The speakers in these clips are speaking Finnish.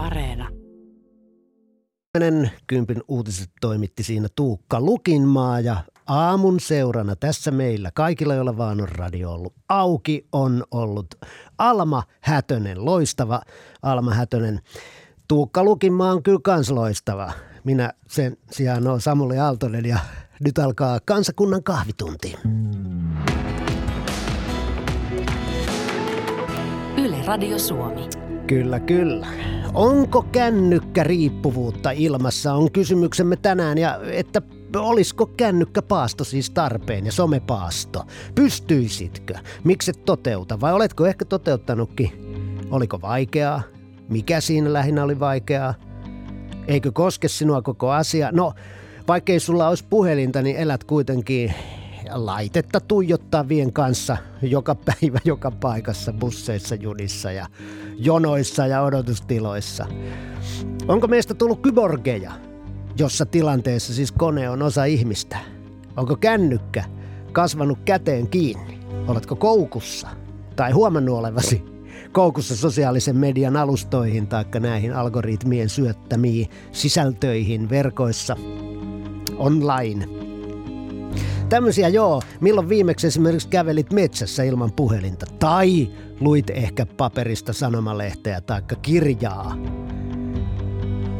Areena. Kympin uutiset toimitti siinä Tuukka Lukinmaa ja aamun seurana tässä meillä kaikilla, joilla vaan on radio ollut auki, on ollut Alma Hätönen, loistava Alma Hätönen. Tuukka Lukinmaa on kyllä kans loistava. Minä sen sijaan olen Samuli Aaltonen ja nyt alkaa kansakunnan kahvitunti. Yle Radio Suomi. Kyllä, kyllä. Onko kännykkä riippuvuutta ilmassa on kysymyksemme tänään ja että olisiko kännykkäpaasto siis tarpeen ja somepaasto? Pystyisitkö? Mikset toteuta vai oletko ehkä toteuttanutkin? Oliko vaikeaa? Mikä siinä lähinnä oli vaikeaa? Eikö koske sinua koko asia? No, vaikkei sulla olisi puhelinta, niin elät kuitenkin laitetta tuijottavien kanssa joka päivä, joka paikassa, busseissa, junissa ja jonoissa ja odotustiloissa. Onko meistä tullut kyborgeja, jossa tilanteessa siis kone on osa ihmistä? Onko kännykkä kasvanut käteen kiinni? Oletko koukussa? Tai huomannut olevasi koukussa sosiaalisen median alustoihin tai näihin algoritmien syöttämiin sisältöihin verkoissa online – Tämmöisiä joo. Milloin viimeksi esimerkiksi kävelit metsässä ilman puhelinta? Tai luit ehkä paperista sanomalehteä tai kirjaa?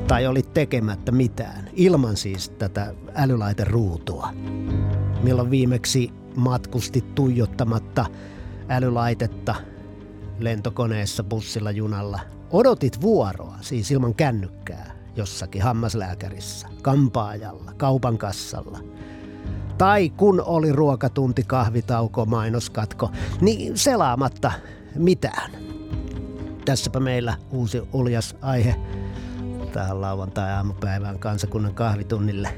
Tai olit tekemättä mitään, ilman siis tätä älylaiteruutua? Milloin viimeksi matkustit tuijottamatta älylaitetta lentokoneessa, bussilla, junalla? Odotit vuoroa, siis ilman kännykkää, jossakin hammaslääkärissä, kampaajalla, kaupan kassalla – tai kun oli ruokatunti, kahvitauko, mainoskatko, niin selaamatta mitään. Tässäpä meillä uusi uljas aihe tähän lauantai-aamupäivään kansakunnan kahvitunnille.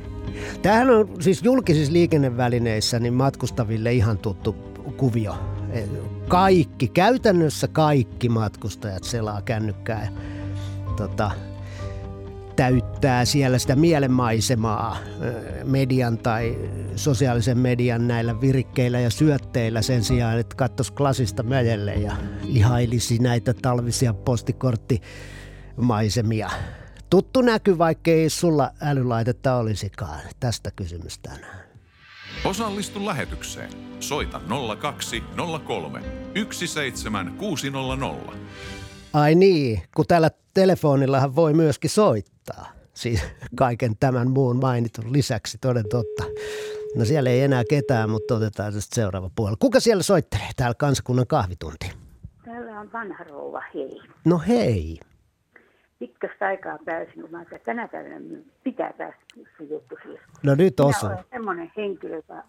Tämähän on siis julkisissa liikennevälineissä niin matkustaville ihan tuttu kuvio. Kaikki, käytännössä kaikki matkustajat selaa kännykkää. Tota, täyttää siellä sitä mielenmaisemaa median tai sosiaalisen median näillä virikkeillä ja syötteillä sen sijaan, että katsoisi klasista mäjelle ja ihailisi näitä talvisia postikorttimaisemia. Tuttu näky, vaikkei sulla älylaitetta olisikaan. Tästä kysymys tänään. Osallistu lähetykseen. Soita 0203 17600. Ai niin, kun tällä telefonillahan voi myöskin soittaa. Siis kaiken tämän muun mainitun lisäksi toden totta. No siellä ei enää ketään, mutta otetaan tästä seuraava puolella. Kuka siellä soittelee täällä kansakunnan kahvitunti? Täällä on vanha rouva, hei. No hei. Pitkästä aikaa pääsin, kun mä että tänä päivänä pitää päästä se juttu siis. No nyt osu. Minä olen semmoinen henkilö, joka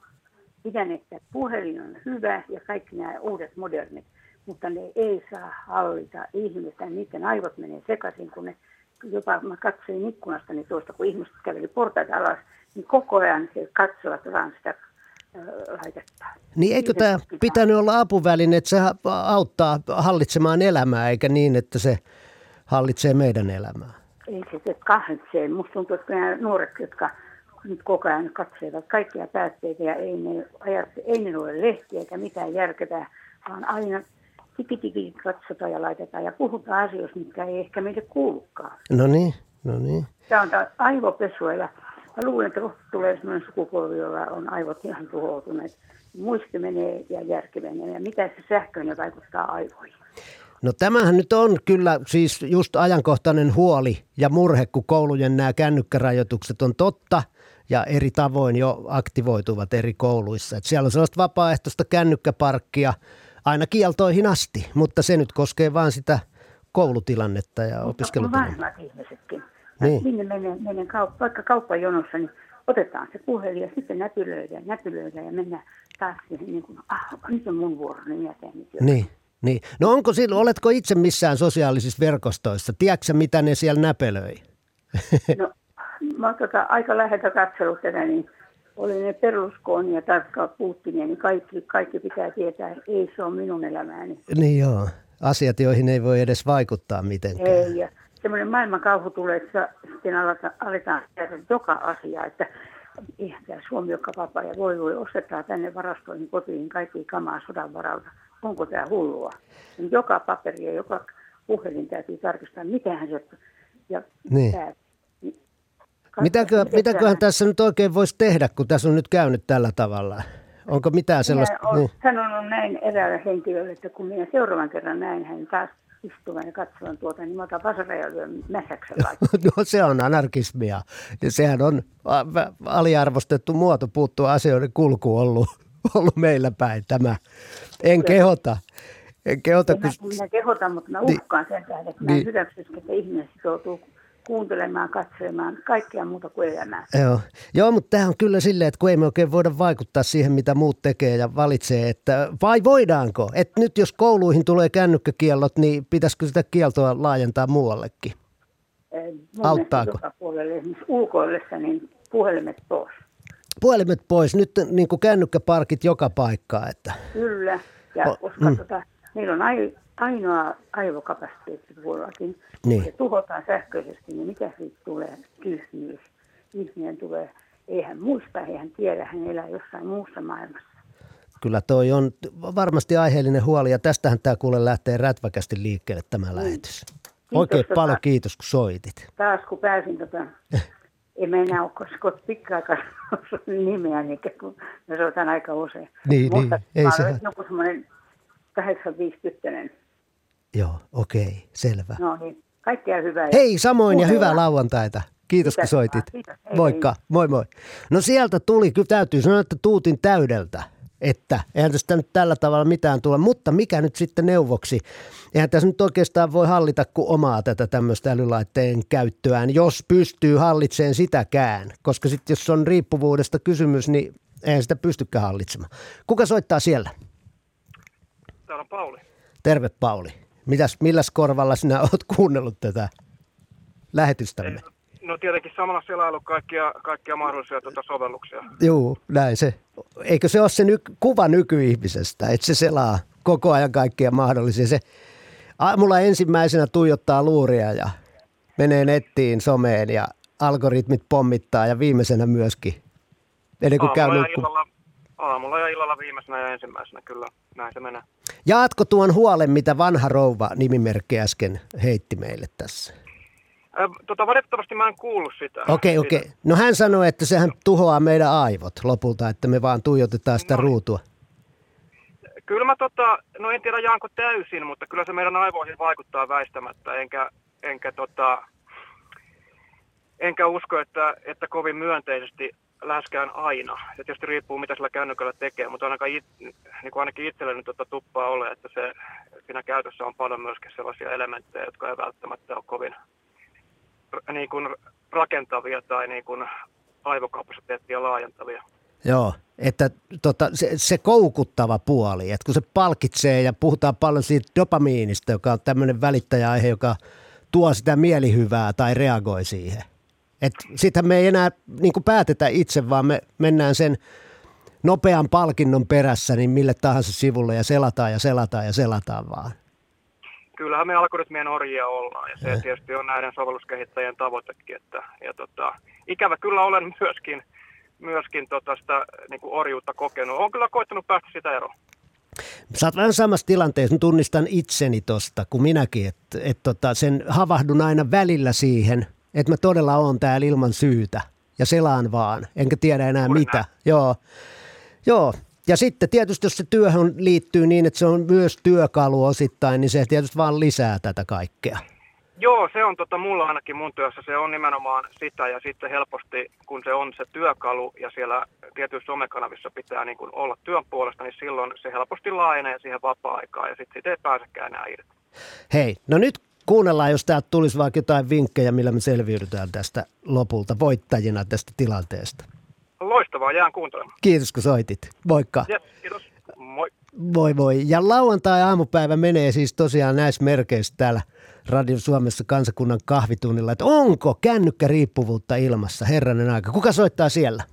pidän, että puhelin on hyvä ja kaikki nämä uudet modernit mutta ne ei saa hallita ihmistä. Niiden aivot menee sekaisin, kun ne jopa mä katsoin ikkunasta niin tuosta, kun ihmiset käveli portaita alas, niin koko ajan he katsovat vaan sitä laitetta. Niin eikö tämä pitänyt olla apuväline, että se auttaa hallitsemaan elämää, eikä niin, että se hallitsee meidän elämää? Ei se, se kahlitsee. Musta tuntuu, että nämä nuoret, jotka nyt koko ajan katsevat kaikkia päätteitä ja ei ne, ajat, ei ne ole lehtiä eikä mitään järkevää, vaan aina tiki katsotaan ja laitetaan ja puhutaan asioista, mitkä ei ehkä meille kuulukaan. No niin, no niin. Tämä on tämä aivopesua ja mä luulen, että kohta tulee sellainen sukupolvi, jolla on aivot ihan tuhoutuneet. Muisti menee ja järki menee ja mitä se sähköinen vaikuttaa aivoihin. No tämähän nyt on kyllä siis just ajankohtainen huoli ja murhe, kun koulujen nämä kännykkärajoitukset on totta ja eri tavoin jo aktivoituvat eri kouluissa. Et siellä on sellaista vapaaehtoista kännykkäparkkia, aina kieltoihin asti, mutta se nyt koskee vain sitä koulutilannetta ja opiskelutilannetta. Vanhemmat ihmisetkin. Niin. Minne menen, menen kauppa, vaikka kauppajonossa, niin otetaan se puhelin ja sitten näpylöidään, näpylöidään ja mennään taas siihen niin kuin, ah, nyt on mun vuoro, niin minä teen nyt Niin. Niin. No onko silloin, oletko itse missään sosiaalisissa verkostoissa? Tiedätkö mitä ne siellä näpelöi? No, mä oon tota, aika läheltä katsellut tätä, niin oli ne Berlusconi ja tarkka Putin, niin kaikki, kaikki pitää tietää, ei se ole minun elämääni. Niin joo, asiat, joihin ei voi edes vaikuttaa mitenkään. Ei, ja semmoinen maailmankauhu tulee, että sitten aletaan, aletaan tehdä joka asia, että tämä Suomi, joka vapaa ja voi voi ostetaan tänne varastoihin kotiin kaikki kamaa sodan varalta. Onko tämä hullua? Joka paperi ja joka puhelin täytyy tarkistaa, mitähän se ja Niin. pää. Mitäkö, mitäköhän tässä nyt oikein voisi tehdä, kun tässä on nyt käynyt tällä tavalla? Onko mitään sellaista? Minä olen Niin. sanonut näin eräällä henkilölle, että kun minä seuraavan kerran näin hän taas istuvan ja katsovan tuota, niin mä otan vasaran ja lyön mäsäksen laittaa. No se on anarkismia. Ja sehän on aliarvostettu muoto puuttua asioiden kulkuun ollut, ollut meillä päin tämä. En kehota. En kehota, kun... Mä, minä kehotan, mutta mä Niin. uhkaan sen tähden, että mä Niin. en hyväksy, että ihminen sitoutuu kuuntelemaan, katselemaan kaikkea muuta kuin elämää. Joo. Joo, mutta tämä on kyllä silleen, että kun ei me oikein voida vaikuttaa siihen, mitä muut tekee ja valitsee, että vai voidaanko? Että nyt jos kouluihin tulee kännykkäkiellot, niin pitäisikö sitä kieltoa laajentaa muuallekin? Eh, Mun Auttaako? joka puolelle, esimerkiksi ulkoillessa, niin puhelimet pois. Puhelimet pois, nyt niin kuin kännykkäparkit joka paikkaan, että Kyllä, ja koska mm. tota, niillä on ai, ainoa aivokapasiteetti puolellakin. Niin. Se tuhotaan sähköisesti, niin mikä siitä tulee? Tyhmyys. Ihminen tulee, ei hän muista, ei hän tiedä, hän elää jossain muussa maailmassa. kyllä toi on varmasti aiheellinen huoli ja tästähän tämä kuule lähtee rätväkästi liikkeelle tämä lähetys. Oikein tota- paljon kiitos, kun soitit. Taas kun pääsin, tota, en mä enää ole koskaan pikkaakaan nimeä, niin kun mä soitan aika usein. Niin, Mutta niin, ei mä se olen joku semmoinen 85 tyttönen. Joo, okei, selvä. No niin, kaikkea hyvää. Hei, samoin ja hyvää lauantaita. Kiitos, kun Kiitos, soitit. kiitos. Hei, Moikka, moi moi. No sieltä tuli, kyllä täytyy sanoa, että tuutin täydeltä, että eihän tästä nyt tällä tavalla mitään tule, mutta mikä nyt sitten neuvoksi? Eihän tässä nyt oikeastaan voi hallita kuin omaa tätä tämmöistä älylaitteen käyttöään, jos pystyy hallitsemaan sitäkään, koska sitten jos on riippuvuudesta kysymys, niin eihän sitä pystykään hallitsemaan. Kuka soittaa siellä? Täällä on Pauli. Terve Pauli. Mitäs, milläs korvalla sinä oot kuunnellut tätä lähetystämme? No tietenkin samalla selailu kaikkia, kaikkia mahdollisia tuota sovelluksia. Joo, näin se. Eikö se ole se ny- kuva nykyihmisestä, että se selaa koko ajan kaikkia mahdollisia. Se aamulla ensimmäisenä tuijottaa luuria ja menee nettiin, someen ja algoritmit pommittaa ja viimeisenä myöskin. Ennen kuin käy Aamulla ja, nukku- illalla, aamulla ja illalla viimeisenä ja ensimmäisenä, kyllä näin se menee. Jaatko tuon huolen, mitä vanha rouva nimimerkki äsken heitti meille tässä? Tota, valitettavasti mä en kuullut sitä. Okei, Siitä. okei. No hän sanoi, että sehän tuhoaa meidän aivot lopulta, että me vaan tuijotetaan sitä No niin. ruutua. Kyllä mä tota, no en tiedä jaanko täysin, mutta kyllä se meidän aivoihin vaikuttaa väistämättä, enkä, enkä tota, enkä usko, että, että kovin myönteisesti läheskään aina. Se tietysti riippuu, mitä sillä kännykällä tekee, mutta ainakaan it, niin kuin ainakin itselleni tota tuppaa ole, että se, siinä käytössä on paljon myöskin sellaisia elementtejä, jotka ei välttämättä ole kovin niin kuin rakentavia tai niin kuin aivokapasiteettia laajentavia. Joo, että tota, se, se koukuttava puoli, että kun se palkitsee ja puhutaan paljon siitä dopamiinista, joka on tämmöinen välittäjäaihe, joka tuo sitä mielihyvää tai reagoi siihen. Että sitähän me ei enää niin kuin päätetä itse, vaan me mennään sen nopean palkinnon perässä niin mille tahansa sivulle ja selataan ja selataan ja selataan vaan. Kyllähän me algoritmien orjia ollaan ja se tietysti on näiden sovelluskehittäjien tavoitekin. Että, ja tota, ikävä kyllä olen myöskin, myöskin tota sitä niin kuin orjuutta kokenut. Olen kyllä koittanut päästä sitä eroon. Sä oot vähän samassa tilanteessa, mä tunnistan itseni tosta kuin minäkin, että et tota, sen havahdun aina välillä siihen, että mä todella oon täällä ilman syytä ja selaan vaan, enkä tiedä enää Juuri mitä. näin. Joo. Joo. Ja sitten tietysti, jos se työhön liittyy niin, että se on myös työkalu osittain, niin se tietysti vaan lisää tätä kaikkea. Joo, se on tota, mulla ainakin mun työssä, se on nimenomaan sitä ja sitten helposti, kun se on se työkalu ja siellä tietyissä somekanavissa pitää niin kuin olla työn puolesta, niin silloin se helposti laajenee siihen vapaa-aikaan ja sitten siitä ei pääsekään enää irti. Hei, no nyt kuunnellaan, jos täältä tulisi vaikka jotain vinkkejä, millä me selviydytään tästä lopulta voittajina tästä tilanteesta. Loistavaa, jään kuuntelemaan. Kiitos kun soitit. Moikka. Yes, kiitos. Moi. Voi voi. Ja lauantai-aamupäivä menee siis tosiaan näissä merkeissä täällä Radio Suomessa kansakunnan kahvitunnilla, että onko kännykkäriippuvuutta ilmassa, herranen aika. Kuka soittaa siellä?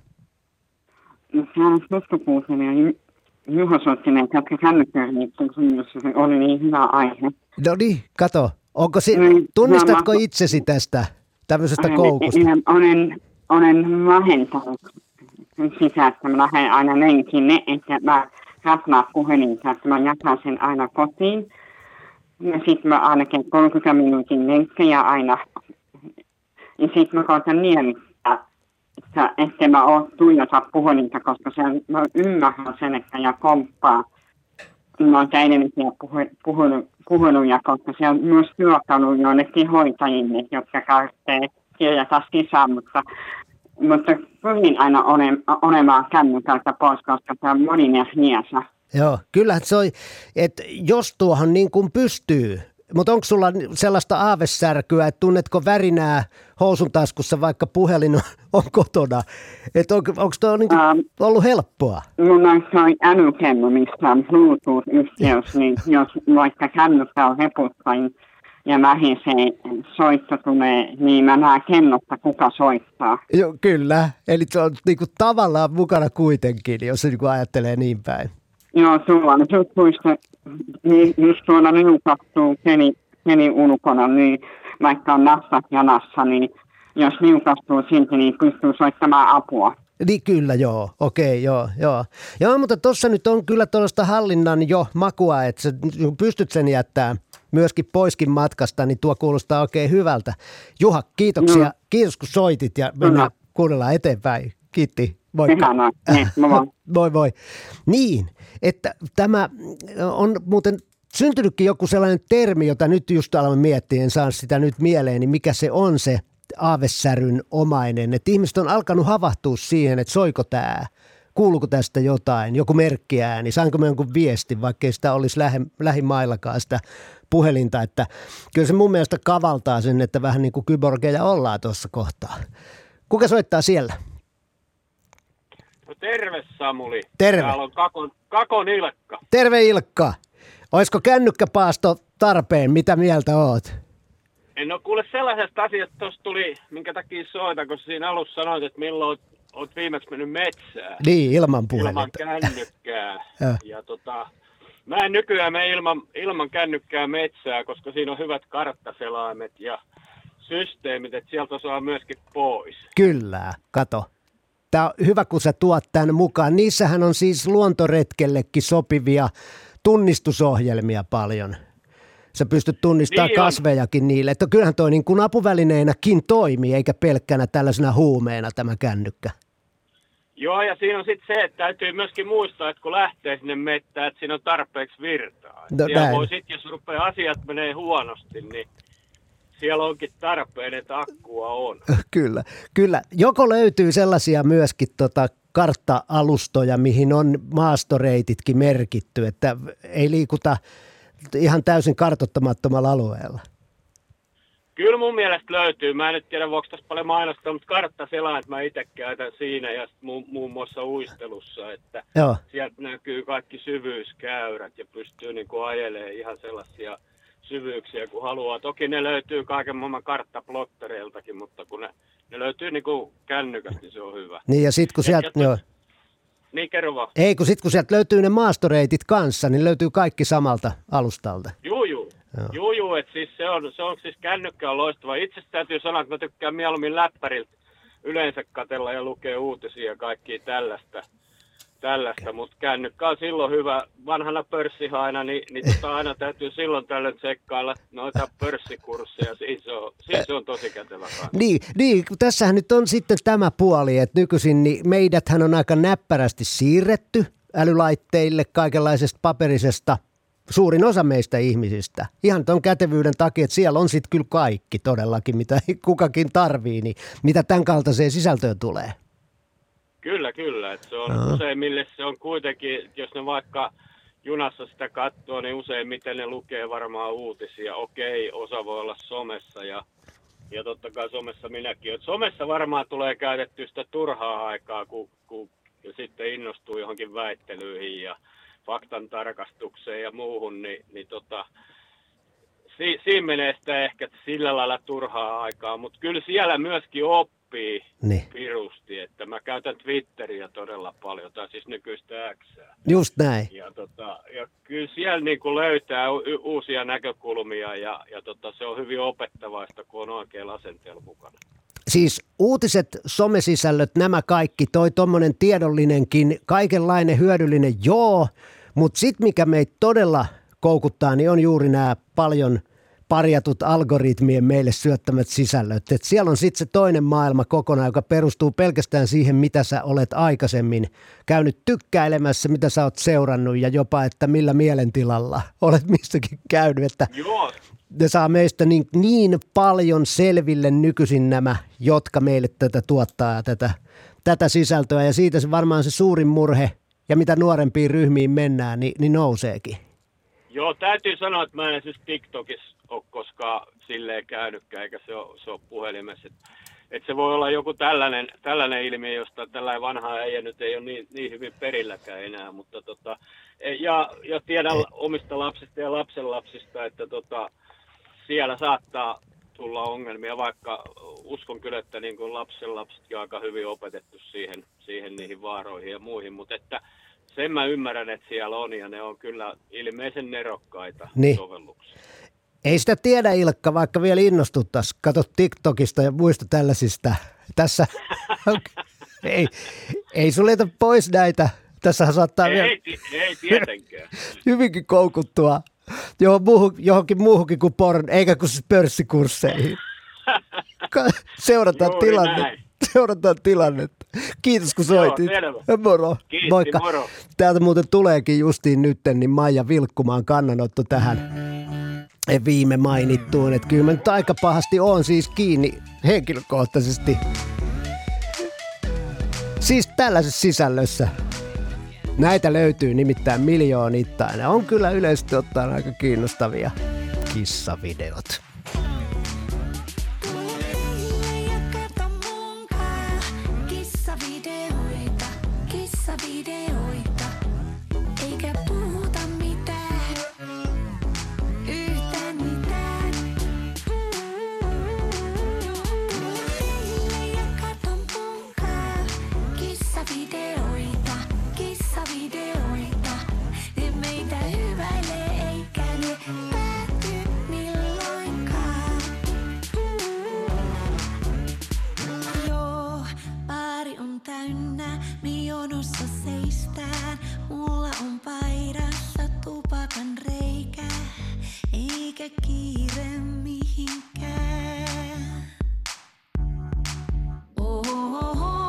Täällä Keskopuusen ja Ju- Juho soitti näitä kännykkään kysymys. Se oli niin hyvä aihe. No niin, kato. Onko si- Niin, tunnistatko itsesi tästä tämmöisestä Olen- koukusta? Olen, olen, olen vähentänyt sitä, että mä lähden aina lenkille, että mä rasnaan puhelinta, että mä jätän sen aina kotiin. Ja sitten mä ainakin 30 minuutin lenkkejä aina. Ja sitten mä koitan niemittä, että ettei mä oo tuijota puhelinta, koska se, mä ymmärrän sen, että ja komppaa noita edellisiä puhu, puheluja, koska se on myös työkalu joillekin hoitajille, jotka käyttää kirjata sisään, mutta, mutta pyrin aina olemaan kännykältä pois, koska se on moninehniässä. Joo, kyllä se on, että jos tuohon niin kuin pystyy, mutta onko sulla sellaista aavesärkyä, että tunnetko värinää housun taskussa, vaikka puhelin on, on kotona? Että on, onko tuo niin um, ollut helppoa? Mulla on noin älykello, missä on Bluetooth-yhteys, niin jos vaikka kännykkä on reputtain ja vähin se soitto tulee, niin mä näen kellosta, kuka soittaa. Joo, kyllä. Eli se on niin kuin tavallaan mukana kuitenkin, jos se niin ajattelee niin päin. Joo, sulla on juttuista, niin just tuolla niukastuu keni, keni ulkona, niin vaikka on nassat janassa, niin jos niukastuu silti, niin pystyy soittamaan apua. Niin kyllä, joo. Okei, joo, joo. Joo, mutta tuossa nyt on kyllä tuollaista hallinnan jo makua, että sä pystyt sen jättää myöskin poiskin matkasta, niin tuo kuulostaa oikein hyvältä. Juha, kiitoksia. No. Kiitos kun soitit ja mennään no. kuunnellaan eteenpäin. Kiitti. Moikka. Ihanaa. Niin, moi moi. Niin, että tämä on muuten syntynytkin joku sellainen termi, jota nyt just aloin miettiä, en saa sitä nyt mieleen, niin mikä se on se aavesäryn omainen. Että ihmiset on alkanut havahtua siihen, että soiko tämä, kuuluuko tästä jotain, joku merkkiääni, saanko me jonkun viesti, vaikka ei sitä olisi lähe, lähimaillakaan sitä puhelinta. Että kyllä se mun mielestä kavaltaa sen, että vähän niin kuin kyborgeja ollaan tuossa kohtaa. Kuka soittaa siellä? No terve Samuli. Terve. Täällä on Kakon, Kakon Ilkka. Terve Ilkka. Olisiko kännykkäpaasto tarpeen? Mitä mieltä oot? En ole kuule sellaisesta asiasta, tuossa tuli, minkä takia soita, kun siinä alussa sanoit, että milloin oot, oot viimeksi mennyt metsään. Niin, ilman puhelinta. Ilman kännykkää. ja. ja tota, mä en nykyään mene ilman, ilman kännykkää metsää, koska siinä on hyvät karttaselaimet ja systeemit, että sieltä osaa myöskin pois. Kyllä, kato. Tämä on hyvä, kun sä tuot tämän mukaan. Niissähän on siis luontoretkellekin sopivia tunnistusohjelmia paljon. Sä pystyt tunnistamaan niin kasvejakin niille. Että kyllähän toi niin kuin apuvälineenäkin toimii, eikä pelkkänä tällaisena huumeena tämä kännykkä. Joo, ja siinä on sitten se, että täytyy myöskin muistaa, että kun lähtee sinne mettään, että siinä on tarpeeksi virtaa. No, Siellä voi sitten, jos rupeaa asiat menee huonosti, niin siellä onkin tarpeen, että akkua on. Kyllä, kyllä. Joko löytyy sellaisia myöskin tota kartta-alustoja, mihin on maastoreititkin merkitty, että ei liikuta ihan täysin kartottamattomalla alueella? Kyllä mun mielestä löytyy. Mä en nyt tiedä, voiko tässä paljon mainostaa, mutta kartta selaa, että mä itse käytän siinä ja mu- muun muassa uistelussa, että Joo. sieltä näkyy kaikki syvyyskäyrät ja pystyy niin ajelemaan ihan sellaisia – syvyyksiä kun haluaa. Toki ne löytyy kaiken maailman karttaplottereiltakin, mutta kun ne, ne löytyy niin kuin kännykästä, niin se on hyvä. Niin ja sitten kun sieltä... Ja, Niin, kerro vaan. Ei, kun sitten kun sieltä löytyy ne maastoreitit kanssa, niin löytyy kaikki samalta alustalta. Juu, juu. Joo, juu, juu että siis se on, se on siis kännykkä on loistava. Itse täytyy sanoa, että mä tykkään mieluummin läppäriltä yleensä katella ja lukea uutisia ja kaikkia tällaista tällaista, mutta kännykkä on silloin hyvä. Vanhana pörssihaina, niin, niin tota aina täytyy silloin tällöin tsekkailla noita pörssikursseja. Siis on, siis on tosi kätevä Niin, niin, tässähän nyt on sitten tämä puoli, että nykyisin niin meidäthän on aika näppärästi siirretty älylaitteille kaikenlaisesta paperisesta suurin osa meistä ihmisistä. Ihan tuon kätevyyden takia, että siellä on sitten kyllä kaikki todellakin, mitä kukakin tarvii, niin mitä tämän kaltaiseen sisältöön tulee. Kyllä, kyllä. Että se on no. useimmille se on kuitenkin, jos ne vaikka junassa sitä katsoo, niin useimmiten ne lukee varmaan uutisia. Okei, osa voi olla somessa ja, ja totta kai somessa minäkin. Et somessa varmaan tulee käytetty sitä turhaa aikaa, kun, kun ja sitten innostuu johonkin väittelyihin ja faktan tarkastukseen ja muuhun, niin, niin tota, si, siinä menee sitä ehkä sillä lailla turhaa aikaa, mutta kyllä siellä myöskin oppii oppii niin. virusti, että mä käytän Twitteriä todella paljon, tai siis nykyistä X. Just näin. Ja, tota, ja kyllä siellä niin kuin löytää u- uusia näkökulmia ja, ja tota, se on hyvin opettavaista, kun on oikein asenteella mukana. Siis uutiset, somesisällöt, nämä kaikki, toi tuommoinen tiedollinenkin, kaikenlainen hyödyllinen, joo, mutta sitten mikä meitä todella koukuttaa, niin on juuri nämä paljon – parjatut algoritmien meille syöttämät sisällöt. Et siellä on sitten se toinen maailma kokonaan, joka perustuu pelkästään siihen, mitä sä olet aikaisemmin käynyt tykkäilemässä, mitä sä oot seurannut ja jopa, että millä mielentilalla olet missäkin käynyt. Että Joo, ne saa meistä niin, niin paljon selville nykyisin nämä, jotka meille tätä tuottaa ja tätä, tätä sisältöä. Ja siitä se varmaan se suurin murhe, ja mitä nuorempiin ryhmiin mennään, niin, niin nouseekin. Joo, täytyy sanoa, että mä en siis TikTokissa ole koskaan silleen käynytkään, eikä se ole, se ole puhelimessa. Et, et se voi olla joku tällainen, tällainen ilmiö, josta tällainen vanha äijä nyt ei ole niin, niin hyvin perilläkään enää. Mutta tota, e- ja, ja tiedän omista lapsista ja lapsenlapsista, että tota, siellä saattaa tulla ongelmia, vaikka uskon kyllä, että niin lapsenlapsetkin on aika hyvin opetettu siihen, siihen niihin vaaroihin ja muihin, mutta että sen mä ymmärrän, että siellä on ja ne on kyllä ilmeisen nerokkaita Niin. sovelluksia. Ei sitä tiedä Ilkka, vaikka vielä innostuttaisiin. Kato TikTokista ja muista tällaisista. Tässä ei, ei suljeta pois näitä. Tässä saattaa vielä Ei, ei tietenkään. hyvinkin koukuttua johon muuhun, johonkin muuhunkin kuin porn, eikä kuin siis pörssikursseihin. Seurataan Juuri tilannetta. näin. Seurataan tilannetta. Kiitos kun soitit. selvä. Moro. Kiitti, Moikka. moro. Täältä muuten tuleekin justiin nytten niin Maija Vilkkumaan kannanotto tähän viime mainittuun. Että kyllä mä nyt aika pahasti on siis kiinni henkilökohtaisesti. Siis tällaisessa sisällössä. Näitä löytyy nimittäin miljoonittain. Ne on kyllä yleisesti ottaen aika kiinnostavia kissavideot. Täynnä, me jonossa seistään. Mulla on paidassa tupakan reikä, eikä kiire mihinkään. Oon viikon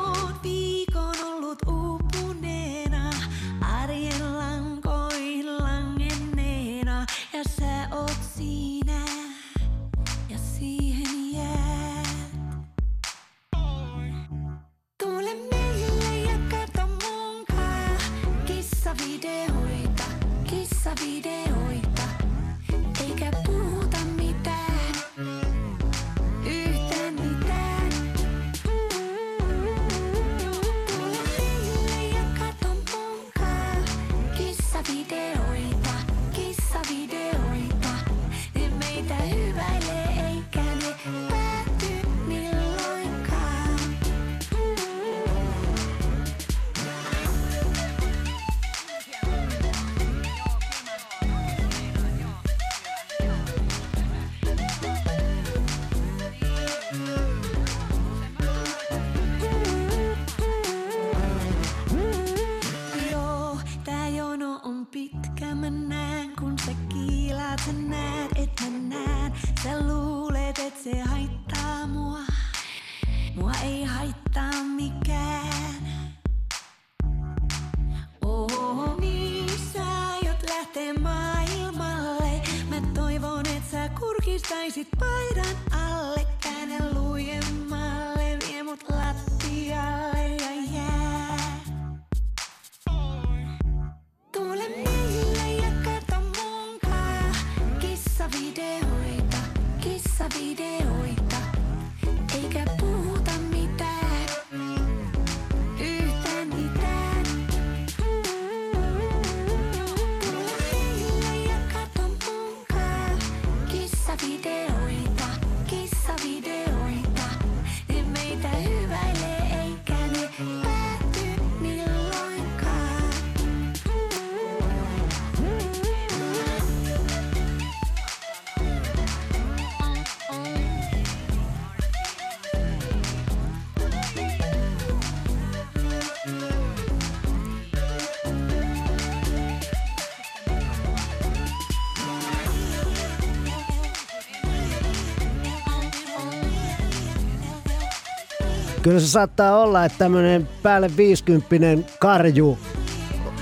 Kyllä se saattaa olla, että tämmöinen päälle 50 karju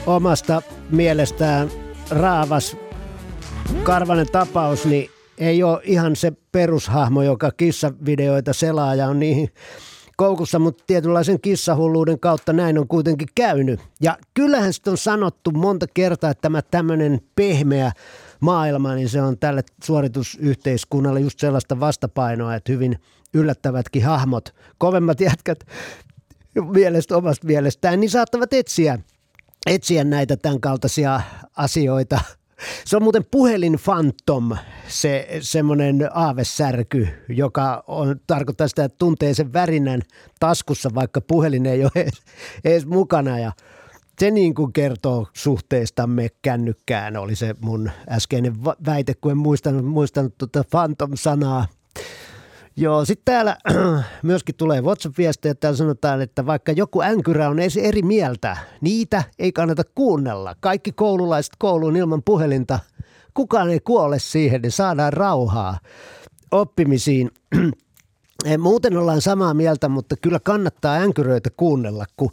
omasta mielestään raavas karvanen tapaus, niin ei ole ihan se perushahmo, joka kissavideoita selaa ja on niihin koukussa, mutta tietynlaisen kissahulluuden kautta näin on kuitenkin käynyt. Ja kyllähän sitten on sanottu monta kertaa, että tämä tämmöinen pehmeä maailma, niin se on tälle suoritusyhteiskunnalle just sellaista vastapainoa, että hyvin yllättävätkin hahmot, kovemmat jätkät mielestä omasta mielestään, niin saattavat etsiä, etsiä näitä tämän kaltaisia asioita. Se on muuten puhelin Phantom, se semmoinen aavesärky, joka on, tarkoittaa sitä, että tuntee sen värinän taskussa, vaikka puhelin ei ole edes, edes mukana. Ja se niin kuin kertoo suhteestamme kännykkään, oli se mun äskeinen väite, kun en muistanut, muistanut tuota Phantom-sanaa. Joo, sitten täällä myöskin tulee WhatsApp-viestejä, täällä sanotaan, että vaikka joku änkyrä on eri mieltä, niitä ei kannata kuunnella. Kaikki koululaiset kouluun ilman puhelinta, kukaan ei kuole siihen, niin saadaan rauhaa oppimisiin. Muuten ollaan samaa mieltä, mutta kyllä kannattaa änkyröitä kuunnella, kun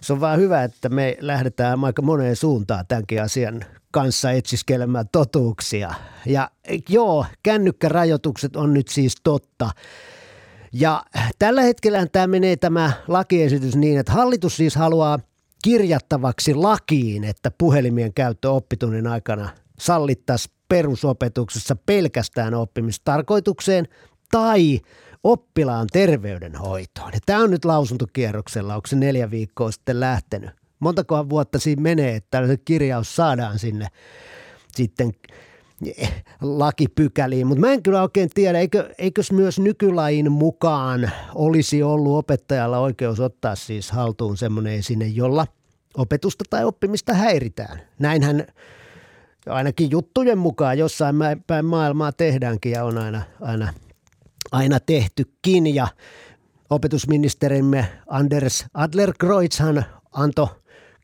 se on vaan hyvä, että me lähdetään aika moneen suuntaan tämänkin asian kanssa etsiskelemään totuuksia. Ja joo, kännykkärajoitukset on nyt siis totta. Ja tällä hetkellä tämä menee tämä lakiesitys niin, että hallitus siis haluaa kirjattavaksi lakiin, että puhelimien käyttö oppitunnin aikana sallittaisiin perusopetuksessa pelkästään oppimistarkoitukseen tai oppilaan terveydenhoitoon. Ja tämä on nyt lausuntokierroksella, onko se neljä viikkoa sitten lähtenyt. Montakohan vuotta siinä menee, että tällainen kirjaus saadaan sinne sitten lakipykäliin, mutta mä en kyllä oikein tiedä, eikö, eikös myös nykylain mukaan olisi ollut opettajalla oikeus ottaa siis haltuun semmoinen esine, jolla opetusta tai oppimista häiritään. Näinhän ainakin juttujen mukaan jossain päin maailmaa tehdäänkin ja on aina, aina aina tehtykin ja opetusministerimme Anders Adlerkreuzhan antoi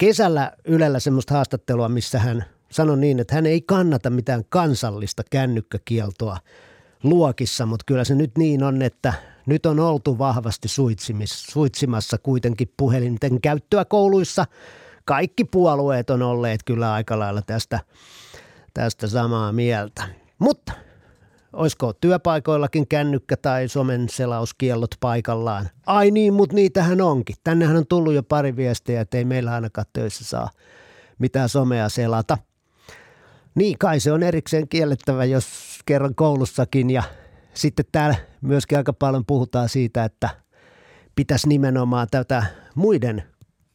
kesällä Ylellä semmoista haastattelua, missä hän sanoi niin, että hän ei kannata mitään kansallista kännykkäkieltoa luokissa, mutta kyllä se nyt niin on, että nyt on oltu vahvasti suitsimassa kuitenkin puhelinten käyttöä kouluissa. Kaikki puolueet on olleet kyllä aika lailla tästä, tästä samaa mieltä. Mutta Olisiko työpaikoillakin kännykkä tai somen selauskiellot paikallaan? Ai niin, mutta niitähän onkin. Tännehän on tullut jo pari viestiä, että ei meillä ainakaan töissä saa mitään somea selata. Niin kai se on erikseen kiellettävä, jos kerran koulussakin ja sitten täällä myöskin aika paljon puhutaan siitä, että pitäisi nimenomaan tätä muiden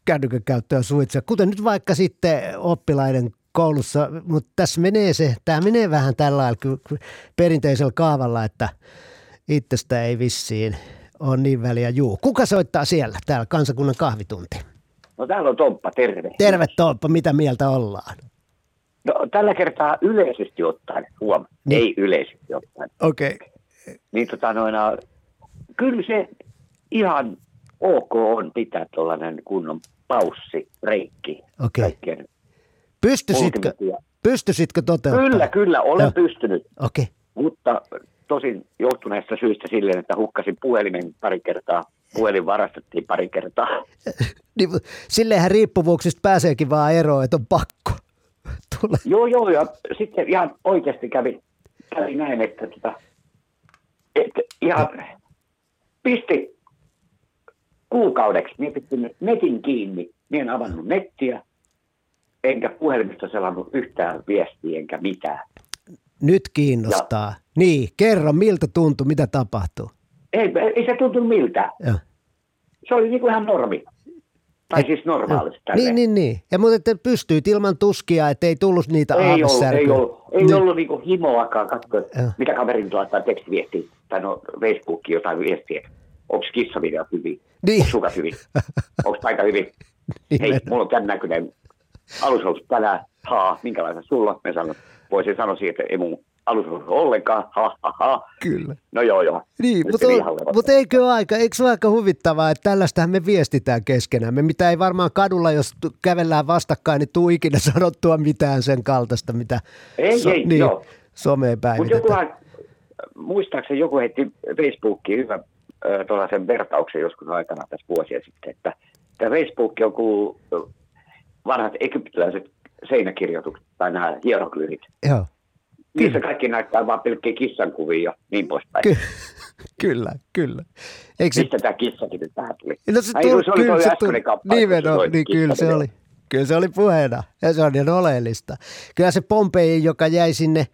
kännykän käyttöä suitsia, kuten nyt vaikka sitten oppilaiden koulussa, mutta tässä menee se, tämä menee vähän tällä lailla perinteisellä kaavalla, että itsestä ei vissiin ole niin väliä juu. Kuka soittaa siellä, täällä kansakunnan kahvitunti? No täällä on Tomppa, terve. Terve Tomppa, mitä mieltä ollaan? No tällä kertaa yleisesti ottaen, huom, niin. ei yleisesti ottaen. Okei. Okay. Niin tota noina, kyllä se ihan ok on pitää tuollainen kunnon paussi, reikki okay. kaikkien Pystyisitkö, pystyisitkö toteuttamaan? Kyllä, kyllä, olen Joo. pystynyt. Okay. Mutta tosin johtuneesta syystä silleen, että hukkasin puhelimen pari kertaa. Puhelin varastettiin pari kertaa. niin, silleenhän riippuvuuksista pääseekin vaan eroon, että on pakko. Tule. Joo, joo, ja sitten ihan oikeasti kävi, kävi näin, että, tota, että ihan pisti kuukaudeksi, niin pistin netin kiinni, niin en avannut nettiä, enkä puhelimesta selannut yhtään viestiä enkä mitään. Nyt kiinnostaa. Ja, niin, kerro, miltä tuntui, mitä tapahtui? Ei, ei se tuntunut miltä. Ja. Se oli niin kuin ihan normi. Tai Et, siis normaalisti. Niin, niin, niin. Ja mutta että pystyit ilman tuskia, että ei tullut niitä ei ollut, ei ollut, ei niin. ollut niin kuin himoakaan katsoa, mitä kaverin laittaa tekstiviesti tai no Facebookiin jotain viestiä. Onko kissavideo hyvin? Niin. Onko sukat hyvin? Onko paikka hyvin? Niin Hei, mulla on tämän näköinen alushousu tänään, haa, minkälaisen sulla? Me sanon, voisin sanoa siihen, että ei mun alushousu ollenkaan, ha, ha, ha. Kyllä. No joo, joo. Niin, mutta, on, mutta eikö aika, eikö ole aika huvittavaa, että tällaistähän me viestitään keskenään. Me mitä ei varmaan kadulla, jos kävellään vastakkain, niin tuu ikinä sanottua mitään sen kaltaista, mitä ei, so, ei, niin, joo. someen päivitetään. Mutta muistaakseni joku heitti Facebookiin hyvä tuollaisen vertauksen joskus aikana tässä vuosia sitten, että tämä Facebook on kuin vanhat egyptiläiset seinäkirjoitukset tai nämä hieroglyfit. Joo. Niissä kaikki näyttää vain pelkkiä kissan kuvia ja niin poispäin. Ky- kyllä, kyllä. Eikö Mistä se... tämä kissakin nyt tähän tuli? No se, tuli, se oli kyllä, se tuli, nimenomaan, niin kyllä se oli. Kyllä se oli puheena ja se on niin oleellista. Kyllä se Pompei, joka jäi sinne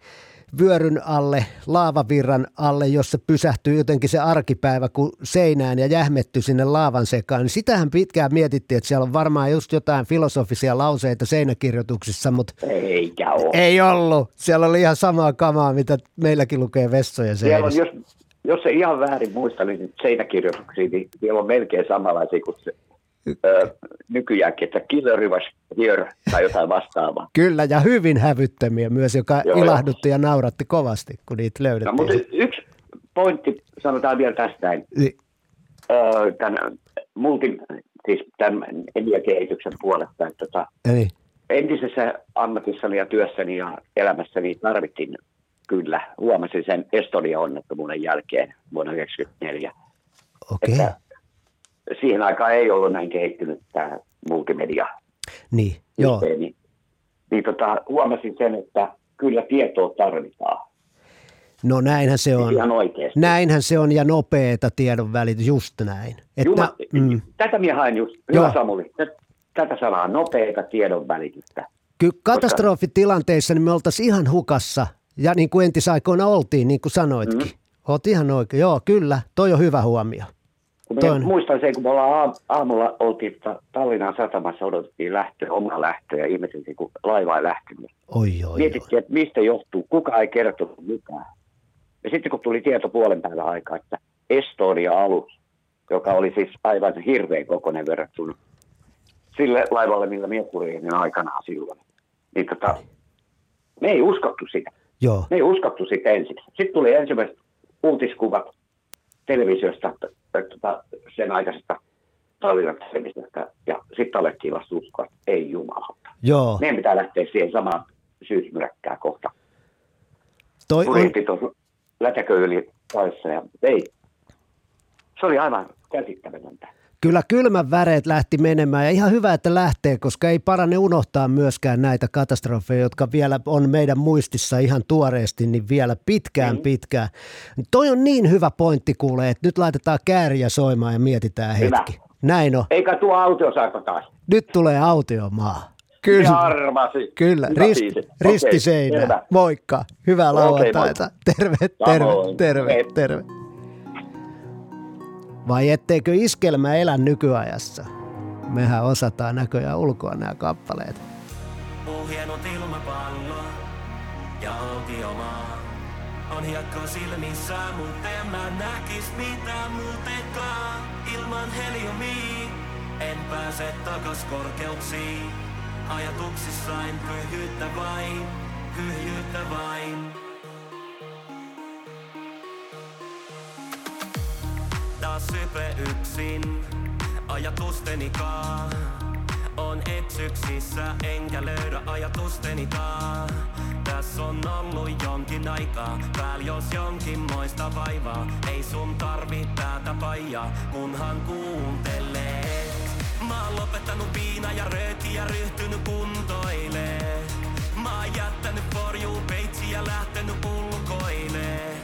vyöryn alle, laavavirran alle, jossa pysähtyy jotenkin se arkipäivä kun seinään ja jähmetty sinne laavan sekaan. Niin sitähän pitkään mietittiin, että siellä on varmaan just jotain filosofisia lauseita seinäkirjoituksissa, mutta Eikä ole. ei ollut. Siellä oli ihan samaa kamaa, mitä meilläkin lukee vessoja Siellä on, jos, jos se ihan väärin muista, niin seinäkirjoituksia, niin siellä on melkein samanlaisia kuin nykyäänkin, että killer was here tai jotain vastaavaa. Kyllä, ja hyvin hävyttömiä myös, joka Joo, ilahdutti ja nauratti kovasti, kun niitä löydettiin. No, mutta yksi pointti sanotaan vielä tästä. Niin. Tämän multi, siis tämän mediakehityksen puolesta. Että tota, Eli? Entisessä ammatissani ja työssäni ja elämässäni tarvittiin kyllä, huomasin sen Estonia-onnettomuuden jälkeen vuonna 1994. Okei. Okay siihen aikaan ei ollut näin kehittynyt tämä multimedia. Niin, joo. Niin, niin tota, huomasin sen, että kyllä tietoa tarvitaan. No näinhän se on. Ihan oikeasti. Näinhän se on ja nopeeta tiedon välitys, just näin. Että, Juma, mm. Tätä minä haen just, hyvä Joo. Samuli, tätä sanaa, nopeeta tiedon välitystä. Kyllä katastrofitilanteissa niin me oltaisiin ihan hukassa, ja niin kuin entisaikoina oltiin, niin kuin sanoitkin. Mm. Oot ihan oikein, joo kyllä, toi on hyvä huomio. Kun muistan sen, kun me ollaan aamulla oltiin Tallinnan satamassa, odotettiin lähtöä, omaa lähtöä ja ihmeteltiin, kun laiva ei lähtenyt. Oi, oi, Mietittiin, oi. että mistä johtuu, kuka ei kertonut mitään. Ja sitten kun tuli tieto puolen päivän aikaa, että Estonia-alus, joka oli siis aivan hirveän kokoinen verrattuna sille laivalle, millä minä kuljetin aikanaan silloin, niin tota, me ei uskottu sitä. Joo. Me ei uskottu sitä ensiksi. Sitten tuli ensimmäiset uutiskuvat televisiosta, tota, sen aikaisesta Tallinnan televisiosta, ja sitten alettiin vasta uskoa, että ei jumalauta. Joo. Meidän pitää lähteä siihen samaan syysmyräkkää kohta. Toi Kuljetti on... tuossa lätäkö yli toissa, ja ei. Se oli aivan käsittämätöntä. Kyllä kylmän väreet lähti menemään ja ihan hyvä, että lähtee, koska ei parane unohtaa myöskään näitä katastrofeja, jotka vielä on meidän muistissa ihan tuoreesti, niin vielä pitkään mm. pitkään. Toi on niin hyvä pointti kuulee, että nyt laitetaan kääriä soimaan ja mietitään hyvä. hetki. Näin on. Eikä tuo autio saako taas. Nyt tulee autiomaa. Kyllä. Arvasi. Kyllä, Rist, ristiseinä. Okay, Moikka. Hyvää lauantaita. Okay, terve, terve, terve, terve. Vai etteikö iskelmä elä nykyajassa? Mehän osataan näköjään ulkoa nämä kappaleet. On hienot ilmapallo ja autiomaa. On hiekka silmissä, mutta en mä näkis mitään muutenkaan. Ilman heliumia en pääse takas korkeuksiin. Ajatuksissain pyhyyttä vain, pyhyyttä vain. Taas sype yksin ajatusteni kaa. On eksyksissä enkä löydä ajatusteni kaa. Tässä on ollut jonkin aikaa, pääl jos jonkin moista vaivaa. Ei sun tarvi tätä paijaa, kunhan kuuntelee. Mä oon lopettanut viina ja rööki ja ryhtynyt kuntoilee. Mä oon jättänyt for you ja lähtenyt ulkoilee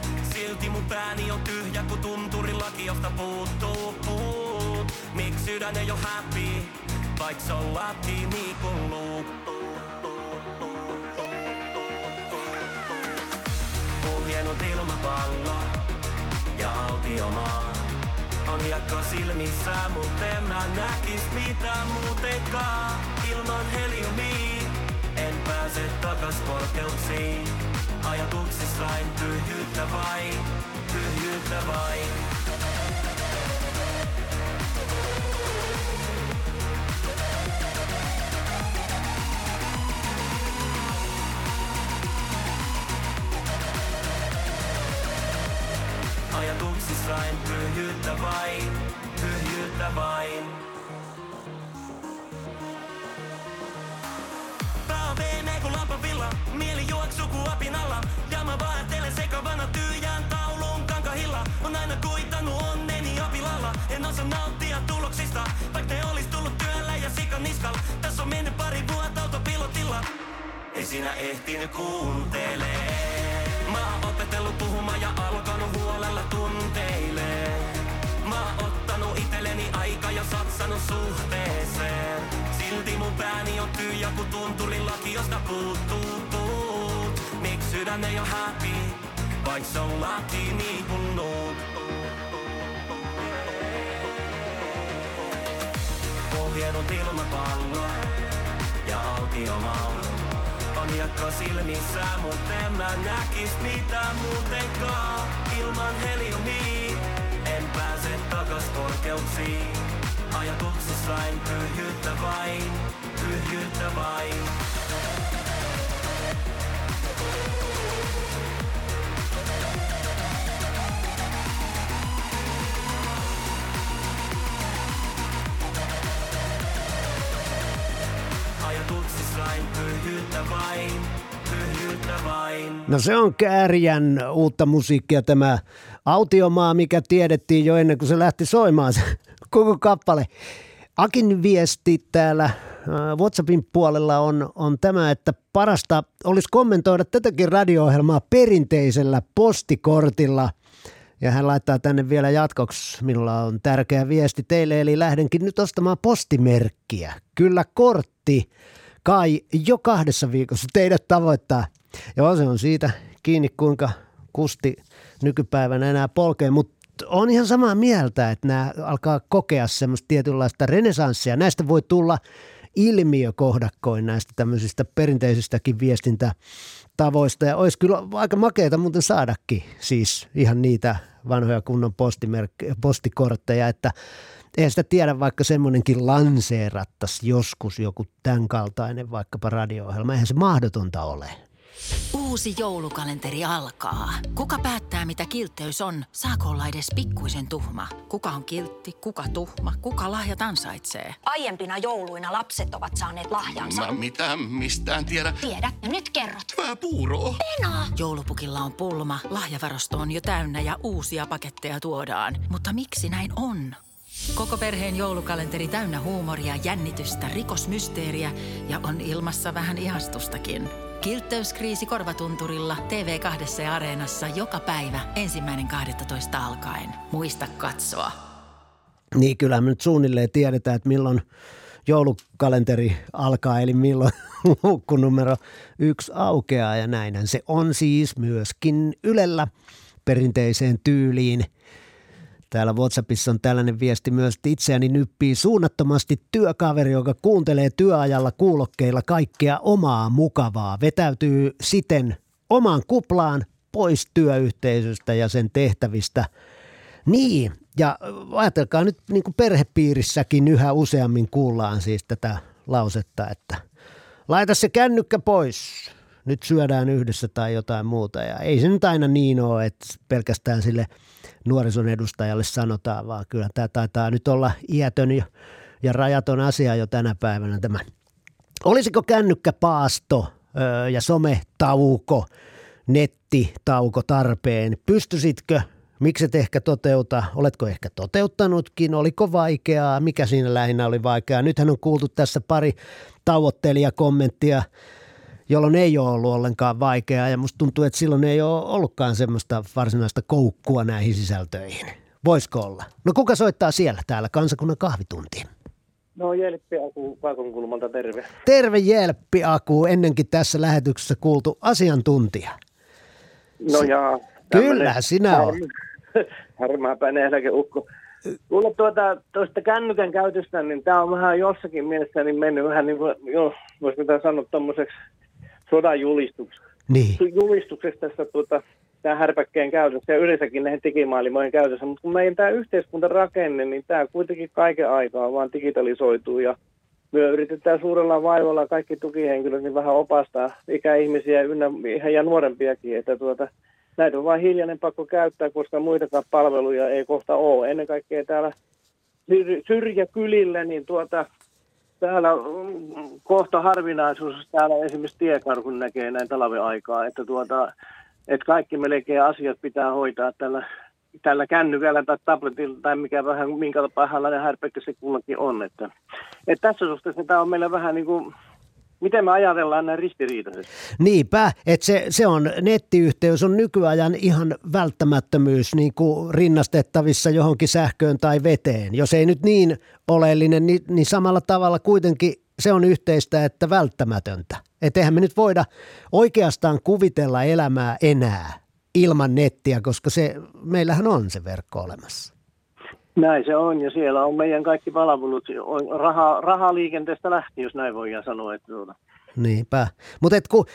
mun pääni on tyhjä, kun tunturilaki, josta puuttuu puut. Miksi sydän ei oo happy, vaik se on laki niin kuin luuk. Mun hienot ilmapallo ja autiomaa. On hiekka silmissä, mut en mä näkis mitään muutenkaan. Ilman heliumia en pääse takas korkeuksiin. Ajatuksissain tyhjyyttä vain, tyhjyyttä vain. Ajatuksissain tyhjyyttä vain, tyhjyyttä vain. Apinalla. Ja mä vaattelen sekavana tyhjään taulun kankahilla. On aina kuitannut onneni jo En osaa nauttia tuloksista, vaikka ne olis tullut työllä ja sikan niskal. Tässä on mennyt pari vuotta autopilotilla. Ei sinä ehtinyt kuuntelee. Mä oon opetellut puhumaan ja alkanut huolella tunteilee. Mä oon ottanut itelleni aika ja satsannut suhteeseen. Silti mun pääni on tyhjä, kun tuntuli laki, josta puuttuu puut. Sydän ei oo happy, vaik se on laki niin kuin nuut. Pohjennut ilmapallo ja autiomaulu. On jakko silmissä, mut en mä näkis mitä muutenkaan. Ilman heliumia en pääse takas korkeuksiin. Ajatuksissain tyhjyyttä vain, tyhjyyttä vain. Ajatuksissain tyhjyyttä vain, tyhjyyttä vain. No se on Kääriän uutta musiikkia tämä autiomaa, mikä tiedettiin jo ennen kuin se lähti soimaan se koko kappale. Akin viesti täällä äh, WhatsAppin puolella on, on tämä, että parasta olisi kommentoida tätäkin radio-ohjelmaa perinteisellä postikortilla. Ja hän laittaa tänne vielä jatkoksi, minulla on tärkeä viesti teille, eli lähdenkin nyt ostamaan postimerkkiä. Kyllä kortti kai jo kahdessa viikossa teidät tavoittaa. Ja se on siitä kiinni, kuinka kusti nykypäivänä enää polkee, mutta on ihan samaa mieltä, että nämä alkaa kokea semmoista tietynlaista renesanssia. Näistä voi tulla ilmiökohdakkoin näistä tämmöisistä perinteisistäkin viestintätavoista. Ja olisi kyllä aika makeita muuten saadakin siis ihan niitä vanhoja kunnon postikortteja, että eihän sitä tiedä, vaikka semmoinenkin lanseerattaisi joskus joku tämän kaltainen vaikkapa radio-ohjelma. Eihän se mahdotonta ole. Uusi joulukalenteri alkaa. Kuka päättää, mitä kiltteys on? Saako olla edes pikkuisen tuhma? Kuka on kiltti, kuka tuhma, kuka lahjat ansaitsee? Aiempina jouluina lapset ovat saaneet lahjansa. Mä mitään mistään tiedä. Tiedät, ja nyt kerrot. Mä puuro. Pena! Joulupukilla on pulma, lahjavarasto on jo täynnä ja uusia paketteja tuodaan. Mutta miksi näin on? Koko perheen joulukalenteri täynnä huumoria, jännitystä, rikosmysteeriä ja on ilmassa vähän ihastustakin. Kiltteyskriisi Korvatunturilla, TV2 ja Areenassa joka päivä ensimmäinen 12 alkaen. Muista katsoa. Niin kyllä me nyt suunnilleen tiedetään, että milloin joulukalenteri alkaa, eli milloin luukku numero yksi aukeaa ja näinhän se on siis myöskin Ylellä perinteiseen tyyliin – Täällä WhatsAppissa on tällainen viesti myös, että itseäni nyppii suunnattomasti työkaveri, joka kuuntelee työajalla kuulokkeilla kaikkea omaa mukavaa. Vetäytyy siten omaan kuplaan pois työyhteisöstä ja sen tehtävistä. Niin, ja ajatelkaa nyt niin kuin perhepiirissäkin yhä useammin kuullaan siis tätä lausetta, että laita se kännykkä pois, nyt syödään yhdessä tai jotain muuta. Ja ei se nyt aina niin ole, että pelkästään sille – nuorison edustajalle sanotaan, vaan kyllä tämä taitaa nyt olla iätön ja rajaton asia jo tänä päivänä tämä. Olisiko kännykkäpaasto ja sometauko, nettitauko tarpeen? Pystyisitkö Miksi et ehkä toteuta? Oletko ehkä toteuttanutkin? Oliko vaikeaa? Mikä siinä lähinnä oli vaikeaa? Nythän on kuultu tässä pari tauottelijakommenttia kommenttia jolloin ei ole ollut ollenkaan vaikeaa ja musta tuntuu, että silloin ei ole ollutkaan semmoista varsinaista koukkua näihin sisältöihin. Voisiko olla? No kuka soittaa siellä täällä kansakunnan kahvituntiin? No Jelppi Aku Paakonkulmalta, terve. Terve Jelppi Aku, ennenkin tässä lähetyksessä kuultu asiantuntija. No ja... Kyllä, sinä olet. Härmääpäinen eläkeukko. Kuule tuota, tuosta kännykän käytöstä, niin tämä on vähän jossakin mielessä niin mennyt vähän niin kuin, jo, voisiko tämä sanoa tuommoiseksi sodan julistuksesta. Niin. Julistuksesta tässä tuota, tämä härpäkkeen käytössä ja yleensäkin näihin digimaailmoihin käytössä. Mutta kun meidän tämä yhteiskuntarakenne, niin tämä kuitenkin kaiken aikaa vaan digitalisoituu ja me yritetään suurella vaivalla kaikki tukihenkilöt niin vähän opastaa ikäihmisiä ynnä, ja nuorempiakin, että tuota, näitä on vain hiljainen pakko käyttää, koska muitakaan palveluja ei kohta ole. Ennen kaikkea täällä syrjäkylillä, niin tuota, täällä kohta harvinaisuus täällä esimerkiksi tiekarhun näkee näin talven aikaa, että, tuota, että kaikki melkein asiat pitää hoitaa tällä tällä kännykällä tai tabletilla tai mikä vähän, minkä pahanlainen härpekkä se kullakin on. Että, että tässä suhteessa tämä on meillä vähän niin kuin miten me ajatellaan näin ristiriitaisesti. Niinpä, että se, se on, nettiyhteys on nykyajan ihan välttämättömyys niin kuin rinnastettavissa johonkin sähköön tai veteen. Jos ei nyt niin oleellinen, niin, niin samalla tavalla kuitenkin se on yhteistä, että välttämätöntä. Että eihän me nyt voida oikeastaan kuvitella elämää enää ilman nettiä, koska se, meillähän on se verkko olemassa. Näin se on, ja siellä on meidän kaikki palvelut raha, rahaliikenteestä lähtien, jos näin voidaan sanoa. Että tuota. Niinpä. Mutta kun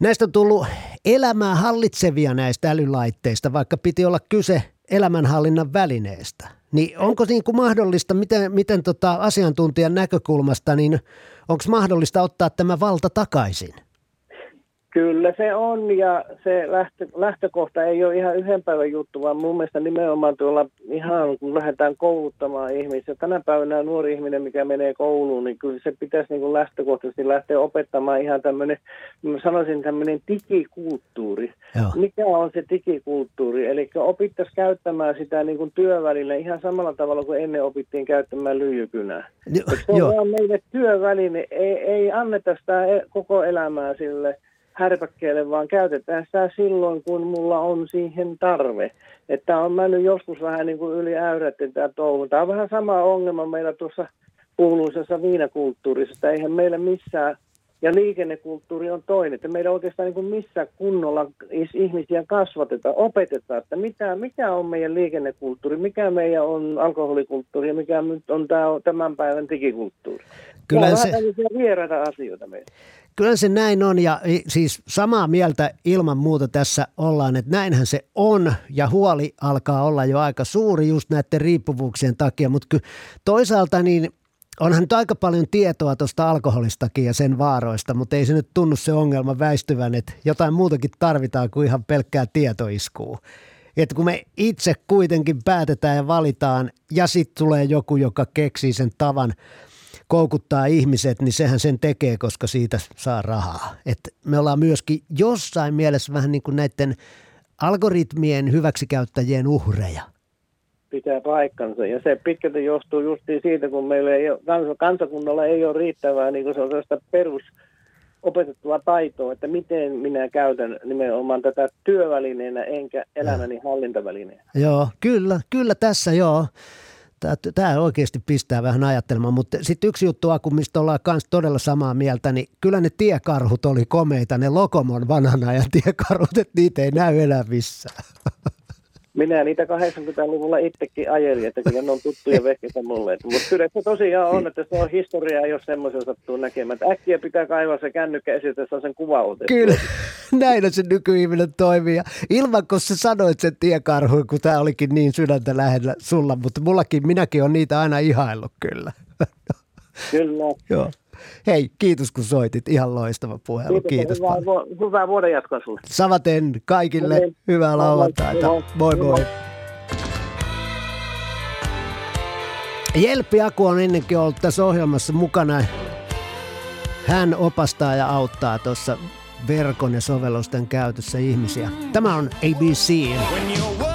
näistä on tullut elämää hallitsevia näistä älylaitteista, vaikka piti olla kyse elämänhallinnan välineestä, niin onko niin kuin mahdollista, miten, miten tota asiantuntijan näkökulmasta, niin onko mahdollista ottaa tämä valta takaisin? Kyllä se on ja se lähtö, lähtökohta ei ole ihan yhden päivän juttu, vaan mun mielestä nimenomaan tuolla ihan kun lähdetään kouluttamaan ihmisiä. Tänä päivänä nuori ihminen, mikä menee kouluun, niin kyllä se pitäisi niin kuin lähtökohtaisesti lähteä opettamaan ihan tämmöinen, mä sanoisin tämmöinen digikulttuuri. Joo. Mikä on se digikulttuuri? Eli opittaisiin käyttämään sitä niin kuin työväline ihan samalla tavalla kuin ennen opittiin käyttämään lyijykynää. Jo, se on meille työväline, ei, ei anneta sitä koko elämää sille – härpäkkeelle, vaan käytetään sitä silloin, kun mulla on siihen tarve. Että on mennyt joskus vähän niin kuin yli äyrätten tämä touhu. Tämä on vähän sama ongelma meillä tuossa kuuluisessa viinakulttuurissa, että eihän meillä missään, ja liikennekulttuuri on toinen, että meillä oikeastaan niin kuin missään kunnolla ihmisiä kasvatetaan, opetetaan, että mitä, mikä on meidän liikennekulttuuri, mikä meidän on alkoholikulttuuri ja mikä nyt on tämä, tämän päivän digikulttuuri. Kyllä se... vieraita asioita meillä. Kyllä se näin on ja siis samaa mieltä ilman muuta tässä ollaan, että näinhän se on ja huoli alkaa olla jo aika suuri just näiden riippuvuuksien takia, mutta toisaalta niin onhan aika paljon tietoa tuosta alkoholistakin ja sen vaaroista, mutta ei se nyt tunnu se ongelma väistyvän, että jotain muutakin tarvitaan kuin ihan pelkkää tietoiskua. Että kun me itse kuitenkin päätetään ja valitaan ja sitten tulee joku, joka keksii sen tavan – koukuttaa ihmiset, niin sehän sen tekee, koska siitä saa rahaa. Et me ollaan myöskin jossain mielessä vähän niin kuin näiden algoritmien hyväksikäyttäjien uhreja. Pitää paikkansa ja se pitkälti johtuu justiin siitä, kun meillä ei ole, kansakunnalla ei ole riittävää niin kuin se on perus opetettua taitoa, että miten minä käytän nimenomaan tätä työvälineenä enkä elämäni hallintavälineenä. Joo, kyllä, kyllä tässä joo tämä oikeasti pistää vähän ajattelemaan, mutta sitten yksi juttu, Aku, mistä ollaan myös todella samaa mieltä, niin kyllä ne tiekarhut oli komeita, ne Lokomon vanhana ja tiekarhut, että niitä ei näy enää missään. Minä niitä 80-luvulla itsekin ajelin, että kyllä ne on tuttuja vehkeitä mulle. Mutta kyllä se tosiaan on, että se on historiaa, jos semmoisen sattuu näkemään. Että äkkiä pitää kaivaa se kännykkä esille, että sen kuva otettu. Kyllä, näin se nykyihminen toimii. ilman, kun sä sanoit sen tiekarhuin, kun tämä olikin niin sydäntä lähellä sulla, mutta mullakin, minäkin on niitä aina ihaillut kyllä. Kyllä. Joo. Hei, kiitos kun soitit. Ihan loistava puhelu. Kiitos, kiitos hyvää, paljon. hyvää vuoden jatkoa sulle. Samaten kaikille. Niin. Hyvää lauantaita. Moi moi. Jelppi Aku on ennenkin ollut tässä ohjelmassa mukana. Hän opastaa ja auttaa tuossa verkon ja sovellusten käytössä ihmisiä. Tämä on ABC. When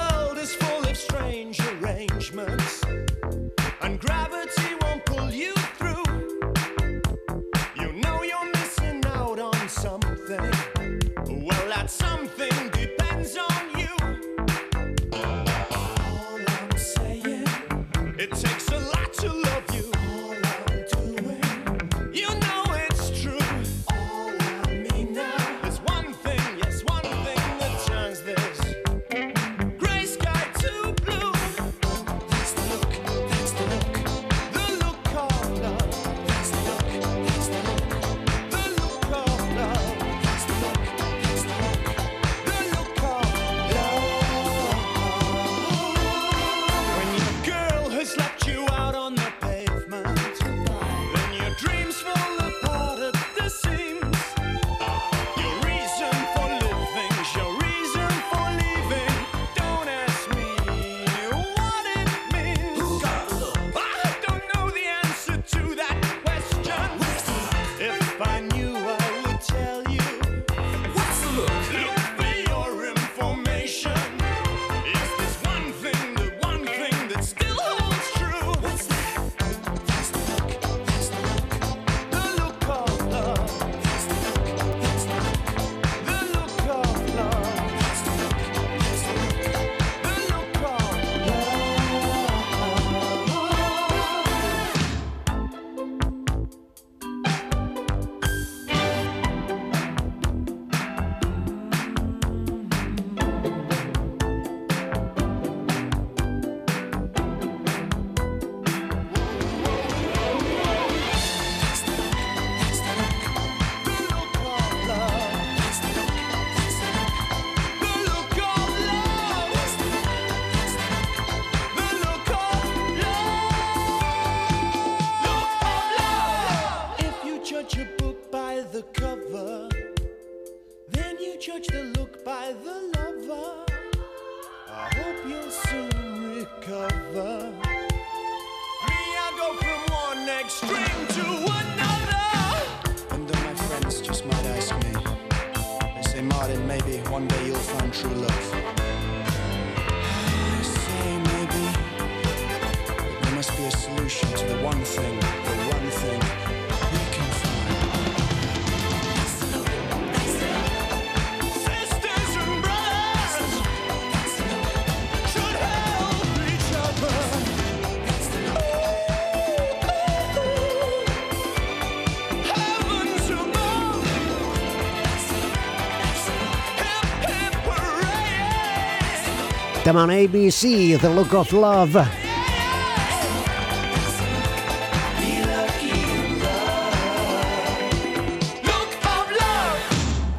Tämä on ABC, The Look of Love.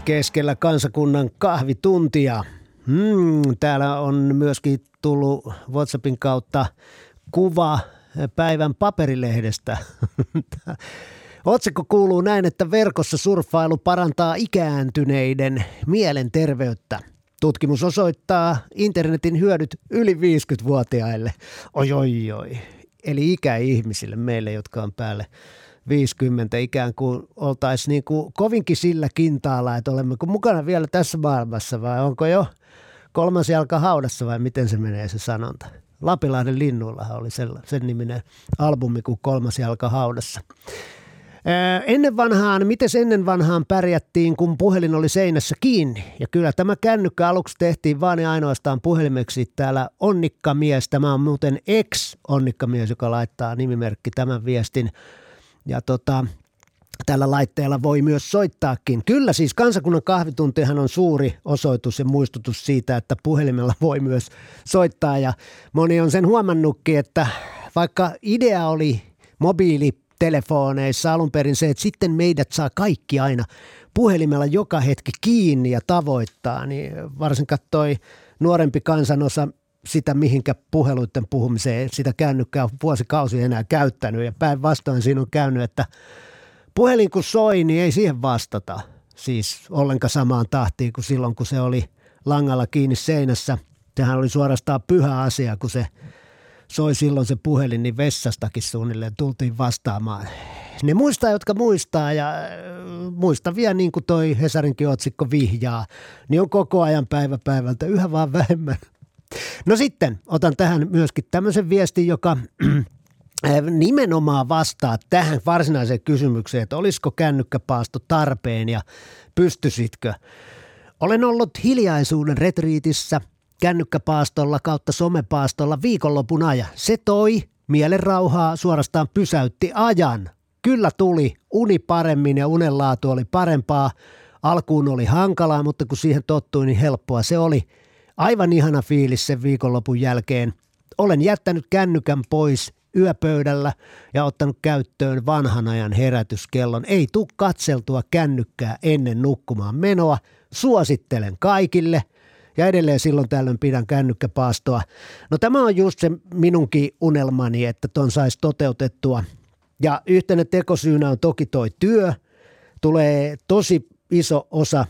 Keskellä kansakunnan kahvituntia. Hmm, täällä on myöskin tullut WhatsAppin kautta kuva päivän paperilehdestä. Otsikko kuuluu näin, että verkossa surffailu parantaa ikääntyneiden mielenterveyttä. Tutkimus osoittaa internetin hyödyt yli 50-vuotiaille. Oi, oi, oi. Eli ikäihmisille, meille, jotka on päälle 50, ikään kuin oltaisiin niin kuin kovinkin sillä kintaalla, että olemmeko mukana vielä tässä maailmassa vai onko jo kolmas jalka haudassa vai miten se menee se sanonta. Lapilahden linnuillahan oli sen niminen albumi kuin kolmas jalka haudassa. Ennen vanhaan, miten ennen vanhaan pärjättiin, kun puhelin oli seinässä kiinni? Ja kyllä tämä kännykkä aluksi tehtiin vaan ja ainoastaan puhelimeksi täällä Onnikkamies. Tämä on muuten ex-Onnikkamies, joka laittaa nimimerkki tämän viestin. Ja tota, tällä laitteella voi myös soittaakin. Kyllä siis kansakunnan kahvituntihan on suuri osoitus ja muistutus siitä, että puhelimella voi myös soittaa. Ja moni on sen huomannutkin, että vaikka idea oli mobiilitelefoneissa alun perin se, että sitten meidät saa kaikki aina puhelimella joka hetki kiinni ja tavoittaa, niin varsinkin toi nuorempi kansanosa sitä, mihinkä puheluiden puhumiseen sitä kännykkää vuosikausi enää käyttänyt ja päinvastoin siinä on käynyt, että puhelin kun soi, niin ei siihen vastata. Siis ollenkaan samaan tahtiin kuin silloin, kun se oli langalla kiinni seinässä. Sehän oli suorastaan pyhä asia, kun se soi silloin se puhelin, niin vessastakin suunnilleen tultiin vastaamaan. Ne muistaa, jotka muistaa ja äh, muistavia, niin kuin toi Hesarinkin otsikko vihjaa, niin on koko ajan päivä päivältä yhä vaan vähemmän. No sitten otan tähän myöskin tämmöisen viestin, joka äh, nimenomaan vastaa tähän varsinaiseen kysymykseen, että olisiko kännykkäpaasto tarpeen ja pystyisitkö. Olen ollut hiljaisuuden retriitissä kännykkäpaastolla kautta somepaastolla viikonlopun ajan. Se toi mielenrauhaa, suorastaan pysäytti ajan. Kyllä tuli, uni paremmin ja unenlaatu oli parempaa. Alkuun oli hankalaa, mutta kun siihen tottui, niin helppoa se oli. Aivan ihana fiilis sen viikonlopun jälkeen. Olen jättänyt kännykän pois yöpöydällä ja ottanut käyttöön vanhan ajan herätyskellon. Ei tuu katseltua kännykkää ennen nukkumaan menoa. Suosittelen kaikille – ja edelleen silloin tällöin pidän kännykkäpaastoa. No tämä on just se minunkin unelmani, että ton saisi toteutettua. Ja yhtenä tekosyynä on toki toi työ. Tulee tosi iso osa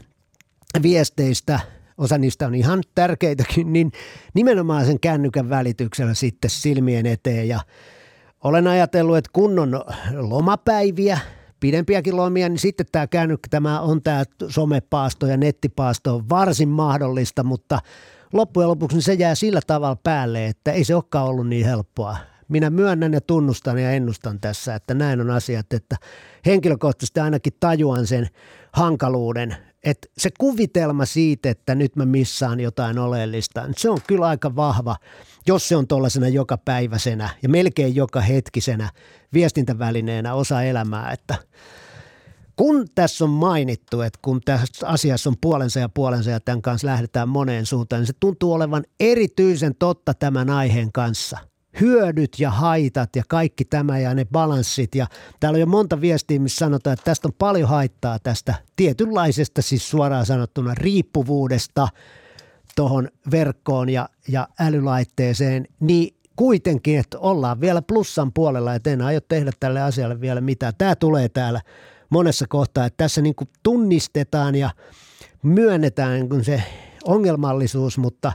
viesteistä, osa niistä on ihan tärkeitäkin, niin nimenomaan sen kännykän välityksellä sitten silmien eteen. Ja olen ajatellut, että kunnon lomapäiviä, pidempiäkin lomia, niin sitten tämä kännykkä, tämä on tämä somepaasto ja nettipaasto on varsin mahdollista, mutta loppujen lopuksi niin se jää sillä tavalla päälle, että ei se olekaan ollut niin helppoa. Minä myönnän ja tunnustan ja ennustan tässä, että näin on asiat, että henkilökohtaisesti ainakin tajuan sen hankaluuden, että se kuvitelma siitä, että nyt mä missaan jotain oleellista, se on kyllä aika vahva, jos se on tuollaisena joka päiväisenä ja melkein joka hetkisenä viestintävälineenä osa elämää, että kun tässä on mainittu, että kun tässä asiassa on puolensa ja puolensa ja tämän kanssa lähdetään moneen suuntaan, niin se tuntuu olevan erityisen totta tämän aiheen kanssa. Hyödyt ja haitat ja kaikki tämä ja ne balanssit. Ja täällä on jo monta viestiä, missä sanotaan, että tästä on paljon haittaa tästä tietynlaisesta, siis suoraan sanottuna riippuvuudesta tuohon verkkoon ja, ja älylaitteeseen, niin kuitenkin, että ollaan vielä plussan puolella, että en aio tehdä tälle asialle vielä mitään. Tämä tulee täällä monessa kohtaa, että tässä niin kuin tunnistetaan ja myönnetään niin se ongelmallisuus, mutta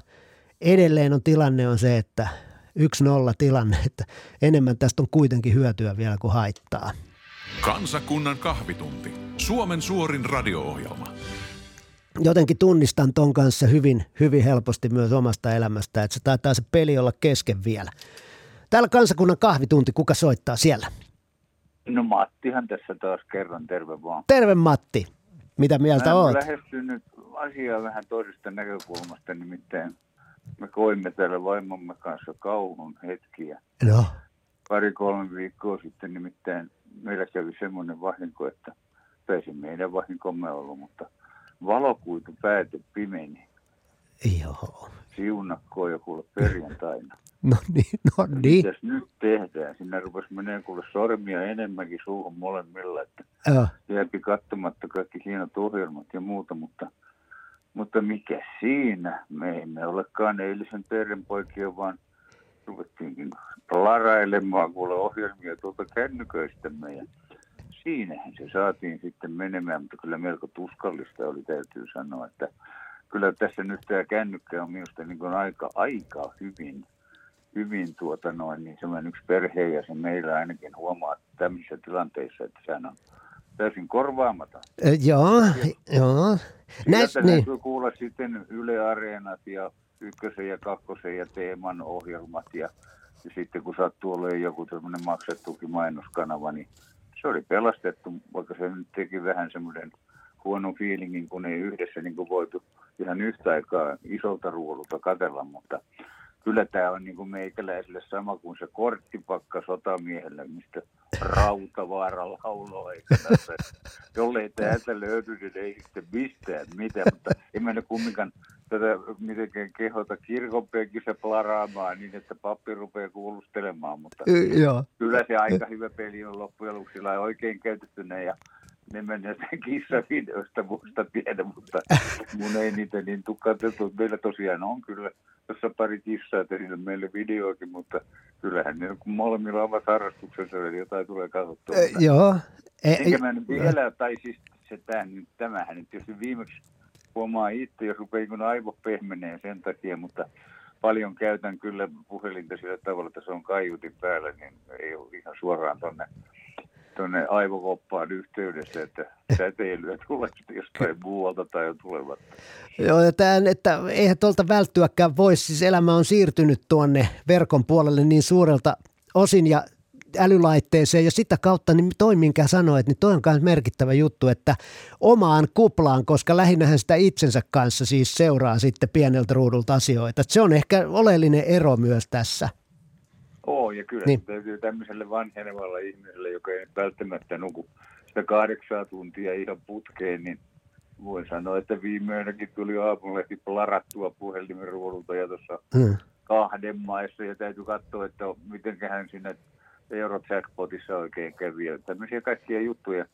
edelleen on tilanne on se, että yksi nolla tilanne, että enemmän tästä on kuitenkin hyötyä vielä kuin haittaa. Kansakunnan kahvitunti. Suomen suorin radio-ohjelma. Jotenkin tunnistan ton kanssa hyvin, hyvin helposti myös omasta elämästä, että se taitaa se peli olla kesken vielä. Täällä kansakunnan kahvitunti, kuka soittaa siellä? No Mattihan tässä taas kerran, terve vaan. Terve Matti. Mitä mieltä Mä oot? lähestyn nyt asiaa vähän toisesta näkökulmasta, nimittäin me koimme täällä vaimomme kanssa kauhun hetkiä. No. Pari-kolme viikkoa sitten nimittäin meillä kävi semmoinen vahinko, että pääsi meidän vahinkomme ollut, mutta valokuitu päätö pimeni. Joo. Siunakkoon jo kuule perjantaina. No niin, no niin. Mitäs nyt tehdään? Sinne rupesi menee kuule sormia enemmänkin suuhun molemmilla, että Joo. jääpi katsomatta kaikki hienot ohjelmat ja muuta, mutta, mutta mikä siinä? Me emme olekaan eilisen perjanpoikia, vaan ruvettiinkin larailemaan kuule ohjelmia tuolta kännyköistämme ja siinähän se saatiin sitten menemään, mutta kyllä melko tuskallista oli, täytyy sanoa, että kyllä tässä nyt tämä kännykkä on minusta niin kuin aika, aika hyvin, hyvin tuota noin, niin semmoinen yksi perhe ja se meillä ainakin huomaa tämmöisissä tilanteissa, että sehän on täysin korvaamaton. Ö, joo, joo. Näistä Näis, niin. täytyy kuulla sitten Yle Areenat ja ykkösen ja kakkosen ja teeman ohjelmat ja, ja sitten kun sattuu olemaan joku tämmöinen maksettukin mainoskanava, niin se oli pelastettu, vaikka se nyt teki vähän semmoinen huono fiilingin, kun ei yhdessä niin kuin voitu ihan yhtä aikaa isolta ruudulta katella, mutta kyllä tämä on niin kuin meikäläiselle sama kuin se korttipakka sotamiehelle, mistä Rautavaara eikä tässä, jollei täältä löydy, niin ei sitten mistään mitään, mutta en mä nyt kumminkaan tätä mitenkään kehota kirkonpenkissä plaraamaan niin, että pappi rupeaa kuulustelemaan, mutta Y- joo. kyllä se aika hyvä peli on loppujen lopuksi oikein käytettynä ja ne menee kissavideoista muista tiedä, mutta mun ei niitä niin katsottu. Meillä tosiaan on kyllä tuossa pari kissaa, on meille videoakin, mutta kyllähän ne kun molemmilla ovat harrastuksessa, eli jotain tulee katsottua. Ö, joo. E, Enkä mä nyt vielä, tai siis se tämän, tämähän nyt tietysti viimeksi huomaa itse, jos rupeaa kun aivot pehmenee sen takia, mutta paljon käytän kyllä puhelinta sillä tavalla, että se on kaiutin päällä, niin ei ole ihan suoraan tonne, tonne aivokoppaan yhteydessä, että säteilyä tulee jostain muualta tai jo tulevat. Joo, ja tämän, että eihän tuolta välttyäkään voisi. Siis elämä on siirtynyt tuonne verkon puolelle niin suurelta osin ja älylaitteeseen ja sitä kautta, niin toi minkä sanoit, niin toi on myös merkittävä juttu, että omaan kuplaan, koska lähinnähän sitä itsensä kanssa siis seuraa sitten pieneltä ruudulta asioita. Se on ehkä oleellinen ero myös tässä. Oo, ja kyllä Niin. täytyy tämmöiselle vanhenevalle ihmiselle, joka ei nyt välttämättä nuku sitä kahdeksaa tuntia ihan putkeen, niin voin sanoa, että viimeinenkin tuli aamulehti plarattua puhelimen ruudulta ja tuossa Hmm. kahden maissa ja täytyy katsoa, että mitenköhän siinä Eurojackpotissa oikein kävi ja tämmöisiä kaikkia juttuja.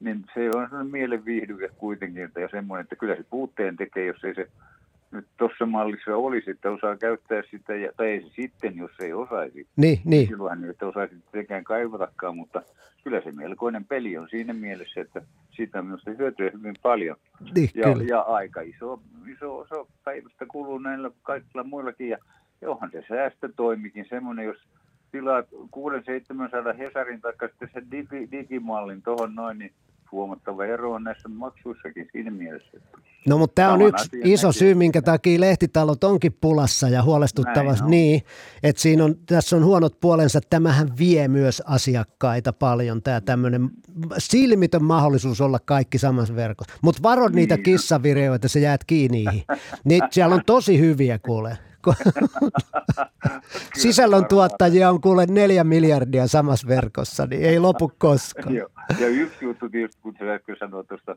Niin se on sellainen mielenviihdyke kuitenkin että ja semmoinen, että kyllä se puutteen tekee, jos ei se nyt tuossa mallissa olisi, että osaa käyttää sitä, ja, tai ei se sitten, jos ei osaisi. Niin, niin. Silloinhan nyt osaisi tekään kaivatakaan, mutta kyllä se melkoinen peli on siinä mielessä, että siitä on minusta hyötyä hyvin paljon. Niin, ja, kyllä. ja aika iso, iso osa päivästä kuluu näillä kaikilla muillakin. Ja, onhan se säästötoimikin semmoinen, jos tilaat 600-700 Hesarin tai sitten se digi, digimallin tuohon noin, niin huomattava ero on näissä maksuissakin siinä mielessä. No mutta tämä on yksi iso näkee. syy, minkä takia lehtitalot onkin pulassa ja huolestuttava Näin on. niin, että siinä on, tässä on huonot puolensa. Tämähän vie myös asiakkaita paljon, tämä tämmöinen silmitön mahdollisuus olla kaikki samassa verkossa. Mutta varo niitä Niin. kissavideoita, sä jäät kiinni niihin. Niin siellä on tosi hyviä kuule. Sisällön tuottajia on kuule neljä miljardia samassa verkossa, niin ei lopu koskaan. Joo. Ja yksi juttu tietysti, kun äsken sanoit tuosta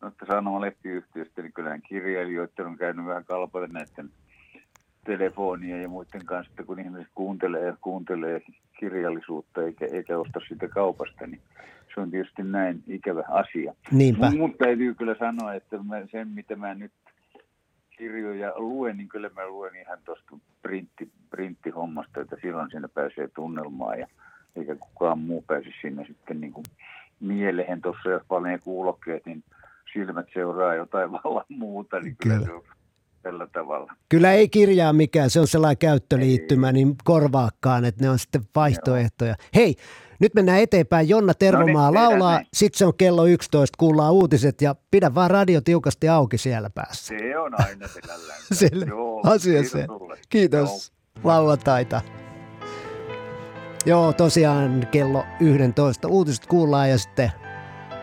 noista sanomalehtiyhtiöstä, niin kyllähän kirjailijoiden on käynyt vähän kalpata näiden telefonia ja muiden kanssa, että kun ihmiset kuuntelee ja kuuntelee kirjallisuutta eikä, eikä osta sitä kaupasta, niin se on tietysti näin ikävä asia. Niinpä. Mun täytyy kyllä sanoa, että mä, sen mitä mä nyt kirjoja luen, niin kyllä mä luen ihan tuosta printti, printtihommasta, että silloin siinä pääsee tunnelmaan ja eikä kukaan muu pääse sinne sitten niin kuin mieleen tuossa, jos paljon kuulokkeet, niin silmät seuraa jotain vallan muuta, niin kyllä, Kyllä. kyllä. se on tällä tavalla. Kyllä ei kirjaa mikään, se on sellainen käyttöliittymä, ei. niin korvaakaan, että ne on sitten vaihtoehtoja. Joo. Hei, nyt mennään eteenpäin. Jonna Tervomaa no niin, laulaa, sitten se on kello 11, kuullaan uutiset ja pidä vaan radio tiukasti auki siellä päässä. Se on aina selällään. Sille, Joo, asia kiitos se. Kiitos. Joo. Lauantaita. Joo, tosiaan kello 11 uutiset kuullaan ja sitten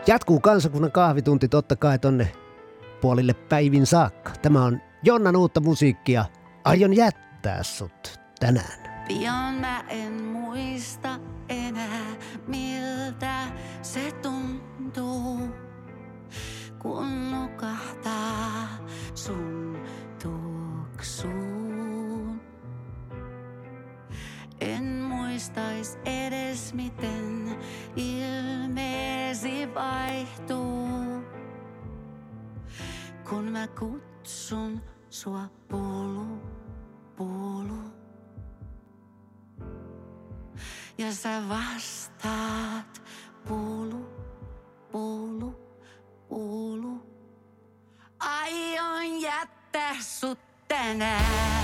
jatkuu kansakunnan kahvitunti totta kai tonne puolille päivin saakka. Tämä on Jonnan uutta musiikkia. Aion jättää sut tänään. Pian mä en muista enää, miltä se tuntuu, kun nukahtaa sun tuoksuun. En muistais edes miten ilmeesi vaihtuu, kun mä kutsun sua puulu, puulu. Ja sä vastaat puulu, puulu, puulu. Aion jättää sut tänään.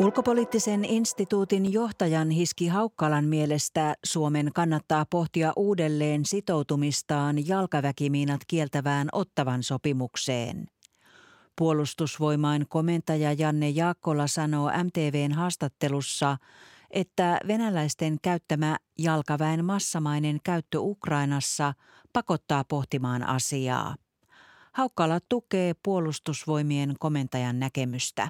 Ulkopoliittisen instituutin johtajan Hiski Haukkalan mielestä Suomen kannattaa pohtia uudelleen sitoutumistaan jalkaväkimiinat kieltävään ottavan sopimukseen. Puolustusvoimain komentaja Janne Jaakkola sanoo MTVn haastattelussa, että venäläisten käyttämä jalkaväen massamainen käyttö Ukrainassa pakottaa pohtimaan asiaa. Haukkala tukee puolustusvoimien komentajan näkemystä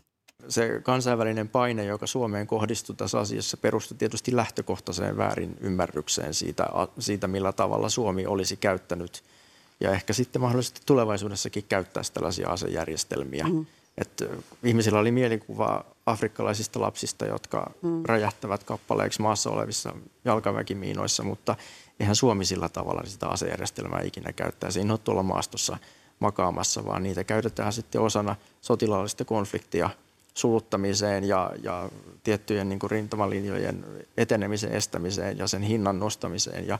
se kansainvälinen paine, joka Suomeen kohdistui tässä asiassa, perustui tietysti lähtökohtaiseen väärin ymmärrykseen siitä, siitä, millä tavalla Suomi olisi käyttänyt ja ehkä sitten mahdollisesti tulevaisuudessakin käyttää tällaisia asejärjestelmiä mm. että ihmisillä oli mielikuva afrikkalaisista lapsista, jotka mm. räjähtävät kappaleeksi maassa olevissa jalkaväkimiinoissa, mutta eihän Suomi sillä tavalla sitä asejärjestelmää ikinä käyttää. Siinä on tuolla maastossa makaamassa, vaan niitä käytetään sitten osana sotilaallista konfliktia suluttamiseen ja, ja tiettyjen niin kuin rintamalinjojen etenemisen estämiseen ja sen hinnan nostamiseen. Ja,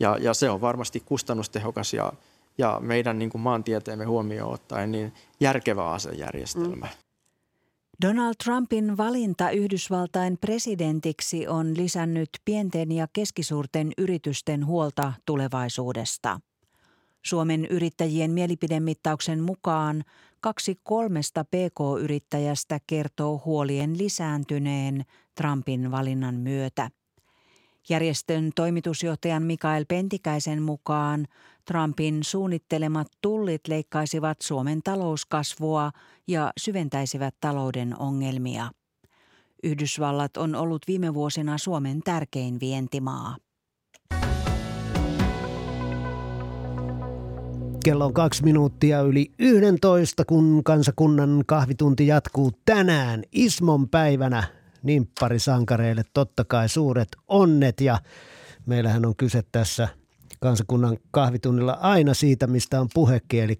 ja, ja se on varmasti kustannustehokas ja, ja meidän niin kuin maantieteemme huomioon ottaen niin järkevä asejärjestelmä. Mm. Donald Trumpin valinta Yhdysvaltain presidentiksi on lisännyt pienten ja keskisuurten yritysten huolta tulevaisuudesta. Suomen yrittäjien mielipidemittauksen mukaan kaksi kolmesta PK-yrittäjästä kertoo huolien lisääntyneen Trumpin valinnan myötä. Järjestön toimitusjohtajan Mikael Pentikäisen mukaan Trumpin suunnittelemat tullit leikkaisivat Suomen talouskasvua ja syventäisivät talouden ongelmia. Yhdysvallat on ollut viime vuosina Suomen tärkein vientimaa. Kello on kaksi minuuttia yli 11, kun kansakunnan kahvitunti jatkuu tänään Ismon päivänä. Nimpparisankareille totta kai suuret onnet ja meillähän on kyse tässä kansakunnan kahvitunnilla aina siitä, mistä on puhekin, eli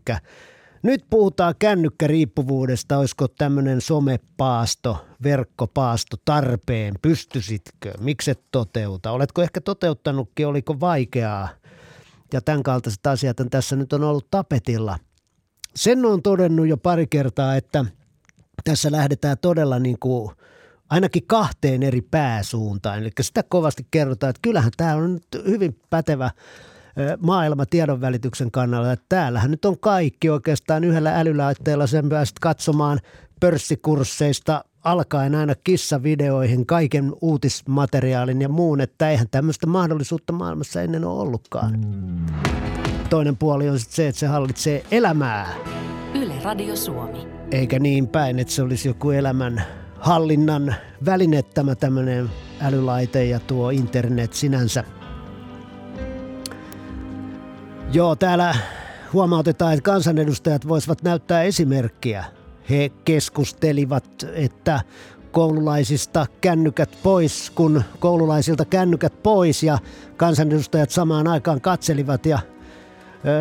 nyt puhutaan kännykkäriippuvuudesta, olisiko tämmöinen somepaasto, verkkopaasto tarpeen, pystyisitkö, mikset toteuta, oletko ehkä toteuttanutkin, oliko vaikeaa ja tämän kaltaiset asiat tässä nyt on ollut tapetilla. Sen on todennut jo pari kertaa, että tässä lähdetään todella niin kuin ainakin kahteen eri pääsuuntaan. Eli sitä kovasti kerrotaan, että kyllähän tämä on nyt hyvin pätevä maailma tiedonvälityksen kannalta, että täällähän nyt on kaikki oikeastaan yhdellä älylaitteella sen päästä katsomaan pörssikursseista alkaen aina kissavideoihin, kaiken uutismateriaalin ja muun, että eihän tämmöistä mahdollisuutta maailmassa ennen ole ollutkaan. Toinen puoli on sitten se, että se hallitsee elämää. Yle Radio Suomi. Eikä niin päin, että se olisi joku elämän hallinnan väline tämä tämmöinen älylaite ja tuo internet sinänsä. Joo, täällä huomautetaan, että kansanedustajat voisivat näyttää esimerkkiä. He keskustelivat, että koululaisista kännykät pois, kun koululaisilta kännykät pois ja kansanedustajat samaan aikaan katselivat ja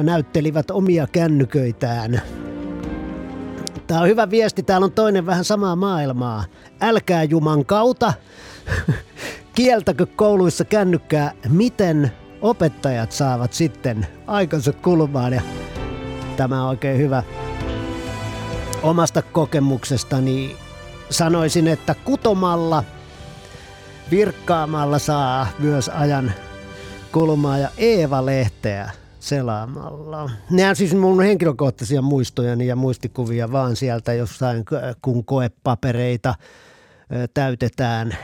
näyttelivät omia kännyköitään. Tämä on hyvä viesti. Täällä on toinen vähän samaa maailmaa. Älkää Juman kautta. Kieltäkö kouluissa kännykkää? Miten opettajat saavat sitten aikansa kulumaan? Ja tämä on oikein hyvä. Omasta kokemuksestani sanoisin, että kutomalla, virkkaamalla saa myös ajan kulumaan ja Eeva-lehteä selaamalla. Nämä on siis mun henkilökohtaisia muistojani ja muistikuvia vaan sieltä jossain, kun koepapereita täytetään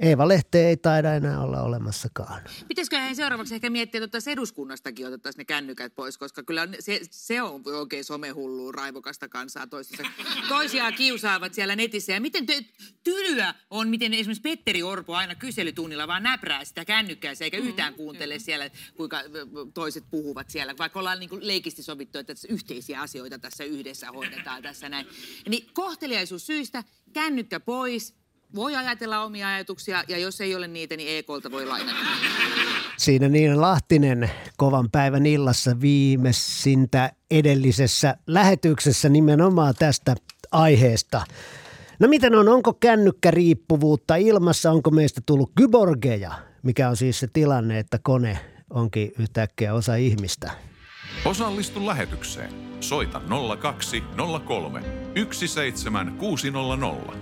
Eeva-Lehte ei taida enää olla olemassakaan. Pitäisikö hän seuraavaksi ehkä miettiä, että eduskunnastakin otettaisiin ne kännykät pois, koska kyllä se, se on oikein somehullu raivokasta kansaa toistensa. Toisiaan kiusaavat siellä netissä. Ja miten ty- tylyä on, miten esimerkiksi Petteri Orpo aina kyselytunnilla vaan näprää sitä kännykkää, eikä mm-hmm. yhtään kuuntele siellä, kuinka toiset puhuvat siellä. Vaikka ollaan niin kuin leikisti sovittu, että yhteisiä asioita tässä yhdessä hoidetaan tässä näin. Niin kohteliaisuus syistä, kännykkä pois, voi ajatella omia ajatuksia ja jos ei ole niitä, niin EKlta voi lainata. Siinä niin Lahtinen kovan päivän illassa viimeisintä edellisessä lähetyksessä nimenomaan tästä aiheesta. No miten on, onko kännykkäriippuvuutta ilmassa, onko meistä tullut kyborgeja, mikä on siis se tilanne, että kone onkin yhtäkkiä osa ihmistä? Osallistu lähetykseen. Soita 0203 17600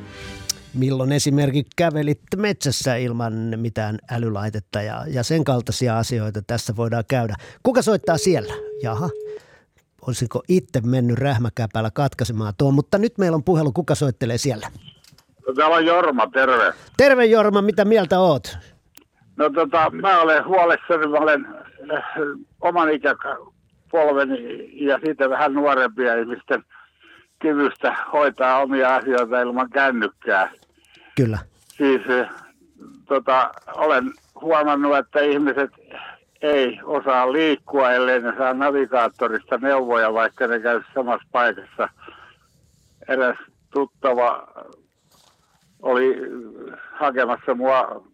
milloin esimerkiksi kävelit metsässä ilman mitään älylaitetta ja, ja sen kaltaisia asioita tässä voidaan käydä. Kuka soittaa siellä? Jaha, olisinko itse mennyt rähmäkäpällä katkaisemaan tuon, mutta nyt meillä on puhelu, kuka soittelee siellä? No, täällä on Jorma, terve. Terve Jorma, mitä mieltä oot? No tota, mä olen huolissani, mä olen äh, oman ikäpolveni ja sitten vähän nuorempia ihmisten – kyvystä hoitaa omia asioita ilman kännykkää. Kyllä. Siis eh, tota, olen huomannut, että ihmiset ei osaa liikkua, ellei ne saa navigaattorista neuvoja, vaikka ne käy samassa paikassa. eräs tuttava oli hakemassa mua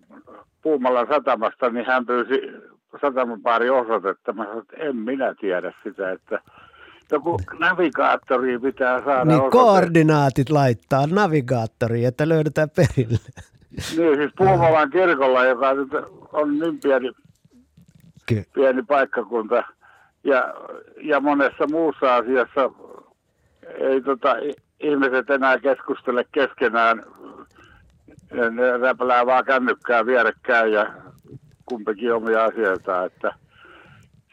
Puumalan satamasta, niin hän pyysi satamapaari osoitetta. Mä sanoin, että en minä tiedä sitä, että joku navigaattori pitää saada Niin osoite. koordinaatit laittaa navigaattoriin, että löydetään perille. Niin, siis Puumalan kirkolla, joka nyt on niin pieni, Ky- pieni paikkakunta. Ja, ja monessa muussa asiassa ei tota, ihmiset enää keskustele keskenään. Ne räpälää vaan kännykkää vierekkäin ja kumpikin omia asioita. Että,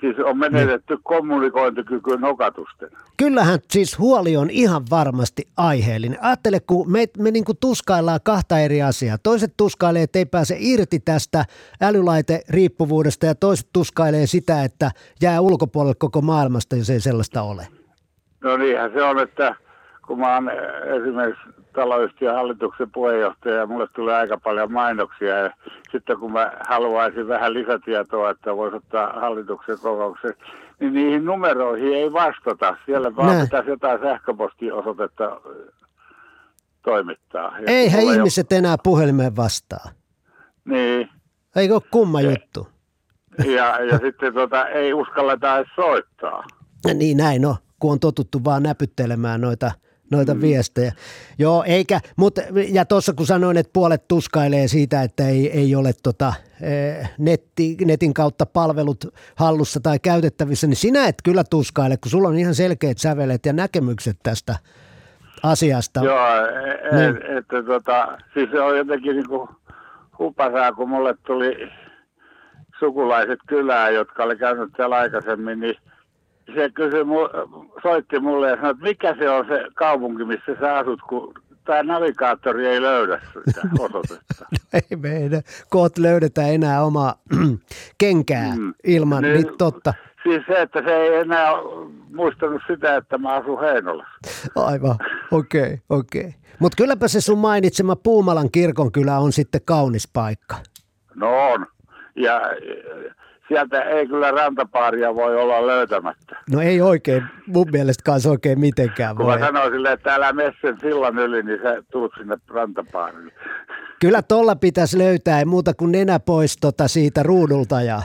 siis on menetetty kommunikointikyky nokatusten. Kyllähän siis huoli on ihan varmasti aiheellinen. Ajattele, kun me, me niin kuin tuskaillaan kahta eri asiaa. Toiset tuskailee, että ei pääse irti tästä älylaite-riippuvuudesta ja toiset tuskailee sitä, että jää ulkopuolelle koko maailmasta, jos ei sellaista ole. No niinhän se on, että kun mä oon esimerkiksi taloyhtiön hallituksen puheenjohtaja ja mulle tulee aika paljon mainoksia ja sitten kun mä haluaisin vähän lisätietoa, että voisi ottaa hallituksen kokouksen, niin niihin numeroihin ei vastata. Siellä vaan Näin. pitäisi jotain sähköpostiosoitetta toimittaa. Ja Eihän ihmiset enää puhelimeen vastaa. Niin, Eikö ole kumma juttu? ja, ja sitten tota, ei uskalleta edes soittaa. Niin näin on, kun on totuttu vaan näpyttelemään noita, noita mm. viestejä. Joo, eikä, mutta ja tuossa kun sanoin, että puolet tuskailee siitä, että ei, ei ole tota, eh, netti, netin kautta palvelut hallussa tai käytettävissä, niin sinä et kyllä tuskaile, kun sulla on ihan selkeät sävelet ja näkemykset tästä asiasta. Joo, e- Niin. e- että tota, siis se on jotenkin niinku hupasaa, kun mulle tuli sukulaiset kylään, jotka oli käynyt siellä aikaisemmin, niin se kysyi, soitti mulle ja sanoi, että mikä se on se kaupunki, missä sä asut, kun tämä navigaattori ei löydä sitä osoitetta. ei meidän koot löydetä enää omaa kenkää mm. ilman Niin. niin, totta. Siis se, että se ei enää muistanut sitä, että mä asun Heinolassa. Aivan, okei, okay, okei. Okay. Mutta kylläpä se sun mainitsema Puumalan kirkonkylä on sitten kaunis paikka. No on. Ja sieltä ei kyllä rantapaaria voi olla löytämättä. No ei oikein, mun mielestä kanssa oikein mitenkään Kun voi. mä sanoin sille, että älä mene sen sillan yli, niin sä tuut sinne rantapaarille. Kyllä tolla pitäisi löytää, ei muuta kuin nenä pois tota siitä ruudulta ja,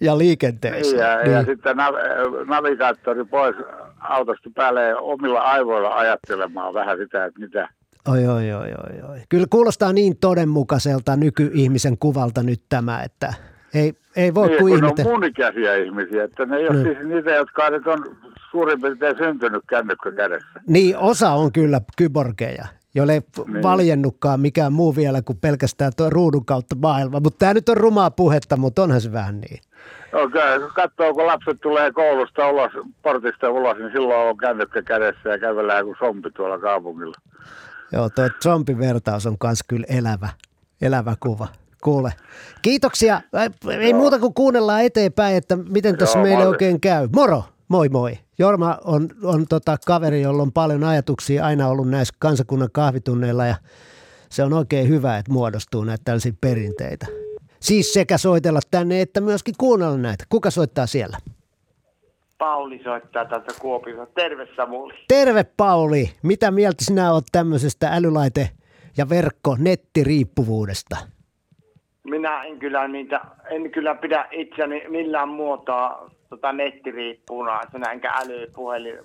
ja liikenteessä. Niin, ja, ja sitten nav- navigaattori pois autosta päälle omilla aivoilla ajattelemaan vähän sitä, että mitä. Oi, oi, oi, oi, oi. Kyllä kuulostaa niin todenmukaiselta nykyihmisen kuvalta nyt tämä, että ei, ei voi niin, kuin kun ne ihmetellä. on mun ikäisiä ihmisiä, että ne ei ole Niin. siis niitä, jotka nyt on suurin piirtein syntynyt kännykkä kädessä. Niin, osa on kyllä kyborgeja, joille ei Niin. valjennutkaan mikään muu vielä kuin pelkästään tuo ruudun kautta maailma. Mutta tämä nyt on rumaa puhetta, mutta onhan se vähän niin. Okei, kun katsoo, kun lapset tulee koulusta ulos, portista ulos, niin silloin on kännykkä kädessä ja kävellään kuin sompi tuolla kaupungilla. Joo, tuo Trumpin vertaus on myös kyllä elävä, elävä kuva. Kuule, kiitoksia. Ei- Ei muuta kuin kuunnellaan eteenpäin, että miten tässä Joo, meille oikein käy. Moro, moi moi. Jorma on, on tota kaveri, jolla on paljon ajatuksia aina ollut näissä kansakunnan kahvitunneilla ja se on oikein hyvä, että muodostuu näitä tällaisia perinteitä. Siis sekä soitella tänne että myöskin kuunnella näitä. Kuka soittaa siellä? Pauli soittaa täältä Kuopiosta. Terve Samuli. Terve Pauli, mitä mieltä sinä olet tämmöisestä älylaite- ja verkko-nettiriippuvuudesta? Minä en kyllä niitä, en kyllä pidä itseäni millään muotoa tota nettiriippunaisena enkä älypuhelin.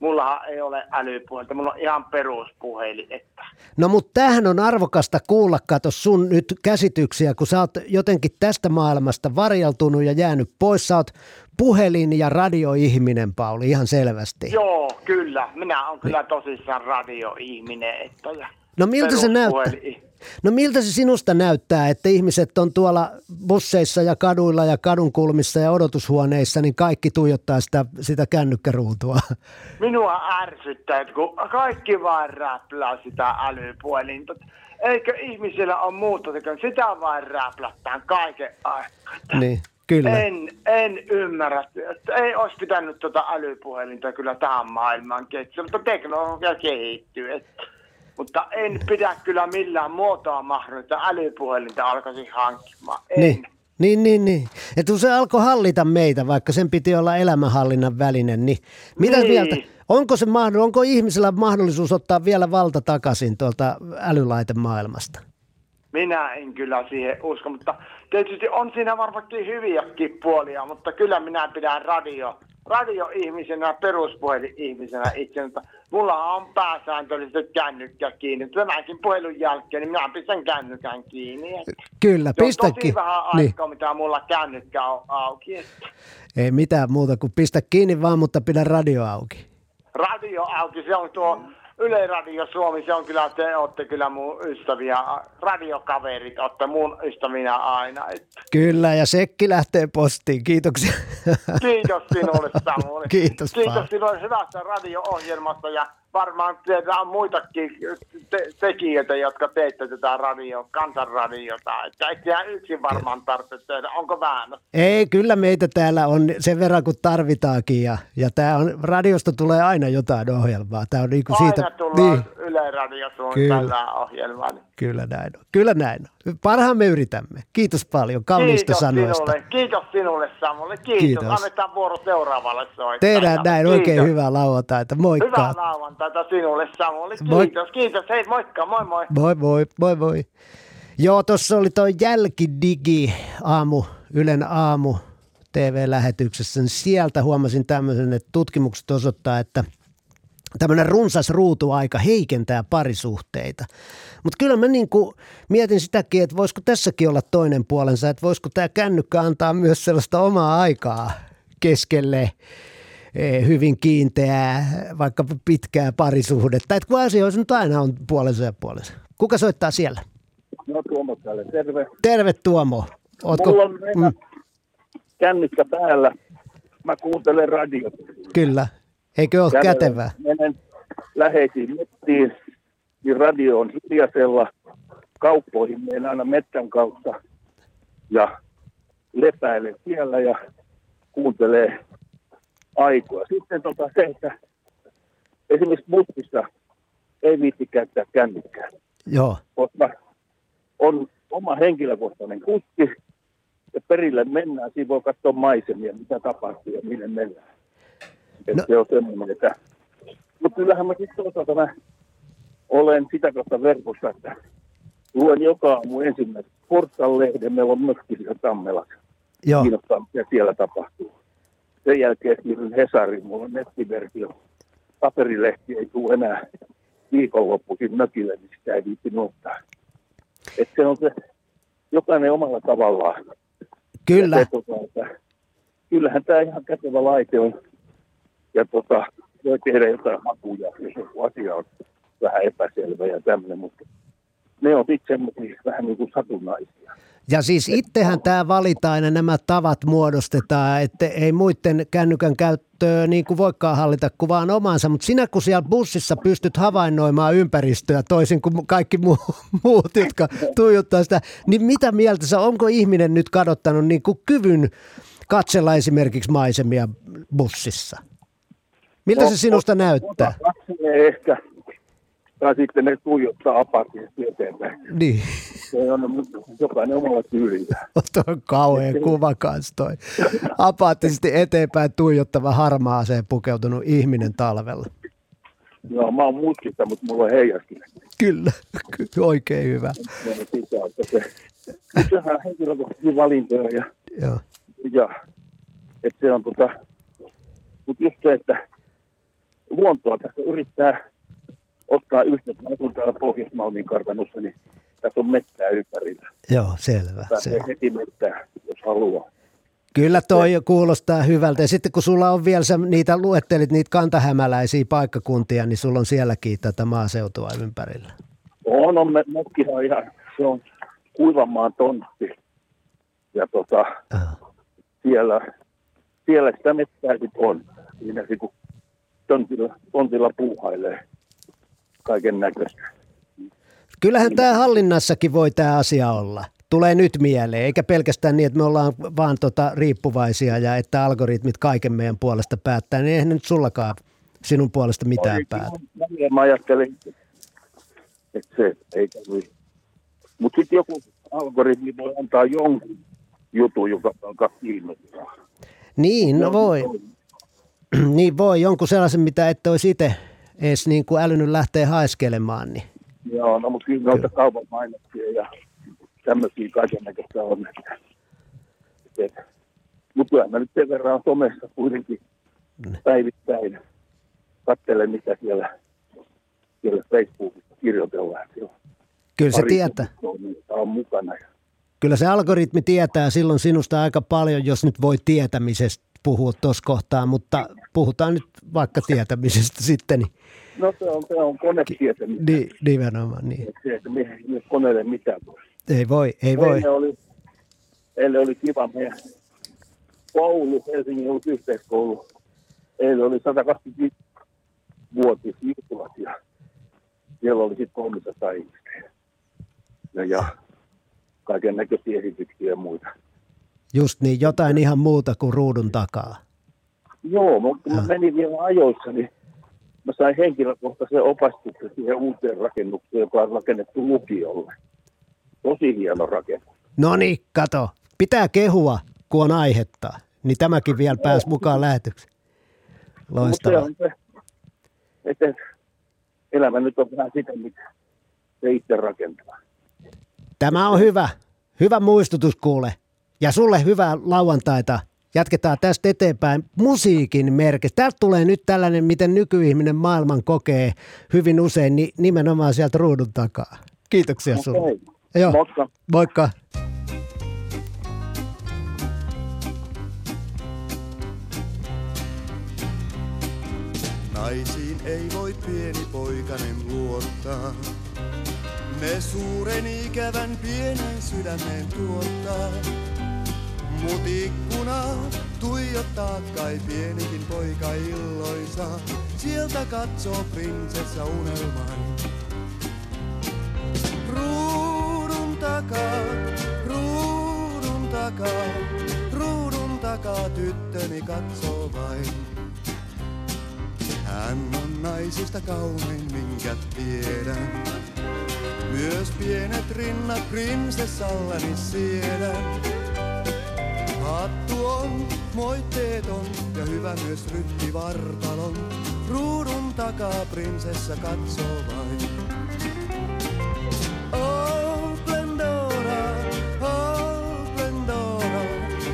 Mullahan ei ole älypuhelinta, mulla on ihan peruspuhelin. Että. No mutta tämähän on arvokasta kuulla, kato sun nyt käsityksiä, kun sä oot jotenkin tästä maailmasta varjeltunut ja jäänyt pois. Sä oot puhelin- ja radioihminen, Pauli, ihan selvästi. Joo, kyllä. Minä olen kyllä tosissaan radioihminen. Että ja No miltä se näyttää? No miltä se sinusta näyttää, että ihmiset on tuolla busseissa ja kaduilla ja kadunkulmissa ja odotushuoneissa, niin kaikki tuijottaa sitä, sitä kännykkäruutua. Minua ärsyttää, että kun kaikki vaan räplää sitä älypuhelinta. Eikö ihmisillä ole muuta tekemään? Sitä vaan räplättää kaiken aikaa. niin, kyllä. En, en ymmärrä, että ei olisi pitänyt tuota älypuhelinta kyllä tähän maailmaan keksiä, mutta teknologia kehittyy. Et, mutta en pidä kyllä millään muotoa mahdollista älypuhelinta alkaisin hankkimaan. En. Niin, niin, niin. niin. Että se alkoi hallita meitä, vaikka sen piti olla elämänhallinnan väline, niin mitä Niin. mieltä, Onko, se, onko ihmisellä mahdollisuus ottaa vielä valta takaisin tuolta älylaitemaailmasta? Minä en kyllä siihen usko, mutta tietysti on siinä varmasti hyviäkin puolia, mutta kyllä minä pidän radio, radioihmisenä, peruspuhelin-ihmisenä itse, mutta mulla on pääsääntöisesti kännykkä kiinni. Tämänkin puhelun jälkeen, niin minä pistän kännykän kiinni. Kyllä, pistäkin. Se on tosi vähän niin. aikaa, niin. mitä mulla kännykkä on auki. Ei mitään muuta kuin pistä kiinni vaan, mutta pidä radio auki. Radio auki, se on tuo Yle Radio Suomi, se on kyllä, te olette kyllä mun ystäviä, radiokaverit, olette mun ystävinä aina. Että. Kyllä, ja sekki lähtee postiin, kiitoksia. Kiitos sinulle Samuel. Kiitos Kiitos sinulle hyvästä radio-ohjelmasta ja varmaan teillä on muitakin te- tekijöitä, jotka teette tätä radio, kansanradiota. Että et ihan yksin varmaan tarvitse tehdä. Onko vähän? Ei, kyllä meitä täällä on sen verran kuin tarvitaankin. Ja, ja tää on, radiosta tulee aina jotain ohjelmaa. Tää on niinku aina siitä, tullaan niin, Yle Radio Kyllä. tällä ohjelmalla. kyllä näin on. Kyllä näin on. Parhaamme yritämme. Kiitos paljon kauniista Kiitos sanoista. sinulle, kiitos sinulle Samuel. Kiitos. Kiitos. Annetaan vuoro seuraavalle soittajalle. Tehdään näin. Oikein Kiitos. hyvää lauantaita. Moikka. Hyvää lauantaita sinulle Samuel. Moi. Kiitos, kiitos. Hei moikka, moi moi. Moi moi, moi moi. Joo, tuossa oli tuo jälkidigi aamu, Ylen aamu TV-lähetyksessä. Niin sieltä huomasin tämmöisen, että tutkimukset osoittaa, että tämmöinen runsas ruutuaika heikentää parisuhteita. Mutta kyllä mä niin mietin sitäkin, että voisiko tässäkin olla toinen puolensa, että voisiko tämä kännykkä antaa myös sellaista omaa aikaa keskelle eh, hyvin kiinteää, vaikka pitkää parisuhdetta. Että kun asioissa nyt aina on puolensa ja puolensa. Kuka soittaa siellä? No Tuomo täällä, terve. Terve Tuomo. Ootko? Mulla on meillä kännykkä päällä. Mä kuuntelen radiota. Kyllä. Eikö ole Kävelen, kätevää? Menen läheisiin nettiin, niin radio on hiljaisella. Kauppoihin menen aina metsän kautta ja lepäilen siellä ja kuuntelee aikoja. Sitten tota se, että esimerkiksi bussissa ei viitti käyttää kännykkää, Joo. koska on oma henkilökohtainen kuski ja perille mennään, siinä voi katsoa maisemia, mitä tapahtuu ja minne mennään. Et no. Se on semmoinen, että... Mutta kyllähän mä sitten toisaalta mä olen sitä kautta verkossa, että luen joka aamu ensimmäisen Portal-lehden, meillä on mökki siellä Tammelassa. Joo. Kiinnostaa, mitä siellä tapahtuu. Sen jälkeen siirryn Hesariin, mulla on nettiversio. Paperilehti ei tule enää viikonloppuisin mökille, niin sitä ei viitti ottaa. Et se on se, jokainen omalla tavallaan. Kyllä. Ja se, tota, että, kyllähän tämä ihan kätevä laite on. Ja tota, voi tehdä jotain hakuja, jos joku asia on vähän epäselvä ja tämmöinen, mutta ne on semmoisia vähän niin kuin satunnaisia. Ja siis itsehän tämä valitaan ja nämä tavat muodostetaan, että ei muiden kännykän käyttöä niin kuin voikaan hallita kuin vaan omansa, mutta sinä kun siellä bussissa pystyt havainnoimaan ympäristöä toisin kuin kaikki muu, muut, jotka tuijottaa sitä, niin mitä mieltä sä, onko ihminen nyt kadottanut niin kuin kyvyn katsella esimerkiksi maisemia bussissa? Miltä se sinusta näyttää? Ehkä, tai sitten ne tuijottaa apaattisesti eteenpäin. Niin. Se on jokainen omalla tyylillä. Tuo on kauhean kuva kanssa toi. Apaattisesti eteenpäin tuijottava harmaaseen pukeutunut ihminen talvella. No, mä oon mutkista, mutta mulla on heijastin. Kyllä, Ky- oikein hyvä. Sehän on henkilökohtaisia valintoja ja, Joo. ja että se on tota, mutta just se, että luontoa tässä yrittää ottaa yhteyttä. Mä asun täällä Pohjois-Malmin kartanossa, niin tässä on metsää ympärillä. Joo, selvä. Pääsee Se. heti metsää, jos haluaa. Kyllä toi kuulostaa hyvältä. Ja sitten kun sulla on vielä, sä niitä luettelit niitä kantahämäläisiä paikkakuntia, niin sulla on sielläkin tätä maaseutua ympärillä. On, on me- mökkihän on ihan, se on Kuivanmaan tontti. Ja tota, siellä, siellä sitä metsää sit on. Siinä kun tontilla, tontilla puuhailee kaiken näköistä. Kyllähän tämä hallinnassakin voi tämä asia olla. Tulee nyt mieleen, eikä pelkästään niin, että me ollaan vaan tota riippuvaisia ja että algoritmit kaiken meidän puolesta päättää, niin eihän nyt sullakaan sinun puolesta mitään päätä. Välillä Mä ajattelin, että se ei tarvitse. Mutta sitten joku algoritmi voi antaa jonkun jutun, joka alkaa kiinnostaa. Niin, no voi. niin voi, jonkun sellaisen, mitä ette olisi itse edes niin kuin älynyt lähteä haiskelemaan. Niin. Joo, no mutta kyllä noita kaupan mainoksia ja tämmöisiä kaiken näköistä on. Mutta kyllä mä nyt sen verran somessa kuitenkin päivittäin katselen, mitä siellä, siellä Facebookissa kirjoitellaan. Siellä Kyllä se tietää. On mukana. Kyllä se algoritmi tietää silloin sinusta aika paljon, jos nyt voi tietämisestä puhua tuossa kohtaa, mutta puhutaan nyt vaikka tietämisestä sitten. Niin... No se on, se on konetietämistä. Niin, nimenomaan, niin. Se, että me, me koneelle mitään voi. Ei voi, ei voi. Eilen oli, eilen oli kiva meidän koulu, Helsingin uusi yhteiskoulu. Eilen oli 125 vuotis juhlat ja siellä oli sitten 300 ihmistä. Ja, ja kaiken näköisiä esityksiä ja muita. Just niin, jotain ihan muuta kuin ruudun takaa. Joo, mutta kun mä menin vielä ajoissa, niin mä sain henkilökohtaisen opastuksen siihen uuteen rakennukseen, joka on rakennettu lukiolle. Tosi hieno rakennus. No niin, kato. Pitää kehua, kun on aihetta. Niin tämäkin vielä pääsi mukaan lähetykseen. Loistavaa. No, se, että elämä nyt on vähän sitä, mitä se itse rakentaa. Tämä on hyvä. Hyvä muistutus kuule. Ja sulle hyvää lauantaita. Jatketaan tästä eteenpäin musiikin merkistä. Täältä tulee nyt tällainen, miten nykyihminen maailman kokee hyvin usein, niin nimenomaan sieltä ruudun takaa. Kiitoksia okay. sulle. Joo. Moikka. Moikka. Naisiin ei voi pieni poikanen luottaa. Ne suuren ikävän pienen sydämen tuottaa. Mut ikkuna tuijottaa kai pienikin poika illoisa. Sieltä katsoo prinsessa unelman. Ruudun takaa, ruudun takaa, ruudun takaa tyttöni katsoo vain. Hän on naisista kaunein, minkä tiedän. Myös pienet rinnat prinsessallani siedän. Hattu on moitteeton ja hyvä myös ryhti vartalon. Ruudun takaa prinsessa katsoo vain. Oh Glendora, oh Glendora,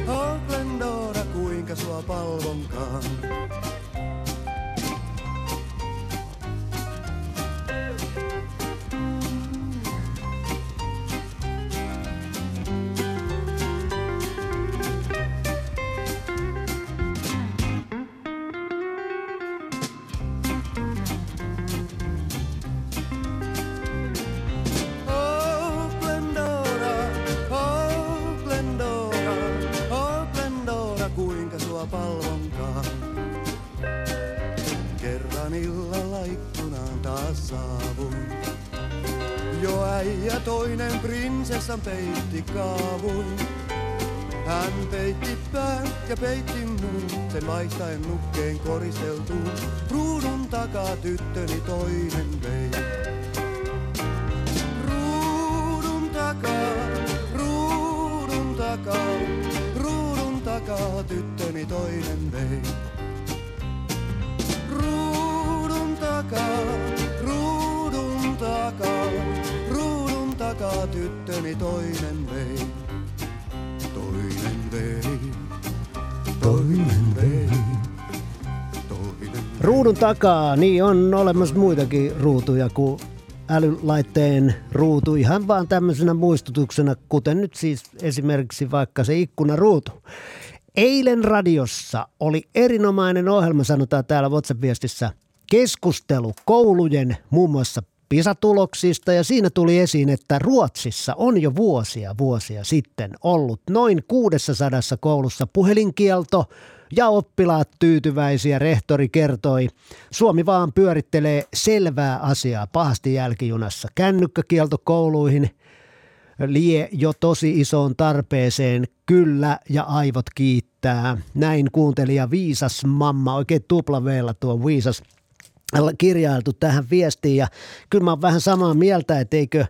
oh kuinka sua palvonkaan. Äijä toinen prinsessan peitti kaavuin. Hän peitti pään ja peitti muun, sen vaihtaen nukkeen koristeltuun. Ruudun takaa tyttöni toinen vei. Ruudun takaa, ruudun takaa, ruudun takaa tyttöni tyttöni toinen vei. Toinen vei, toinen vei. Ruudun takaa, niin on olemassa muitakin ruutuja kuin älylaitteen ruutu ihan vaan tämmöisenä muistutuksena, kuten nyt siis esimerkiksi vaikka se ikkunaruutu. Eilen radiossa oli erinomainen ohjelma, sanotaan täällä WhatsApp-viestissä, keskustelu koulujen muun muassa PISA-tuloksista ja siinä tuli esiin, että Ruotsissa on jo vuosia vuosia sitten ollut noin 600 koulussa puhelinkielto ja oppilaat tyytyväisiä, rehtori kertoi. Suomi vaan pyörittelee selvää asiaa pahasti jälkijunassa. Kännykkäkielto kouluihin lie jo tosi isoon tarpeeseen. Kyllä ja aivot kiittää. Näin kuuntelija Viisas Mamma, oikein tuplaveella tuo Viisas kirjailtu tähän viestiin ja kyllä mä oon vähän samaa mieltä, että eikö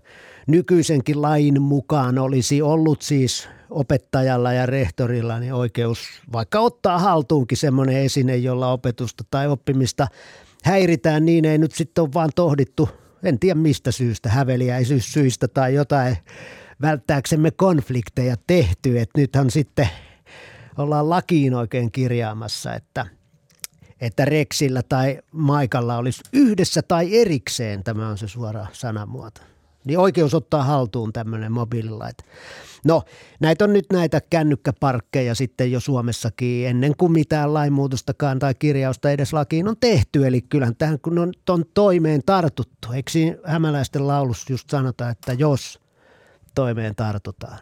nykyisenkin lain mukaan olisi ollut siis opettajalla ja rehtorilla niin oikeus vaikka ottaa haltuunkin semmoinen esine, jolla opetusta tai oppimista häiritään, niin ei nyt sitten ole vaan tohdittu, en tiedä mistä syystä, häveliäisyyssyistä tai jotain välttääksemme konflikteja tehty. Että nythän sitten ollaan lakiin oikein kirjaamassa, että, että Rexillä tai Maikalla olisi yhdessä tai erikseen, tämä on se suora sanamuoto, niin oikeus ottaa haltuun tämmöinen mobiililaite. No, näitä on nyt näitä kännykkäparkkeja sitten jo Suomessakin ennen kuin mitään lainmuutostakaan tai kirjausta edes lakiin on tehty. Eli kyllähän tähän kun on ton toimeen tartuttu. Eikö siinä hämäläisten laulussa just sanota, että jos toimeen tartutaan.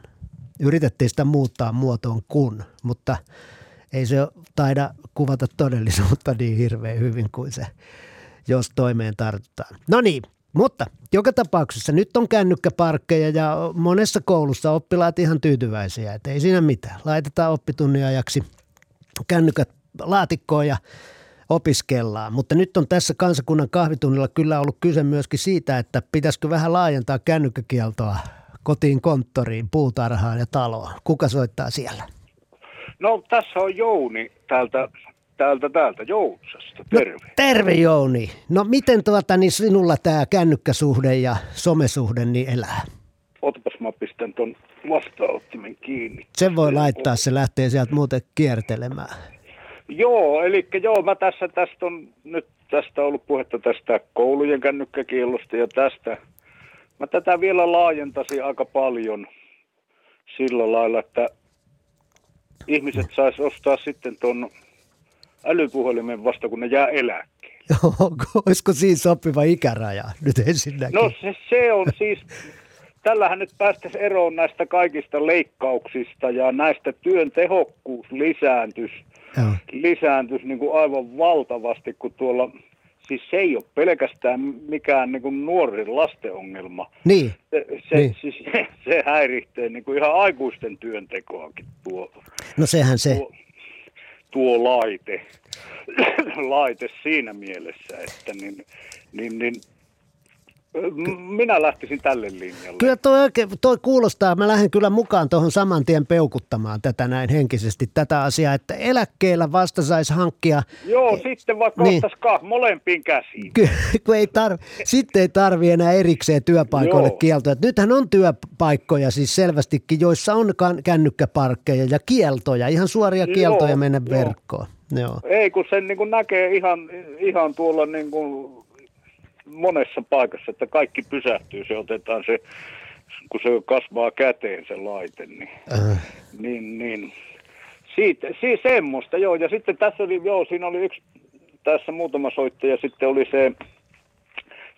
Yritettiin sitä muuttaa muotoon kun, mutta ei se taida kuvata todellisuutta niin hirveän hyvin kuin se, jos toimeen tartutaan. No niin, mutta joka tapauksessa nyt on kännykkäparkkeja ja monessa koulussa oppilaat ihan tyytyväisiä, että ei siinä mitään. Laitetaan oppitunnin ajaksi kännykät laatikkoon ja opiskellaan. Mutta nyt on tässä kansakunnan kahvitunnilla kyllä ollut kyse myöskin siitä, että pitäisikö vähän laajentaa kännykkäkieltoa kotiin, konttoriin, puutarhaan ja taloon. Kuka soittaa siellä? No tässä on Jouni täältä, täältä, täältä Joutsasta. Terve. No, terve Jouni. No miten tuota, niin sinulla tämä kännykkäsuhde ja somesuhde niin elää? Otapas mä pistän ton vastaanottimen kiinni. Sen voi laittaa, se lähtee sieltä muuten kiertelemään. Joo, eli joo, mä tässä, tästä on nyt tästä ollut puhetta tästä koulujen kännykkäkiellosta ja tästä Mä tätä vielä laajentaisin aika paljon sillä lailla, että ihmiset sais ostaa sitten tuon älypuhelimen vasta kun ne jää eläkkeelle. Olisiko siinä sopiva ikäraja nyt ensinnäkin? No se, se on siis, tällähän nyt päästäisiin eroon näistä kaikista leikkauksista ja näistä työn tehokkuus lisääntyisi, lisääntyisi niin kuin aivan valtavasti, kun tuolla siis se ei ole pelkästään mikään niin kuin nuoren lasten ongelma. Niin. Se, se, niin. Siis, se, se häiritsee niin kuin ihan aikuisten työntekoakin tuo. No sehän se. Tuo, tuo laite, laite siinä mielessä, että niin, niin, niin minä lähtisin tälle linjalle. Kyllä toi, oikein, toi kuulostaa, mä lähden kyllä mukaan tuohon saman tien peukuttamaan tätä näin henkisesti, tätä asiaa, että eläkkeellä vasta saisi hankkia. Joo, sitten vaikka niin. ottaisi molempiin käsiin. Kyllä, ei tarvi, sitten ei tarvi enää erikseen työpaikoille Joo. kieltoja. Nythän on työpaikkoja siis selvästikin, joissa on kännykkäparkkeja ja kieltoja, ihan suoria kieltoja Joo, mennä jo. verkkoon. Joo. Ei, kun sen niin kuin näkee ihan, ihan tuolla niin kuin monessa paikassa, että kaikki pysähtyy, se otetaan se, kun se kasvaa käteen se laite, niin, äh. niin, niin siitä, siis semmoista, joo. Ja sitten tässä oli, joo, siinä oli yksi, tässä muutama soittaja, sitten oli se,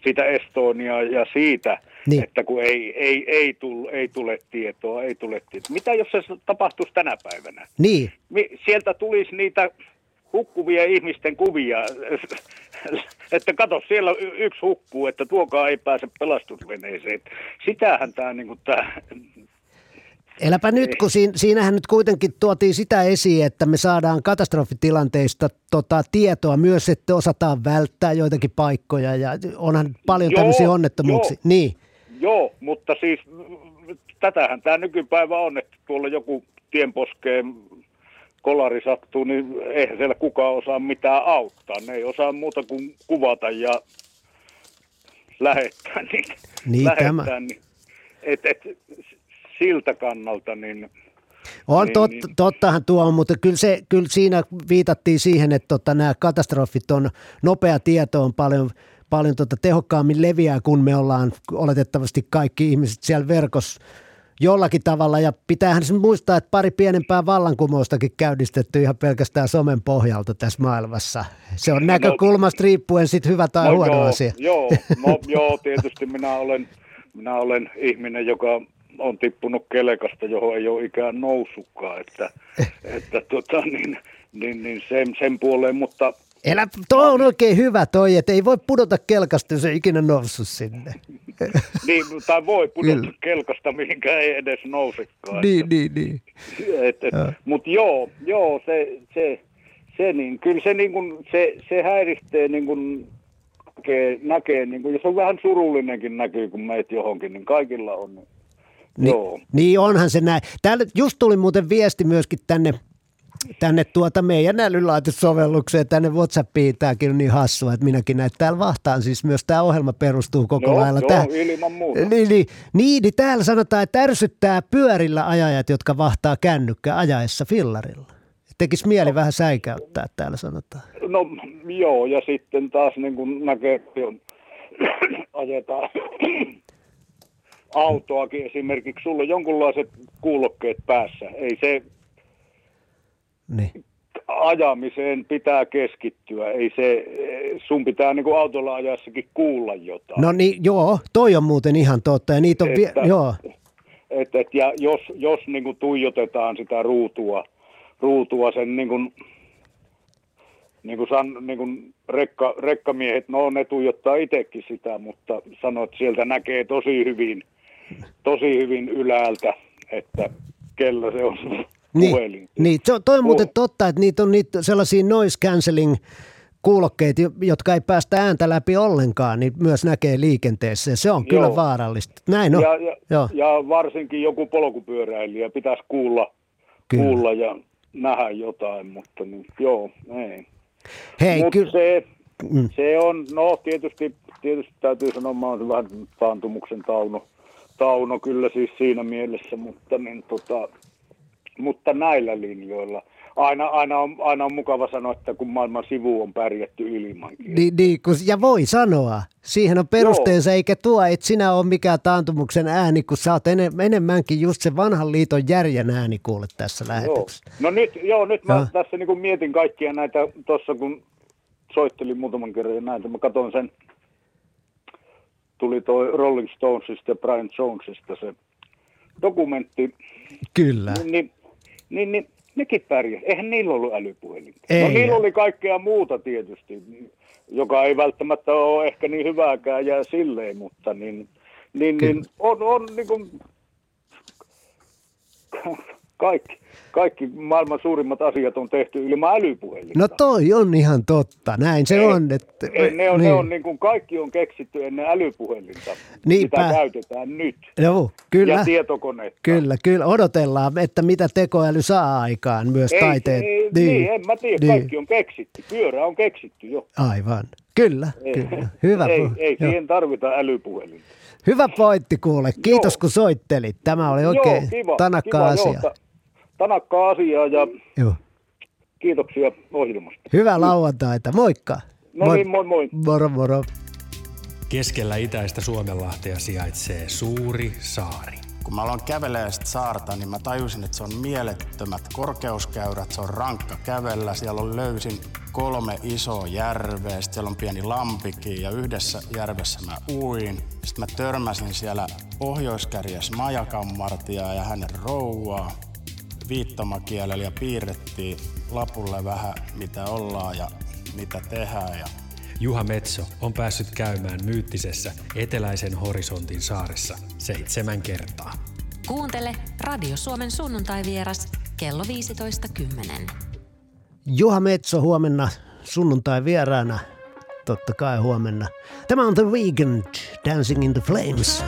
siitä Estonia ja siitä, niin. että kun ei, ei, ei, tule, ei tule tietoa, ei tule tietoa. Mitä jos se tapahtuisi tänä päivänä? Niin. Sieltä tulisi niitä hukkuvia ihmisten kuvia, että kato, siellä yksi hukkuu, että tuokaa ei pääse pelastusveneeseen. Sitähän tämä niin kuin tämä Eläpä nyt, kun siinä, siinähän nyt kuitenkin tuotiin sitä esiin, että me saadaan katastrofitilanteista tota, tietoa myös, että osataan välttää joitakin paikkoja ja onhan paljon joo, tämmöisiä onnettomuuksia. Joo, niin. joo, mutta siis tätähän tämä nykypäivä on, että tuolla joku tienposkeen kolari sattuu, niin eihän siellä kukaan osaa mitään auttaa. Ne ei osaa muuta kuin kuvata ja lähettää niitä. Niin, lähettää, tämä. Niin, et, et, siltä kannalta niin on niin, tot, niin. tottahan tuo on, mutta kyllä, se, kyllä siinä viitattiin siihen, että tota, nämä katastrofit on, nopea tieto on paljon, paljon tota, tehokkaammin leviää, kun me ollaan oletettavasti kaikki ihmiset siellä verkossa jollakin tavalla. Ja pitäähän sen muistaa, että pari pienempää vallankumoustakin käynnistetty ihan pelkästään somen pohjalta tässä maailmassa. Se on no, näkökulmasta riippuen sitten hyvä tai no, huono joo, asia. Joo, no, joo, tietysti minä olen, minä olen ihminen, joka on tippunut kelekasta, johon ei ole ikään noussutkaan, että, että tota, niin, niin, niin sen, sen puoleen, mutta Elä, toi on oikein hyvä toi, että ei voi pudota kelkasta, jos ei ikinä noussut sinne. niin, tai voi pudota Kyllä. kelkasta, mihinkä ei edes nousekaan. Niin, että, niin, niin. Mutta joo, joo se, se, se, niin, kyllä se, niin kun, se, se häiritsee niin kun näkee, näkee niin kuin, jos on vähän surullinenkin näkyy, kun meet johonkin, niin kaikilla on. Ni, Joo. Niin onhan se näin. Täällä just tuli muuten viesti myöskin tänne tänne tuota meidän älylaitesovellukseen, tänne Whatsappiin, tämäkin on niin hassua, että minäkin näin. Täällä vahtaan siis myös tämä ohjelma perustuu koko Joo, lailla. joo, tähän. ilman muuta. Niin, niin, niin, niin, täällä sanotaan, että ärsyttää pyörillä ajajat, jotka vahtaa kännykkä ajaessa fillarilla. Tekisi mieli vähän säikäyttää, täällä sanotaan. No joo, ja sitten taas niin kuin näkee, on- ajetaan autoakin esimerkiksi, sulla on jonkunlaiset kuulokkeet päässä. Ei se Niin. ajamiseen pitää keskittyä. Ei se, sun pitää niin kuin autolla ajassakin kuulla jotain. No niin, joo, toi on muuten ihan totta. Ja niitä on vie- Että- joo, Et, et, ja jos, jos niin kuin tuijotetaan sitä ruutua, ruutua sen niin kuin, niin kuin, san, niin kuin rekka, rekkamiehet, no ne tuijottaa itsekin sitä, mutta sanot, sieltä näkee tosi hyvin, tosi hyvin ylältä, että kellä se on niin, puhelin. niin to, toi on muuten totta, että niitä on niitä sellaisia noise cancelling kuulokkeet, jo- jotka ei päästä ääntä läpi ollenkaan, niin myös näkee liikenteessä. Se on kyllä Joo. vaarallista. Näin on. Ja, ja, Joo. ja varsinkin joku polkupyöräilijä pitäisi kuulla, Kyllä. kuulla ja nähdä jotain, mutta niin, joo, ei. Hei, kyllä. se, Mm. se on, no tietysti, tietysti täytyy sanoa, mä oon vähän taantumuksen tauno, tauno kyllä siis siinä mielessä, mutta, niin, tota, mutta näillä linjoilla. Aina, aina, on, aina on mukava sanoa, että kun maailman sivu on pärjätty ilmankin. Niin, niin, kun, ja voi sanoa. Siihen on perusteensa, eikä tuo, että sinä ole mikään taantumuksen ääni, kun sä oot enem, enemmänkin just se vanhan liiton järjen ääni kuule tässä lähetyksessä. Joo. No nyt, joo, nyt mä Joo. tässä niin kuin mietin kaikkia näitä, tuossa kun soittelin muutaman kerran ja näitä, mä katson sen, tuli toi Rolling Stonesista ja Brian Jonesista se dokumentti, Kyllä. niin, niin, niin, niin nekin pärjäs. Eihän niillä ollut älypuhelinta. Ei. No niillä oli kaikkea muuta tietysti, joka ei välttämättä ole ehkä niin hyvääkään ja silleen, mutta niin, niin, niin on, on niin kuin kaikki, kaikki maailman suurimmat asiat on tehty ilman älypuhelinta. No toi on ihan totta, näin se Ei, on. Että, Ei, ne on, niin. ne on niin kuin kaikki on keksitty ennen älypuhelinta, Niinpä. mitä käytetään nyt. Joo, kyllä. Ja tietokoneet. Kyllä, kyllä. Odotellaan, että mitä tekoäly saa aikaan, myös Ei, taiteet. Ei, niin. niin, en mä tiedä, niin. kaikki on keksitty. Pyörä on keksitty jo. Aivan. Kyllä, Ei, kyllä. Hyvä, ei, ei joo. siihen tarvita älypuhelinta. Hyvä pointti kuule. Kiitos kun soittelit. Tämä oli oikein joo, kiva, tanakka kiva, asia. Joo, ta- tanakkaa asiaa ja Joo. kiitoksia ohjelmasta. Hyvää lauantaita. Moikka. No niin, moi moi. Moro moro. Keskellä itäistä Suomenlahtea sijaitsee suuri saari. Kun mä aloin kävelemään sitä saarta, niin mä tajusin, että se on mielettömät korkeuskäyrät, se on rankka kävellä. Siellä on löysin kolme isoa järveä, sitten siellä on pieni lampikin ja yhdessä järvessä mä uin. Sitten mä törmäsin siellä pohjoiskärjessä majakammartia ja hänen rouvaa viittomakielellä ja piirrettiin lapulle vähän mitä ollaan ja mitä tehdään. Ja Juha Metso on päässyt käymään myyttisessä eteläisen horisontin saaressa seitsemän kertaa. Kuuntele Radio Suomen sunnuntaivieras kello 15.10. Juha Metso huomenna sunnuntai vieraana. Totta kai huomenna. Tämä on The Weekend, Dancing in the Flames.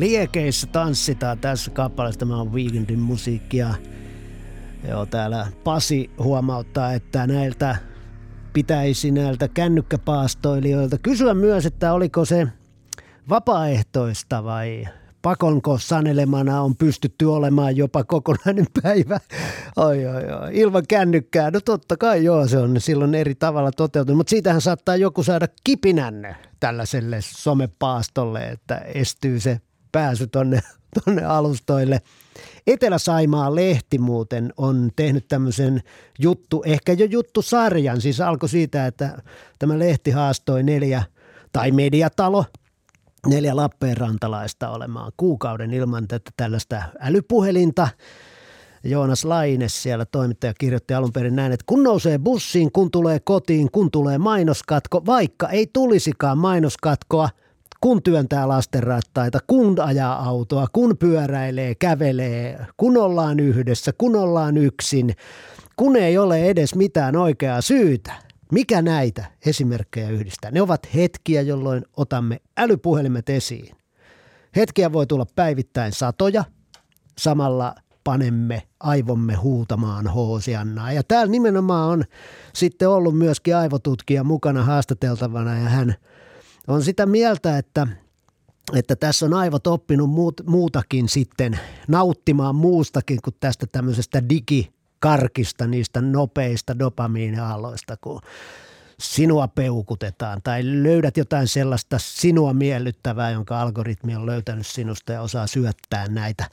Liekeissä tanssitaan tässä kappaleessa. Tämä on Weekendin musiikkia. Joo, täällä Pasi huomauttaa, että näiltä pitäisi näiltä kännykkäpaastoilijoilta kysyä myös, että oliko se vapaaehtoista vai pakonko sanelemana on pystytty olemaan jopa kokonainen päivä. Oi, oi, oi. Ilman kännykkää. No totta kai joo, se on silloin eri tavalla toteutunut. Mutta siitähän saattaa joku saada kipinän tällaiselle somepaastolle, että estyy se pääsy tonne, tonne alustoille. Etelä-Saimaa lehti muuten on tehnyt tämmöisen juttu, ehkä jo juttu sarjan, siis alkoi siitä, että tämä lehti haastoi neljä, tai mediatalo, neljä Lappeenrantalaista olemaan kuukauden ilman tätä tällaista älypuhelinta. Joonas Laine siellä toimittaja kirjoitti alun perin näin, että kun nousee bussiin, kun tulee kotiin, kun tulee mainoskatko, vaikka ei tulisikaan mainoskatkoa – kun työntää lastenrattaita, kun ajaa autoa, kun pyöräilee, kävelee, kun ollaan yhdessä, kun ollaan yksin, kun ei ole edes mitään oikeaa syytä. Mikä näitä esimerkkejä yhdistää? Ne ovat hetkiä, jolloin otamme älypuhelimet esiin. Hetkiä voi tulla päivittäin satoja, samalla panemme aivomme huutamaan hoosiannaa. Ja täällä nimenomaan on sitten ollut myöskin aivotutkija mukana haastateltavana ja hän – on sitä mieltä, että, että tässä on aivot oppinut muut, muutakin sitten nauttimaan muustakin kuin tästä tämmöisestä digikarkista, niistä nopeista dopamiinialoista, kun sinua peukutetaan tai löydät jotain sellaista sinua miellyttävää, jonka algoritmi on löytänyt sinusta ja osaa syöttää näitä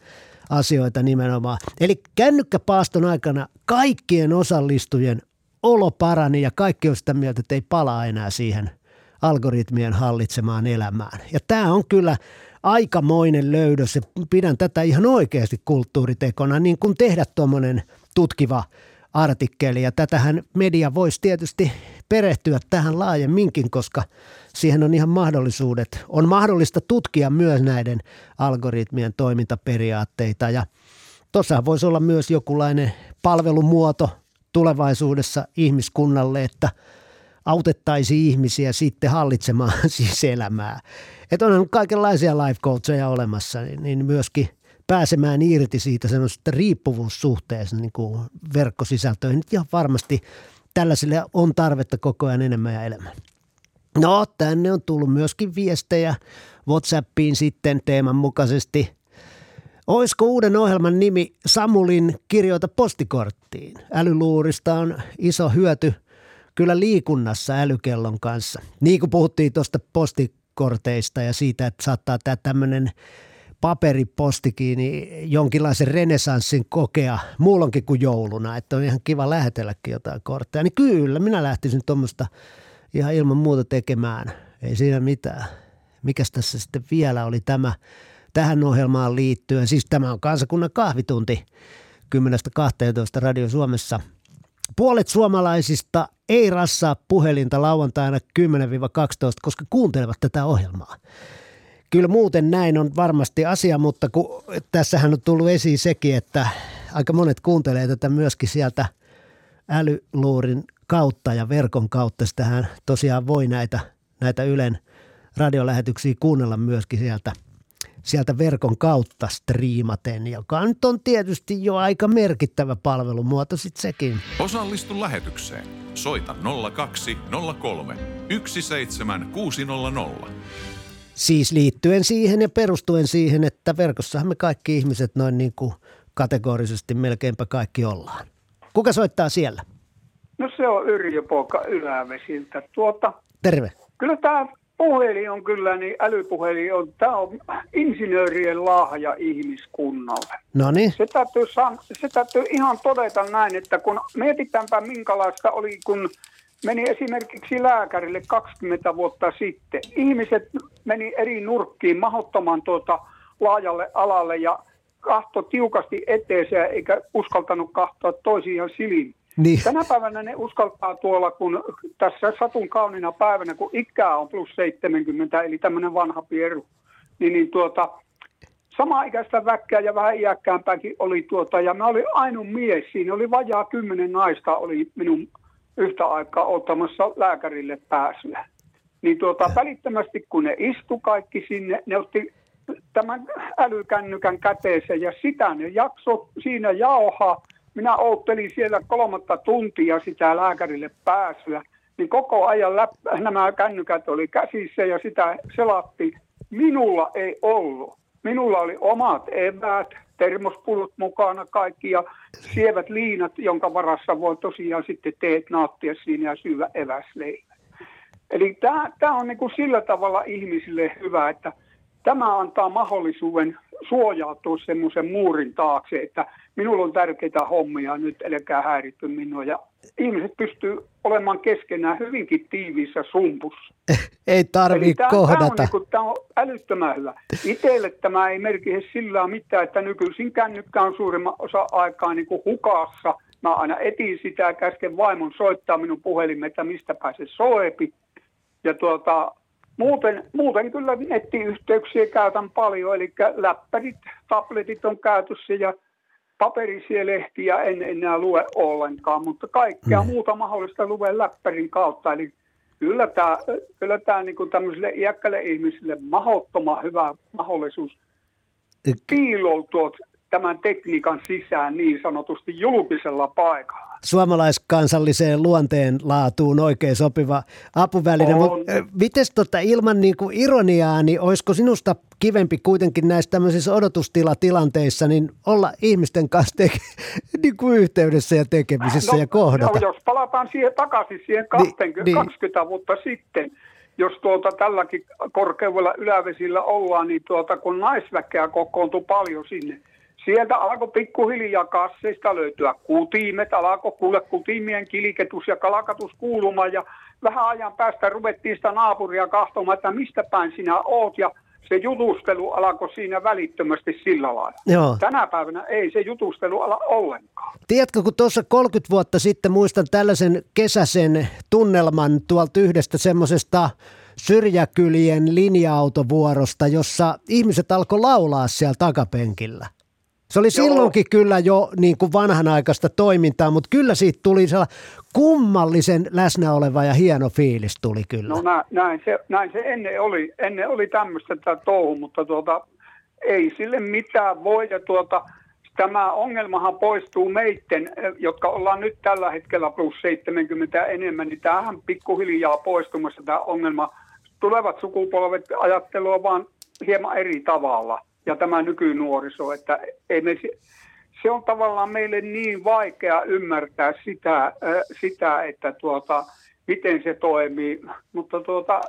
asioita nimenomaan. Eli kännykkäpaaston aikana kaikkien osallistujien olo parani ja kaikki on sitä mieltä, että ei palaa enää siihen – algoritmien hallitsemaan elämään. Ja tämä on kyllä aikamoinen löydös ja pidän tätä ihan oikeasti kulttuuritekona, niin kuin tehdä tuommoinen tutkiva artikkeli. Ja tätähän media voisi tietysti perehtyä tähän laajemminkin, koska siihen on ihan mahdollisuudet. On mahdollista tutkia myös näiden algoritmien toimintaperiaatteita ja tuossa voisi olla myös jokinlainen palvelumuoto tulevaisuudessa ihmiskunnalle, että – autettaisiin ihmisiä sitten hallitsemaan siis elämää. Että on kaikenlaisia life coacheja olemassa, niin, niin myöskin pääsemään irti siitä semmoisesta riippuvuussuhteesta niin kuin verkkosisältöihin. Ja varmasti tällaisille on tarvetta koko ajan enemmän ja enemmän. No, tänne on tullut myöskin viestejä WhatsAppiin sitten teeman mukaisesti. Olisiko uuden ohjelman nimi Samulin kirjoita postikorttiin? Älyluurista on iso hyöty – kyllä liikunnassa älykellon kanssa. Niin kuin puhuttiin tuosta postikorteista ja siitä, että saattaa tämä tämmöinen paperipostikin niin jonkinlaisen renesanssin kokea muulloinkin kuin jouluna, että on ihan kiva lähetelläkin jotain kortteja. Niin kyllä, minä lähtisin tuommoista ihan ilman muuta tekemään. Ei siinä mitään. Mikäs tässä sitten vielä oli tämä tähän ohjelmaan liittyen? Siis tämä on kansakunnan kahvitunti 10.12 Radio Suomessa – Puolet suomalaisista ei rassaa puhelinta lauantaina 10-12, koska kuuntelevat tätä ohjelmaa. Kyllä muuten näin on varmasti asia, mutta kun tässähän on tullut esiin sekin, että aika monet kuuntelee tätä myöskin sieltä älyluurin kautta ja verkon kautta. Sitähän tosiaan voi näitä, näitä Ylen radiolähetyksiä kuunnella myöskin sieltä sieltä verkon kautta striimaten, joka nyt on tietysti jo aika merkittävä palvelumuoto sitten sekin. Osallistu lähetykseen. Soita 0203 17600. Siis liittyen siihen ja perustuen siihen, että verkossahan me kaikki ihmiset noin niin kuin kategorisesti melkeinpä kaikki ollaan. Kuka soittaa siellä? No se on Yrjö Poika Ylävesiltä. Tuota, Terve. kyllä tämä puhelin on kyllä, niin älypuhelin on, tämä on insinöörien lahja ihmiskunnalle. No niin. Se täytyy, san- se täytyy ihan todeta näin, että kun mietitäänpä minkälaista oli, kun meni esimerkiksi lääkärille 20 vuotta sitten. Ihmiset meni eri nurkkiin mahdottoman tuota laajalle alalle ja kahto tiukasti eteeseen eikä uskaltanut kahtoa toisiaan silmiin. Niin. Tänä päivänä ne uskaltaa tuolla, kun tässä satun kauniina päivänä, kun ikää on plus 70, eli tämmöinen vanha pieru, niin, niin tuota, sama ikäistä väkkää ja vähän iäkkäämpääkin oli tuota, ja mä olin ainoa mies, siinä oli vajaa kymmenen naista, oli minun yhtä aikaa ottamassa lääkärille pääsyä. Niin tuota, välittömästi kun ne istu kaikki sinne, ne otti tämän älykännykän käteeseen ja sitä ne jakso siinä jauhaa. Minä oottelin siellä kolmatta tuntia sitä lääkärille pääsyä, niin koko ajan läp- nämä kännykät oli käsissä ja sitä selattiin. Minulla ei ollut. Minulla oli omat eväät, termospulut mukana kaikki ja sievät liinat, jonka varassa voi tosiaan sitten teet naattia siinä ja syödä eväsleivän. Eli tämä on niin kuin sillä tavalla ihmisille hyvä, että tämä antaa mahdollisuuden suojautua semmoisen muurin taakse, että minulla on tärkeitä hommia nyt, älkää häiritty minua. Ja ihmiset pystyy olemaan keskenään hyvinkin tiiviissä sumpussa. Ei tarvii Tämä kohdata. on, niin tämä on älyttömän hyvä. Itselle tämä ei merkitse sillä mitään, että nykyisin kännykkä on suurimman osa aikaa niin kuin hukassa. Mä aina etin sitä ja käsken vaimon soittaa minun puhelimeen, että mistä pääse soepi. Ja tuota, muuten, muuten kyllä nettiyhteyksiä käytän paljon, eli läppärit, tabletit on käytössä ja paperisia lehtiä en enää lue ollenkaan, mutta kaikkea mm. muuta mahdollista luen läppärin kautta. Eli kyllä tämä, kyllä tämä niin kuin tämmöisille iäkkäille ihmisille mahdottoman hyvä mahdollisuus piiloutua tämän tekniikan sisään niin sanotusti julkisella paikalla. Suomalaiskansalliseen luonteen laatuun oikein sopiva apuväline. On. Mutta miten tota, ilman niin kuin ironiaa, niin olisiko sinusta kivempi kuitenkin näissä tämmöisissä odotustilatilanteissa niin olla ihmisten kanssa teke, niin kuin yhteydessä ja tekemisissä ja kohdata? No, jos palataan siihen takaisin siihen 20, niin. 20 vuotta sitten, jos tuota tälläkin korkeudella ylävesillä ollaan, niin tuota, kun naisväkeä kokoontui paljon sinne, sieltä alkoi pikkuhiljaa kasseista löytyä kutimet, alkoi kuule kutimien kiliketus ja kalakatus kuulumaan ja vähän ajan päästä ruvettiin sitä naapuria kahtomaan, että mistä päin sinä oot ja se jutustelu alkoi siinä välittömästi sillä lailla. Joo. Tänä päivänä ei se jutustelu ala ollenkaan. Tiedätkö, kun tuossa 30 vuotta sitten muistan tällaisen kesäisen tunnelman tuolta yhdestä semmoisesta syrjäkylien linja-autovuorosta, jossa ihmiset alkoi laulaa siellä takapenkillä. Se oli silloinkin kyllä jo niin kuin vanhanaikaista toimintaa, mutta kyllä siitä tuli sellainen kummallisen läsnä oleva ja hieno fiilis tuli kyllä. No nä, näin, se, näin se ennen oli, ennen oli tämmöistä tämä touhu, mutta tuota, ei sille mitään voi. Ja tuota, tämä ongelmahan poistuu meitten, jotka ollaan nyt tällä hetkellä plus 70 ja enemmän, niin tämähän pikkuhiljaa poistumassa tämä ongelma. Tulevat sukupolvet ajattelua vaan hieman eri tavalla ja tämä nykynuoriso, että ei me, se on tavallaan meille niin vaikea ymmärtää sitä, sitä että tuota, miten se toimii, mutta tuota,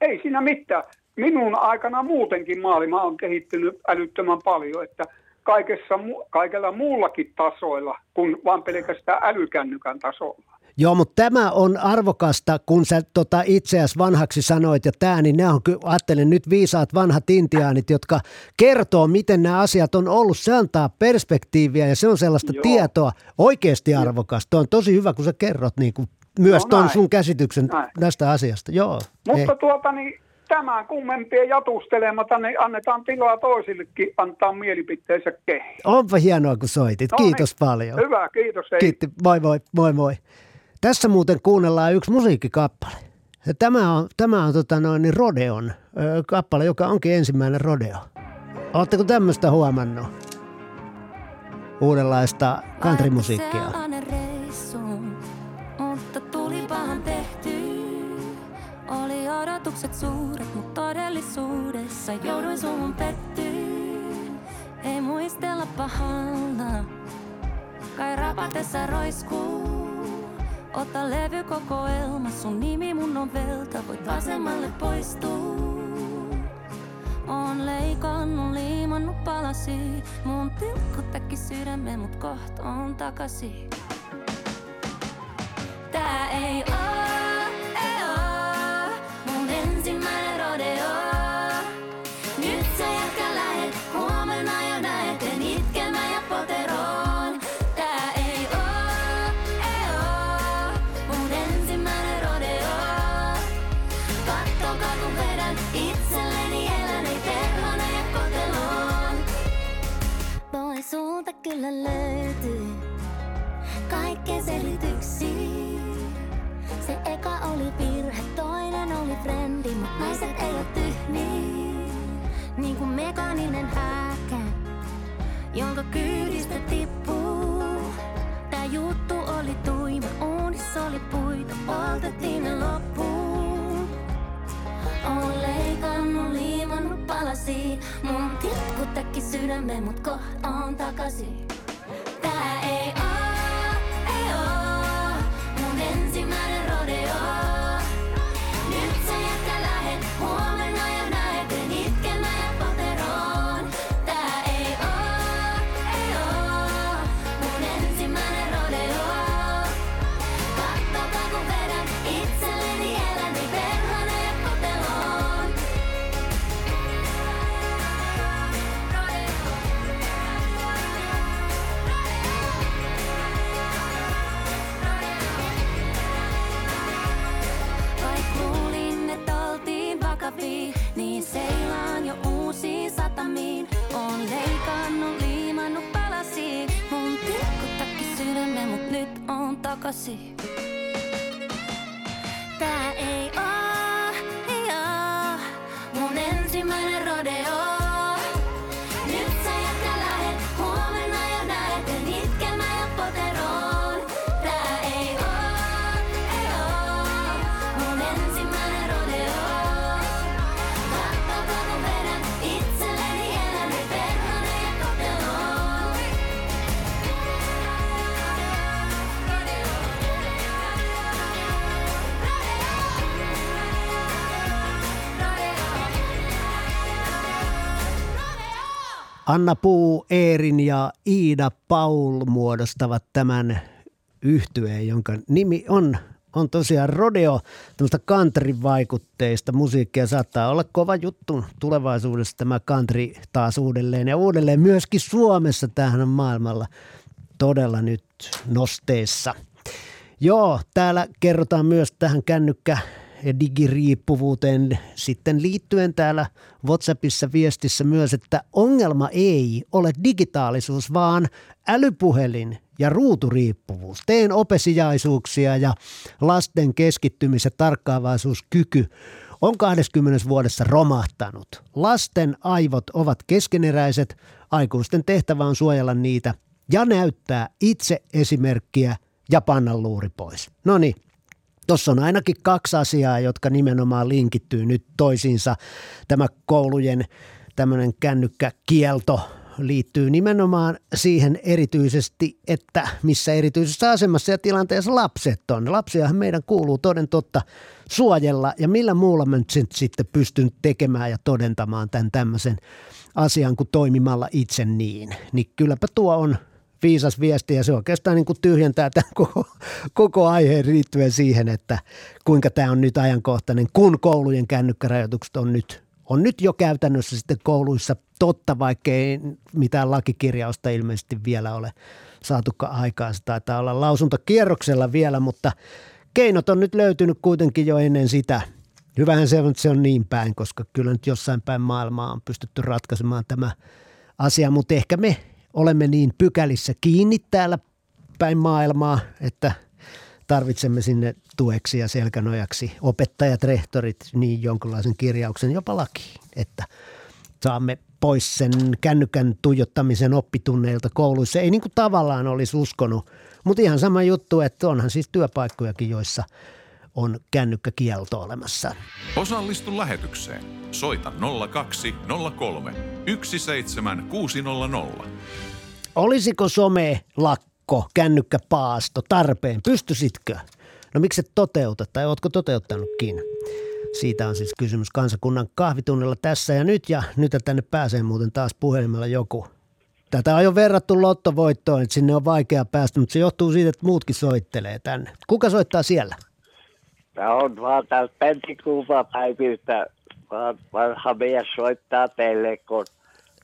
ei siinä mitään. Minun aikana muutenkin maailma on kehittynyt älyttömän paljon, että kaikessa, kaikella muullakin tasoilla kuin vain pelkästään älykännykän tasolla. Joo, mutta tämä on arvokasta, kun sä tota itseäsi vanhaksi sanoit ja tämä, niin nämä on kyllä, ajattelen nyt viisaat vanhat intiaanit, jotka kertoo, miten nämä asiat on ollut. Se antaa perspektiiviä ja se on sellaista Joo. tietoa oikeasti arvokasta. On tosi hyvä, kun sä kerrot niin kuin, myös No ton näin. sun käsityksen Näin. tästä asiasta. Joo. Mutta Ei. tuota niin, tämän kummempien jatustelematta, niin annetaan tilaa toisillekin antaa mielipiteensä kehiin. Onpa hienoa, kun soitit. No Kiitos niin. paljon. Hyvä, kiitos. Kiitti. Moi moi, moi moi. Tässä muuten kuunnellaan yksi musiikkikappale. Tämä on, tämä on tota noin, niin Rodeon ö, kappale, joka onkin ensimmäinen Rodeo. Oletteko tämmöistä huomannut? Uudenlaista. Oli odotukset suuret, mutta todellisuudessa jouduin suhun pettyy. Ei muistella pahalla, kai rapatessa roiskuu. Ota levykokoelma, sun nimi mun on velta, voit vasemmalle poistua. On leikannut, liimannut palasi, mun tilkkutäkki sydämen, mut koht on takasi. Tää ei oo, kyllä löytyy kaikkeen selityksiä. Se eka oli virhe, toinen oli frendi, mut naiset ei oo tyhmiä. Niin kuin mekaaninen häkä, jonka kyydistä tippuu. Tää juttu oli tuima, uunissa oli puita, poltettiin ne loppuun. Leikannut, liimannut palasi, mun tilkkutäkki sydämen, mut koht on takasi. On Anna Puu, Eerin ja Iida Paul muodostavat tämän yhtyeen, jonka nimi on, on tosiaan Rodeo, tämmöistä country-vaikutteista musiikkia. Saattaa olla kova juttu tulevaisuudessa tämä country taas uudelleen ja uudelleen. Myöskin Suomessa tähän on maailmalla todella nyt nosteessa. Joo, täällä kerrotaan myös tähän kännykkä digiriippuvuuteen sitten liittyen täällä WhatsAppissa viestissä myös, että ongelma ei ole digitaalisuus, vaan älypuhelin ja ruuturiippuvuus. Teen opesijaisuuksia ja lasten keskittymis- ja tarkkaavaisuuskyky on 20 vuodessa romahtanut. Lasten aivot ovat keskeneräiset, aikuisten tehtävä on suojella niitä ja näyttää itse esimerkkiä ja panna luuri pois. No niin, Tuossa on ainakin kaksi asiaa, jotka nimenomaan linkittyy nyt toisiinsa. Tämä koulujen tämmöinen kännykkäkielto liittyy nimenomaan siihen erityisesti, että missä erityisessä asemassa ja tilanteessa lapset on. Lapsiahan meidän kuuluu toden totta suojella ja millä muulla mä nyt sen sitten pystyn tekemään ja todentamaan tämän tämmöisen asian kuin toimimalla itse niin. Niin kylläpä tuo on viisas viesti ja se oikeastaan niin kuin tyhjentää tämän koko, koko aiheen liittyen siihen, että kuinka tämä on nyt ajankohtainen, kun koulujen kännykkärajoitukset on nyt, on nyt jo käytännössä sitten kouluissa totta, vaikkei mitään lakikirjausta ilmeisesti vielä ole saatukaan aikaa. Se taitaa olla lausuntokierroksella vielä, mutta keinot on nyt löytynyt kuitenkin jo ennen sitä. Hyvähän se on, se on niin päin, koska kyllä nyt jossain päin maailmaa on pystytty ratkaisemaan tämä asia, mutta ehkä me olemme niin pykälissä kiinni täällä päin maailmaa, että tarvitsemme sinne tueksi ja selkänojaksi opettajat, rehtorit, niin jonkinlaisen kirjauksen jopa lakiin, että saamme pois sen kännykän tuijottamisen oppitunneilta kouluissa. Ei niin kuin tavallaan olisi uskonut, mutta ihan sama juttu, että onhan siis työpaikkojakin, joissa on kännykkäkielto olemassa. Osallistu lähetykseen. Soita 02 03 17600. Olisiko some lakko, kännykkäpaasto tarpeen? Pystyisitkö? No miksi et toteuta tai ootko toteuttanutkin? Siitä on siis kysymys kansakunnan kahvitunnilla tässä ja nyt ja nyt tänne pääsee muuten taas puhelimella joku. Tätä on jo verrattu lottovoittoon, että sinne on vaikea päästä, mutta se johtuu siitä, että muutkin soittelee tänne. Kuka soittaa siellä? Tämä on vaan täältä Pentikuupa päiviltä. Vaan vanha mies soittaa teille, kun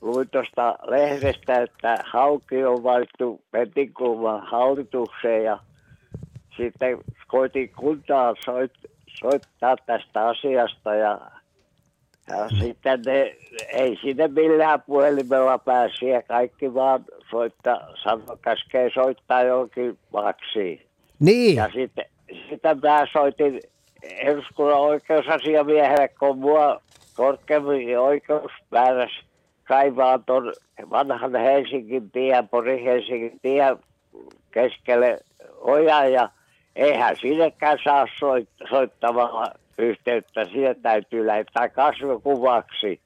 luin tuosta lehdestä, että Hauki on valittu Pentikuupan hallitukseen ja sitten koitin kuntaa soit, soittaa tästä asiasta ja, ja sitten ne, ei sinne millään puhelimella pääsi ja kaikki vaan soittaa, sano, käskee soittaa johonkin maksiin. Niin. Ja sitten, sitten mä soitin eduskunnan oikeusasiamiehelle, kun mua korkeammin oikeus määräsi kaivaa tuon vanhan Helsingin tien, Pori Helsingin tien keskelle ojan ja eihän sinnekään saa soit, soittamalla yhteyttä. Siitä täytyy lähettää kasvokuvaksi.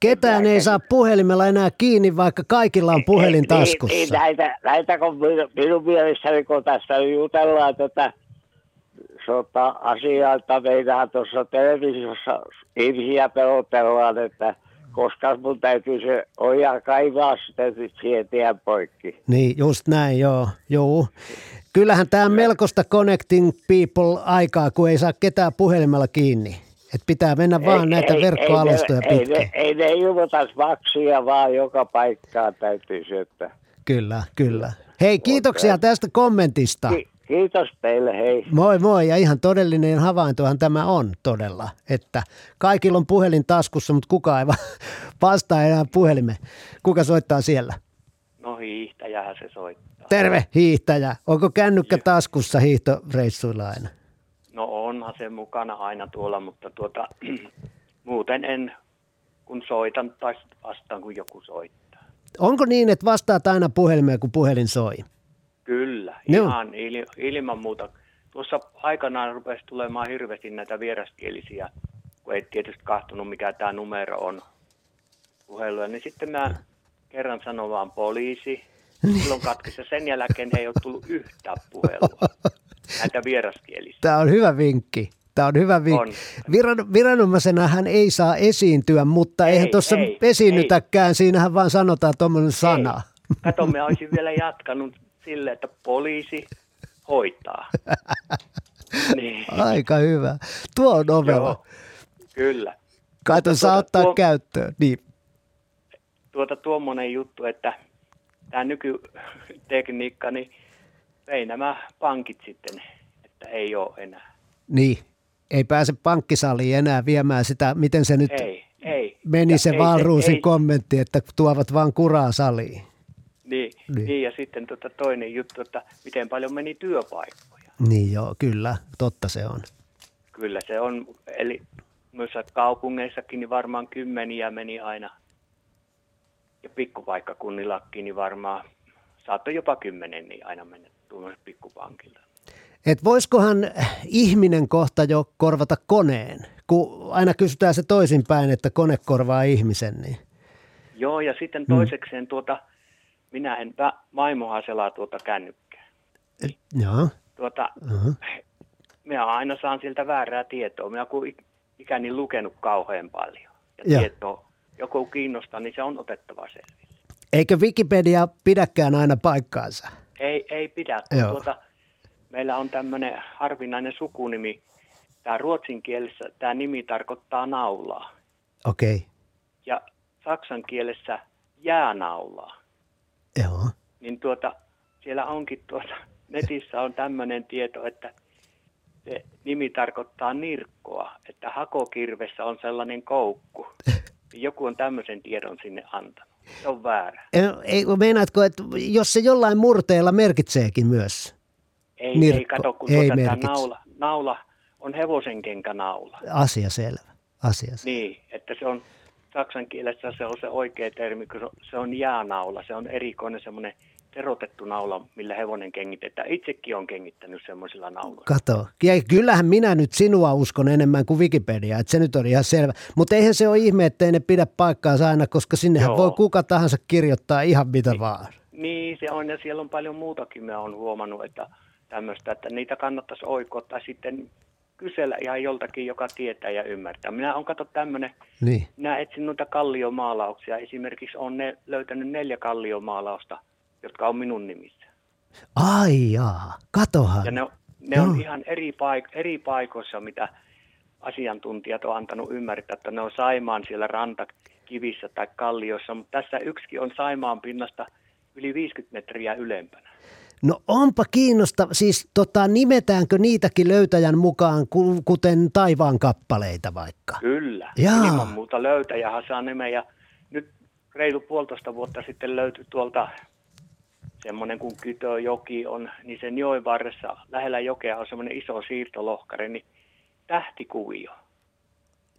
Ketään ei saa puhelimella enää kiinni, vaikka kaikilla on puhelin taskussa. Niin, niin näitä, näitä kun minun, minun mielestäni, kun tässä jutellaan tätä sota asiaa, että meidän tuossa televisiossa ihmisiä pelotellaan, että koska mun täytyy se oja kaivaa sitten siihen tien poikki. Niin, just näin, joo. joo. Kyllähän tämä on melkoista connecting people aikaa, kun ei saa ketään puhelimella kiinni. Et pitää mennä vaan näitä verkkoalustoja ei, pitkin. Ei, ei, ne ilmoita maksia, vaan joka paikkaan täytyy syöttää. Kyllä, kyllä. Hei, kiitoksia tästä kommentista. Ki- kiitos teille, hei. Moi moi, ja ihan todellinen havaintohan tämä on todella, että kaikilla on puhelin taskussa, mutta kukaan ei va- vastaa enää puhelimeen. Kuka soittaa siellä? No hiihtäjähän se soittaa. Terve hiihtäjä. Onko kännykkä taskussa hiihtoreissuilla aina? No onhan se mukana aina tuolla, mutta tuota, muuten en, kun soitan tai vastaan, kun joku soittaa. Onko niin, että vastaat aina puhelimeen, kun puhelin soi? Kyllä, Joo. ihan il, ilman muuta. Tuossa aikanaan rupesi tulemaan hirveästi näitä vieraskielisiä, kun ei tietysti kahtunut, mikä tämä numero on puheluja. Niin sitten mä kerran sanon vaan poliisi. Silloin katkesi ja sen jälkeen ei ole tullut yhtään puhelua. Näitä vieraskielisiä. Tämä on hyvä vinkki. Tämä on hyvä vinkki. On. Viran, viranomaisena hän ei saa esiintyä, mutta Ei, eihän tuossa ei, esiinnytäkään. Siinähän vaan sanotaan tuommoinen sana. Kato, mä olisin vielä jatkanut sille, että poliisi hoitaa. niin, Aika hyvä. Tuo on ovela. Joo. kyllä. Kaito, saa ottaa tuo- käyttöön. Niin. Tuota tuommoinen juttu, että tämä nykytekniikka, niin ei nämä pankit sitten, että ei ole enää. niin. Ei pääse pankkisaliin enää viemään sitä, miten se nyt Ei, ei. meni Ja se ei- Valruusin ei- kommentti, että tuovat vaan kuraa saliin. Niin, Niin. niin. ja sitten tota toinen juttu, että miten paljon meni työpaikkoja. Niin joo, kyllä, totta se on. Kyllä se on, eli myös kaupungeissakin niin varmaan kymmeniä meni aina. Ja pikkupaikkakunnillakin niin varmaan saattoi jopa kymmenen niin aina mennä tuommoiselle pikkupankilta. Et voisikohan ihminen kohta jo korvata koneen, kun aina kysytään se toisinpäin, että kone korvaa ihmisen, niin Joo, ja sitten toisekseen tuota, minä en vä- vaimohan selaa tuota kännykkää. joo. Tuota, Uh-huh. minä aina saan siltä väärää tietoa. Minä kun ik- ikäni lukenut kauhean paljon. Ja Joo. tietoa, joku kiinnostaa, niin se on otettava selville. Eikö Wikipedia pidäkään aina paikkaansa? Ei, ei pidä. Joo. Tuota, meillä on tämmöinen harvinainen sukunimi. Tämä ruotsin kielessä tämä nimi tarkoittaa naulaa. Okei, okay. Ja saksan kielessä jäänaulaa. Joo. Niin tuota, siellä onkin tuota, netissä on tämmöinen tieto, että se nimi tarkoittaa nirkkoa, että hakokirvessä on sellainen koukku. Joku on tämmöisen tiedon sinne antanut. Se on väärä. Ei, Ei, meinaatko, että jos se jollain murteella merkitseekin myös? Ei, Nirkko. ei kato, kun Ei tuota, tämä naula, naula on hevosen kenkänaula. Asia selvä. Asia selvä. Niin, että se on saksan kielessä se on se oikea termi, kun se on- jäänaula. Se on erikoinen semmoinen terotettu naula, millä hevonen kengitetään. Itsekin on kengittänyt semmoisilla nauloilla. Kato. Ja kyllähän minä nyt sinua uskon enemmän kuin Wikipedia, että se nyt on ihan selvä. Mutta eihän se ole ihme, ettei ne pidä paikkaansa aina, koska sinnehän Joo. voi kuka tahansa kirjoittaa ihan mitä vaan. Niin, se on ja siellä on paljon muutakin. Mä oon huomannut, että tämmöistä, että niitä kannattaisi oikoa tai sitten kysellä ihan joltakin, joka tietää ja ymmärtää. Minä on kato tämmöinen, Niin. minä etsin noita kalliomaalauksia. Esimerkiksi on ne, löytänyt neljä kalliomaalausta, jotka on minun nimissä. Ai jaa, katohan. Ja ne, on- ne on ihan eri, paik- eri paikoissa, mitä asiantuntijat on antanut ymmärtää, että ne on Saimaan siellä rantakivissä tai kalliossa, mutta tässä yksikin on Saimaan pinnasta yli 50 metriä ylempänä. No onpa kiinnostava. Siis tota, nimetäänkö niitäkin löytäjän mukaan, ku- kuten taivaan kappaleita vaikka? Kyllä, Jaa. ilman muuta löytäjähän saa nimen ja nyt reilu puolitoista vuotta sitten löytyi tuolta semmoinen kuin Kytöjoki on, niin sen joen varressa lähellä jokea on semmoinen iso siirtolohkari, niin tähtikuvio.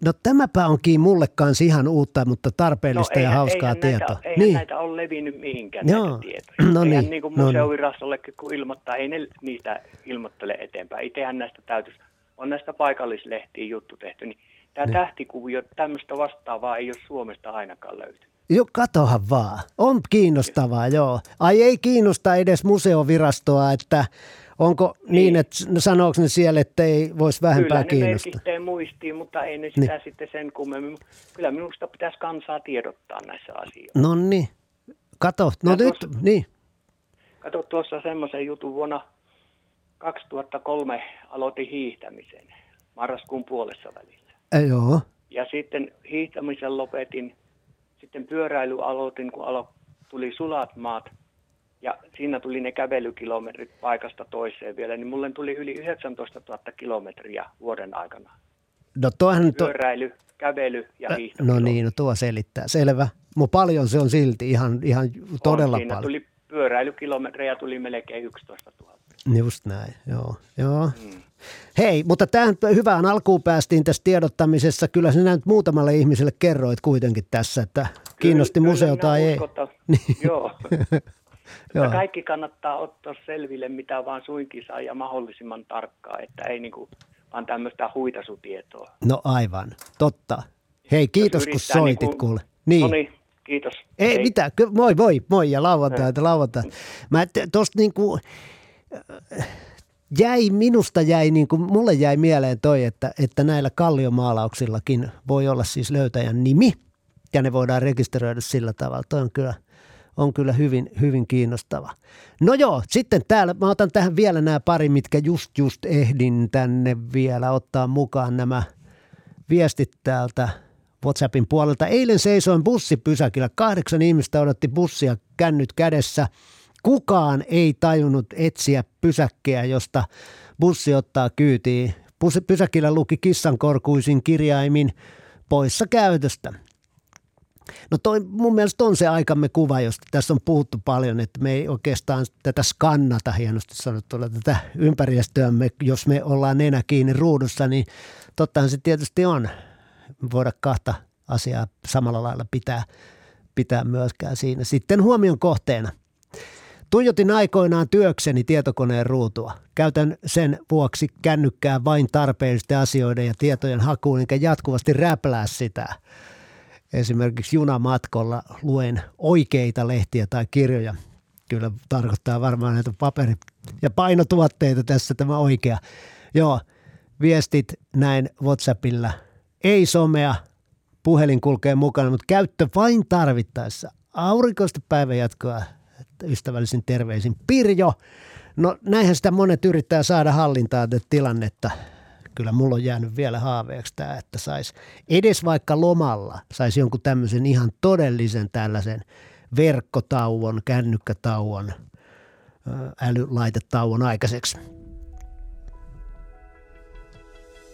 No tämäpä onkin mulle kanssa ihan uutta, mutta tarpeellista ja hauskaa eihän tietoa. Näitä, eihän niin. näitä ole levinnyt mihinkään Joo. näitä tietoja. No eihän niin, niin kuin no museovirastollekin kun ilmoittaa, ei ne niitä ilmoittele eteenpäin. Itsehän näistä täytyisi, on näistä paikallislehtiin juttu tehty, niin tämä Niin. tähtikuvio, tämmöistä vastaavaa ei ole Suomesta ainakaan löytynyt. Joo, katohan vaan. On kiinnostavaa, joo. Ai ei kiinnosta edes museovirastoa, että onko niin, että s- sanooko ne siellä, että ei voisi vähempää Kyllä ne kiinnostaa? merkitsee muistiin, mutta ei ne Niin. sitä sitten sen kummemmin. Kyllä minusta pitäisi kansaa tiedottaa näissä asioissa. No niin. Kato, no Ja nyt, tuossa- niin. Kato tuossa semmoisen jutun vuonna 2003 aloitin hiihtämisen marraskuun puolessa välillä. Joo. Ja sitten hiihtämisen lopetin, sitten pyöräily aloitin, kun alo, tuli sulat maat. Ja siinä tuli ne kävelykilometrit paikasta toiseen vielä, niin mulle tuli yli 19 000 kilometriä vuoden aikana. No toihan to... Pyöräily, kävely ja Äh, hiihtäminen. No niin, no tuo selittää. Selvä. Mutta paljon se on silti, ihan, ihan todella on, siinä paljon. tuli pyöräilykilometrejä tuli melkein 11 000. Just näin, joo. joo. Mm. Hei, mutta tähän hyvään alkuun päästiin tässä tiedottamisessa. Kyllä sinä nyt muutamalle ihmiselle kerroit kuitenkin tässä, että kiinnosti Kyllä- museo tai ei. Niin. Joo. Mutta kaikki kannattaa ottaa selville, mitä vaan suinkin saa ja mahdollisimman tarkkaa, että ei niinku vaan tämmöistä huitasutietoa. No aivan, totta. Hei, kiitos kun soitit niinku- kuule. Niin. No niin, kiitos. Ei, Hei. mitään, moi moi, moi ja lauantaita, lauantaita. Mä t- tosta niinku, jäi, minusta jäi, niinku, mulle jäi mieleen toi, että, että näillä kalliomaalauksillakin voi olla siis löytäjän nimi ja ne voidaan rekisteröidä sillä tavalla. Toi on kyllä, on kyllä hyvin, hyvin kiinnostava. No joo, sitten täällä, mä otan tähän vielä nämä pari, mitkä just just ehdin tänne vielä ottaa mukaan nämä viestit täältä WhatsAppin puolelta. Eilen seisoin bussipysäkillä. Kahdeksan ihmistä odotti bussia kännyt kädessä. Kukaan ei tajunnut etsiä pysäkkeä, josta bussi ottaa kyytiin. Pysäkillä luki kissankorkuisin kirjaimin poissa käytöstä. No toi mun mielestä on se aikamme kuva, josta tässä on puhuttu paljon, että me ei oikeastaan tätä skannata hienosti sanottuna tätä ympäristöämme, jos me ollaan nenä kiinni ruudussa, niin tottahan se tietysti on. Voida kahta asiaa samalla lailla pitää, pitää myöskään siinä. Sitten huomion kohteena. Tuijotin aikoinaan työkseni tietokoneen ruutua. Käytän sen vuoksi kännykkää vain tarpeellisten asioiden ja tietojen hakuun, enkä jatkuvasti räplää sitä. Esimerkiksi junamatkolla luen oikeita lehtiä tai kirjoja. Kyllä tarkoittaa varmaan näitä paperi- ja painotuotteita tässä tämä oikea. Joo, viestit näin WhatsAppilla. Ei somea, puhelin kulkee mukana, mutta käyttö vain tarvittaessa. Aurinkoista päivänjatkoa ystävällisin terveisin. Pirjo, no näinhän sitä monet yrittää saada hallintaan tätä tilannetta. Kyllä mulla on jäänyt vielä haaveeksi tämä, että saisi edes vaikka lomalla, saisi jonkun tämmöisen ihan todellisen tällaisen verkkotauon, kännykkätauon, älylaitetauon aikaiseksi.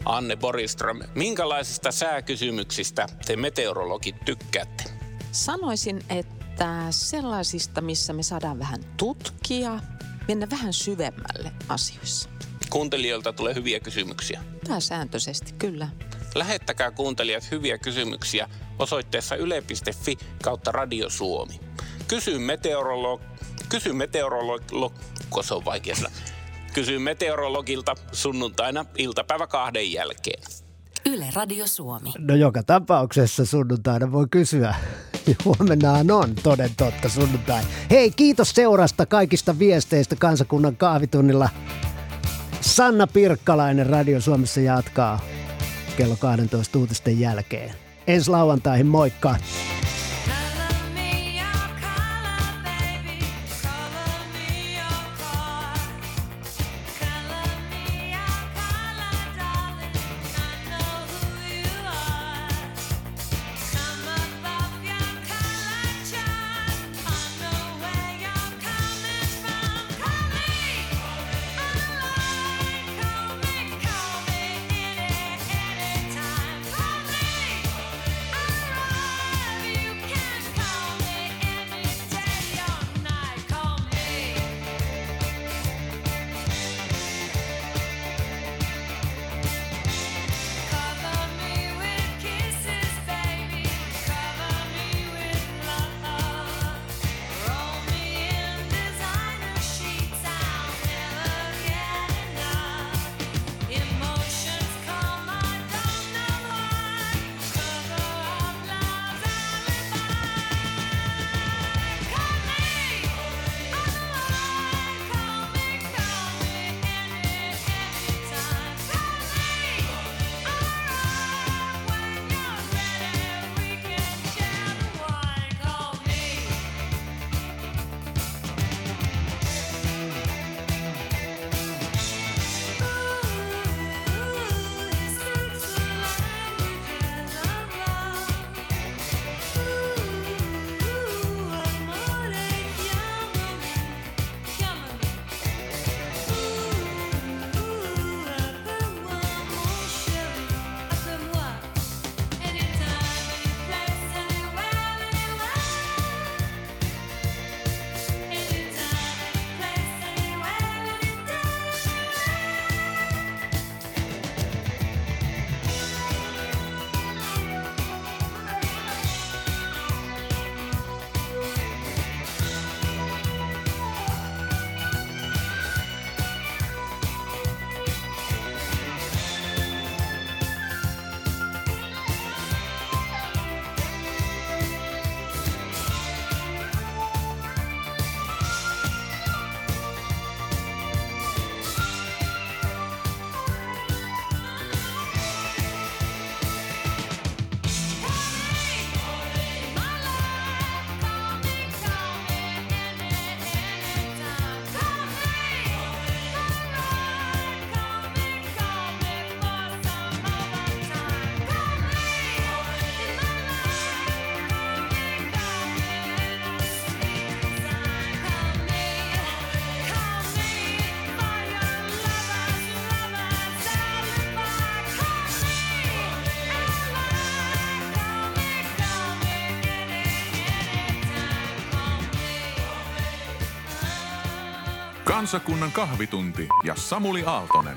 Anne Boriström, minkälaisista sääkysymyksistä te meteorologit tykkäätte? Sanoisin, että sellaisista, missä me saadaan vähän tutkia, mennä vähän syvemmälle asioissa. Kuuntelijoilta tulee hyviä kysymyksiä. Pääsääntöisesti kyllä. Lähettäkää kuuntelijat hyviä kysymyksiä osoitteessa yle.fi kautta Radio Suomi. Kysy meteorolog... Kysy meteorolog... Se on vaikea. Kysy meteorologilta sunnuntaina iltapäivä kahden jälkeen. Yle Radio Suomi. No joka tapauksessa sunnuntaina voi kysyä. Huomennahan on toden totta sunnuntai. Hei, kiitos seurasta kaikista viesteistä kansakunnan kahvitunnilla. Sanna Pirkkalainen Radio Suomessa jatkaa kello 12 uutisten jälkeen. Ensi lauantaihin, moikka! Kansakunnan kahvitunti ja Samuli Aaltonen.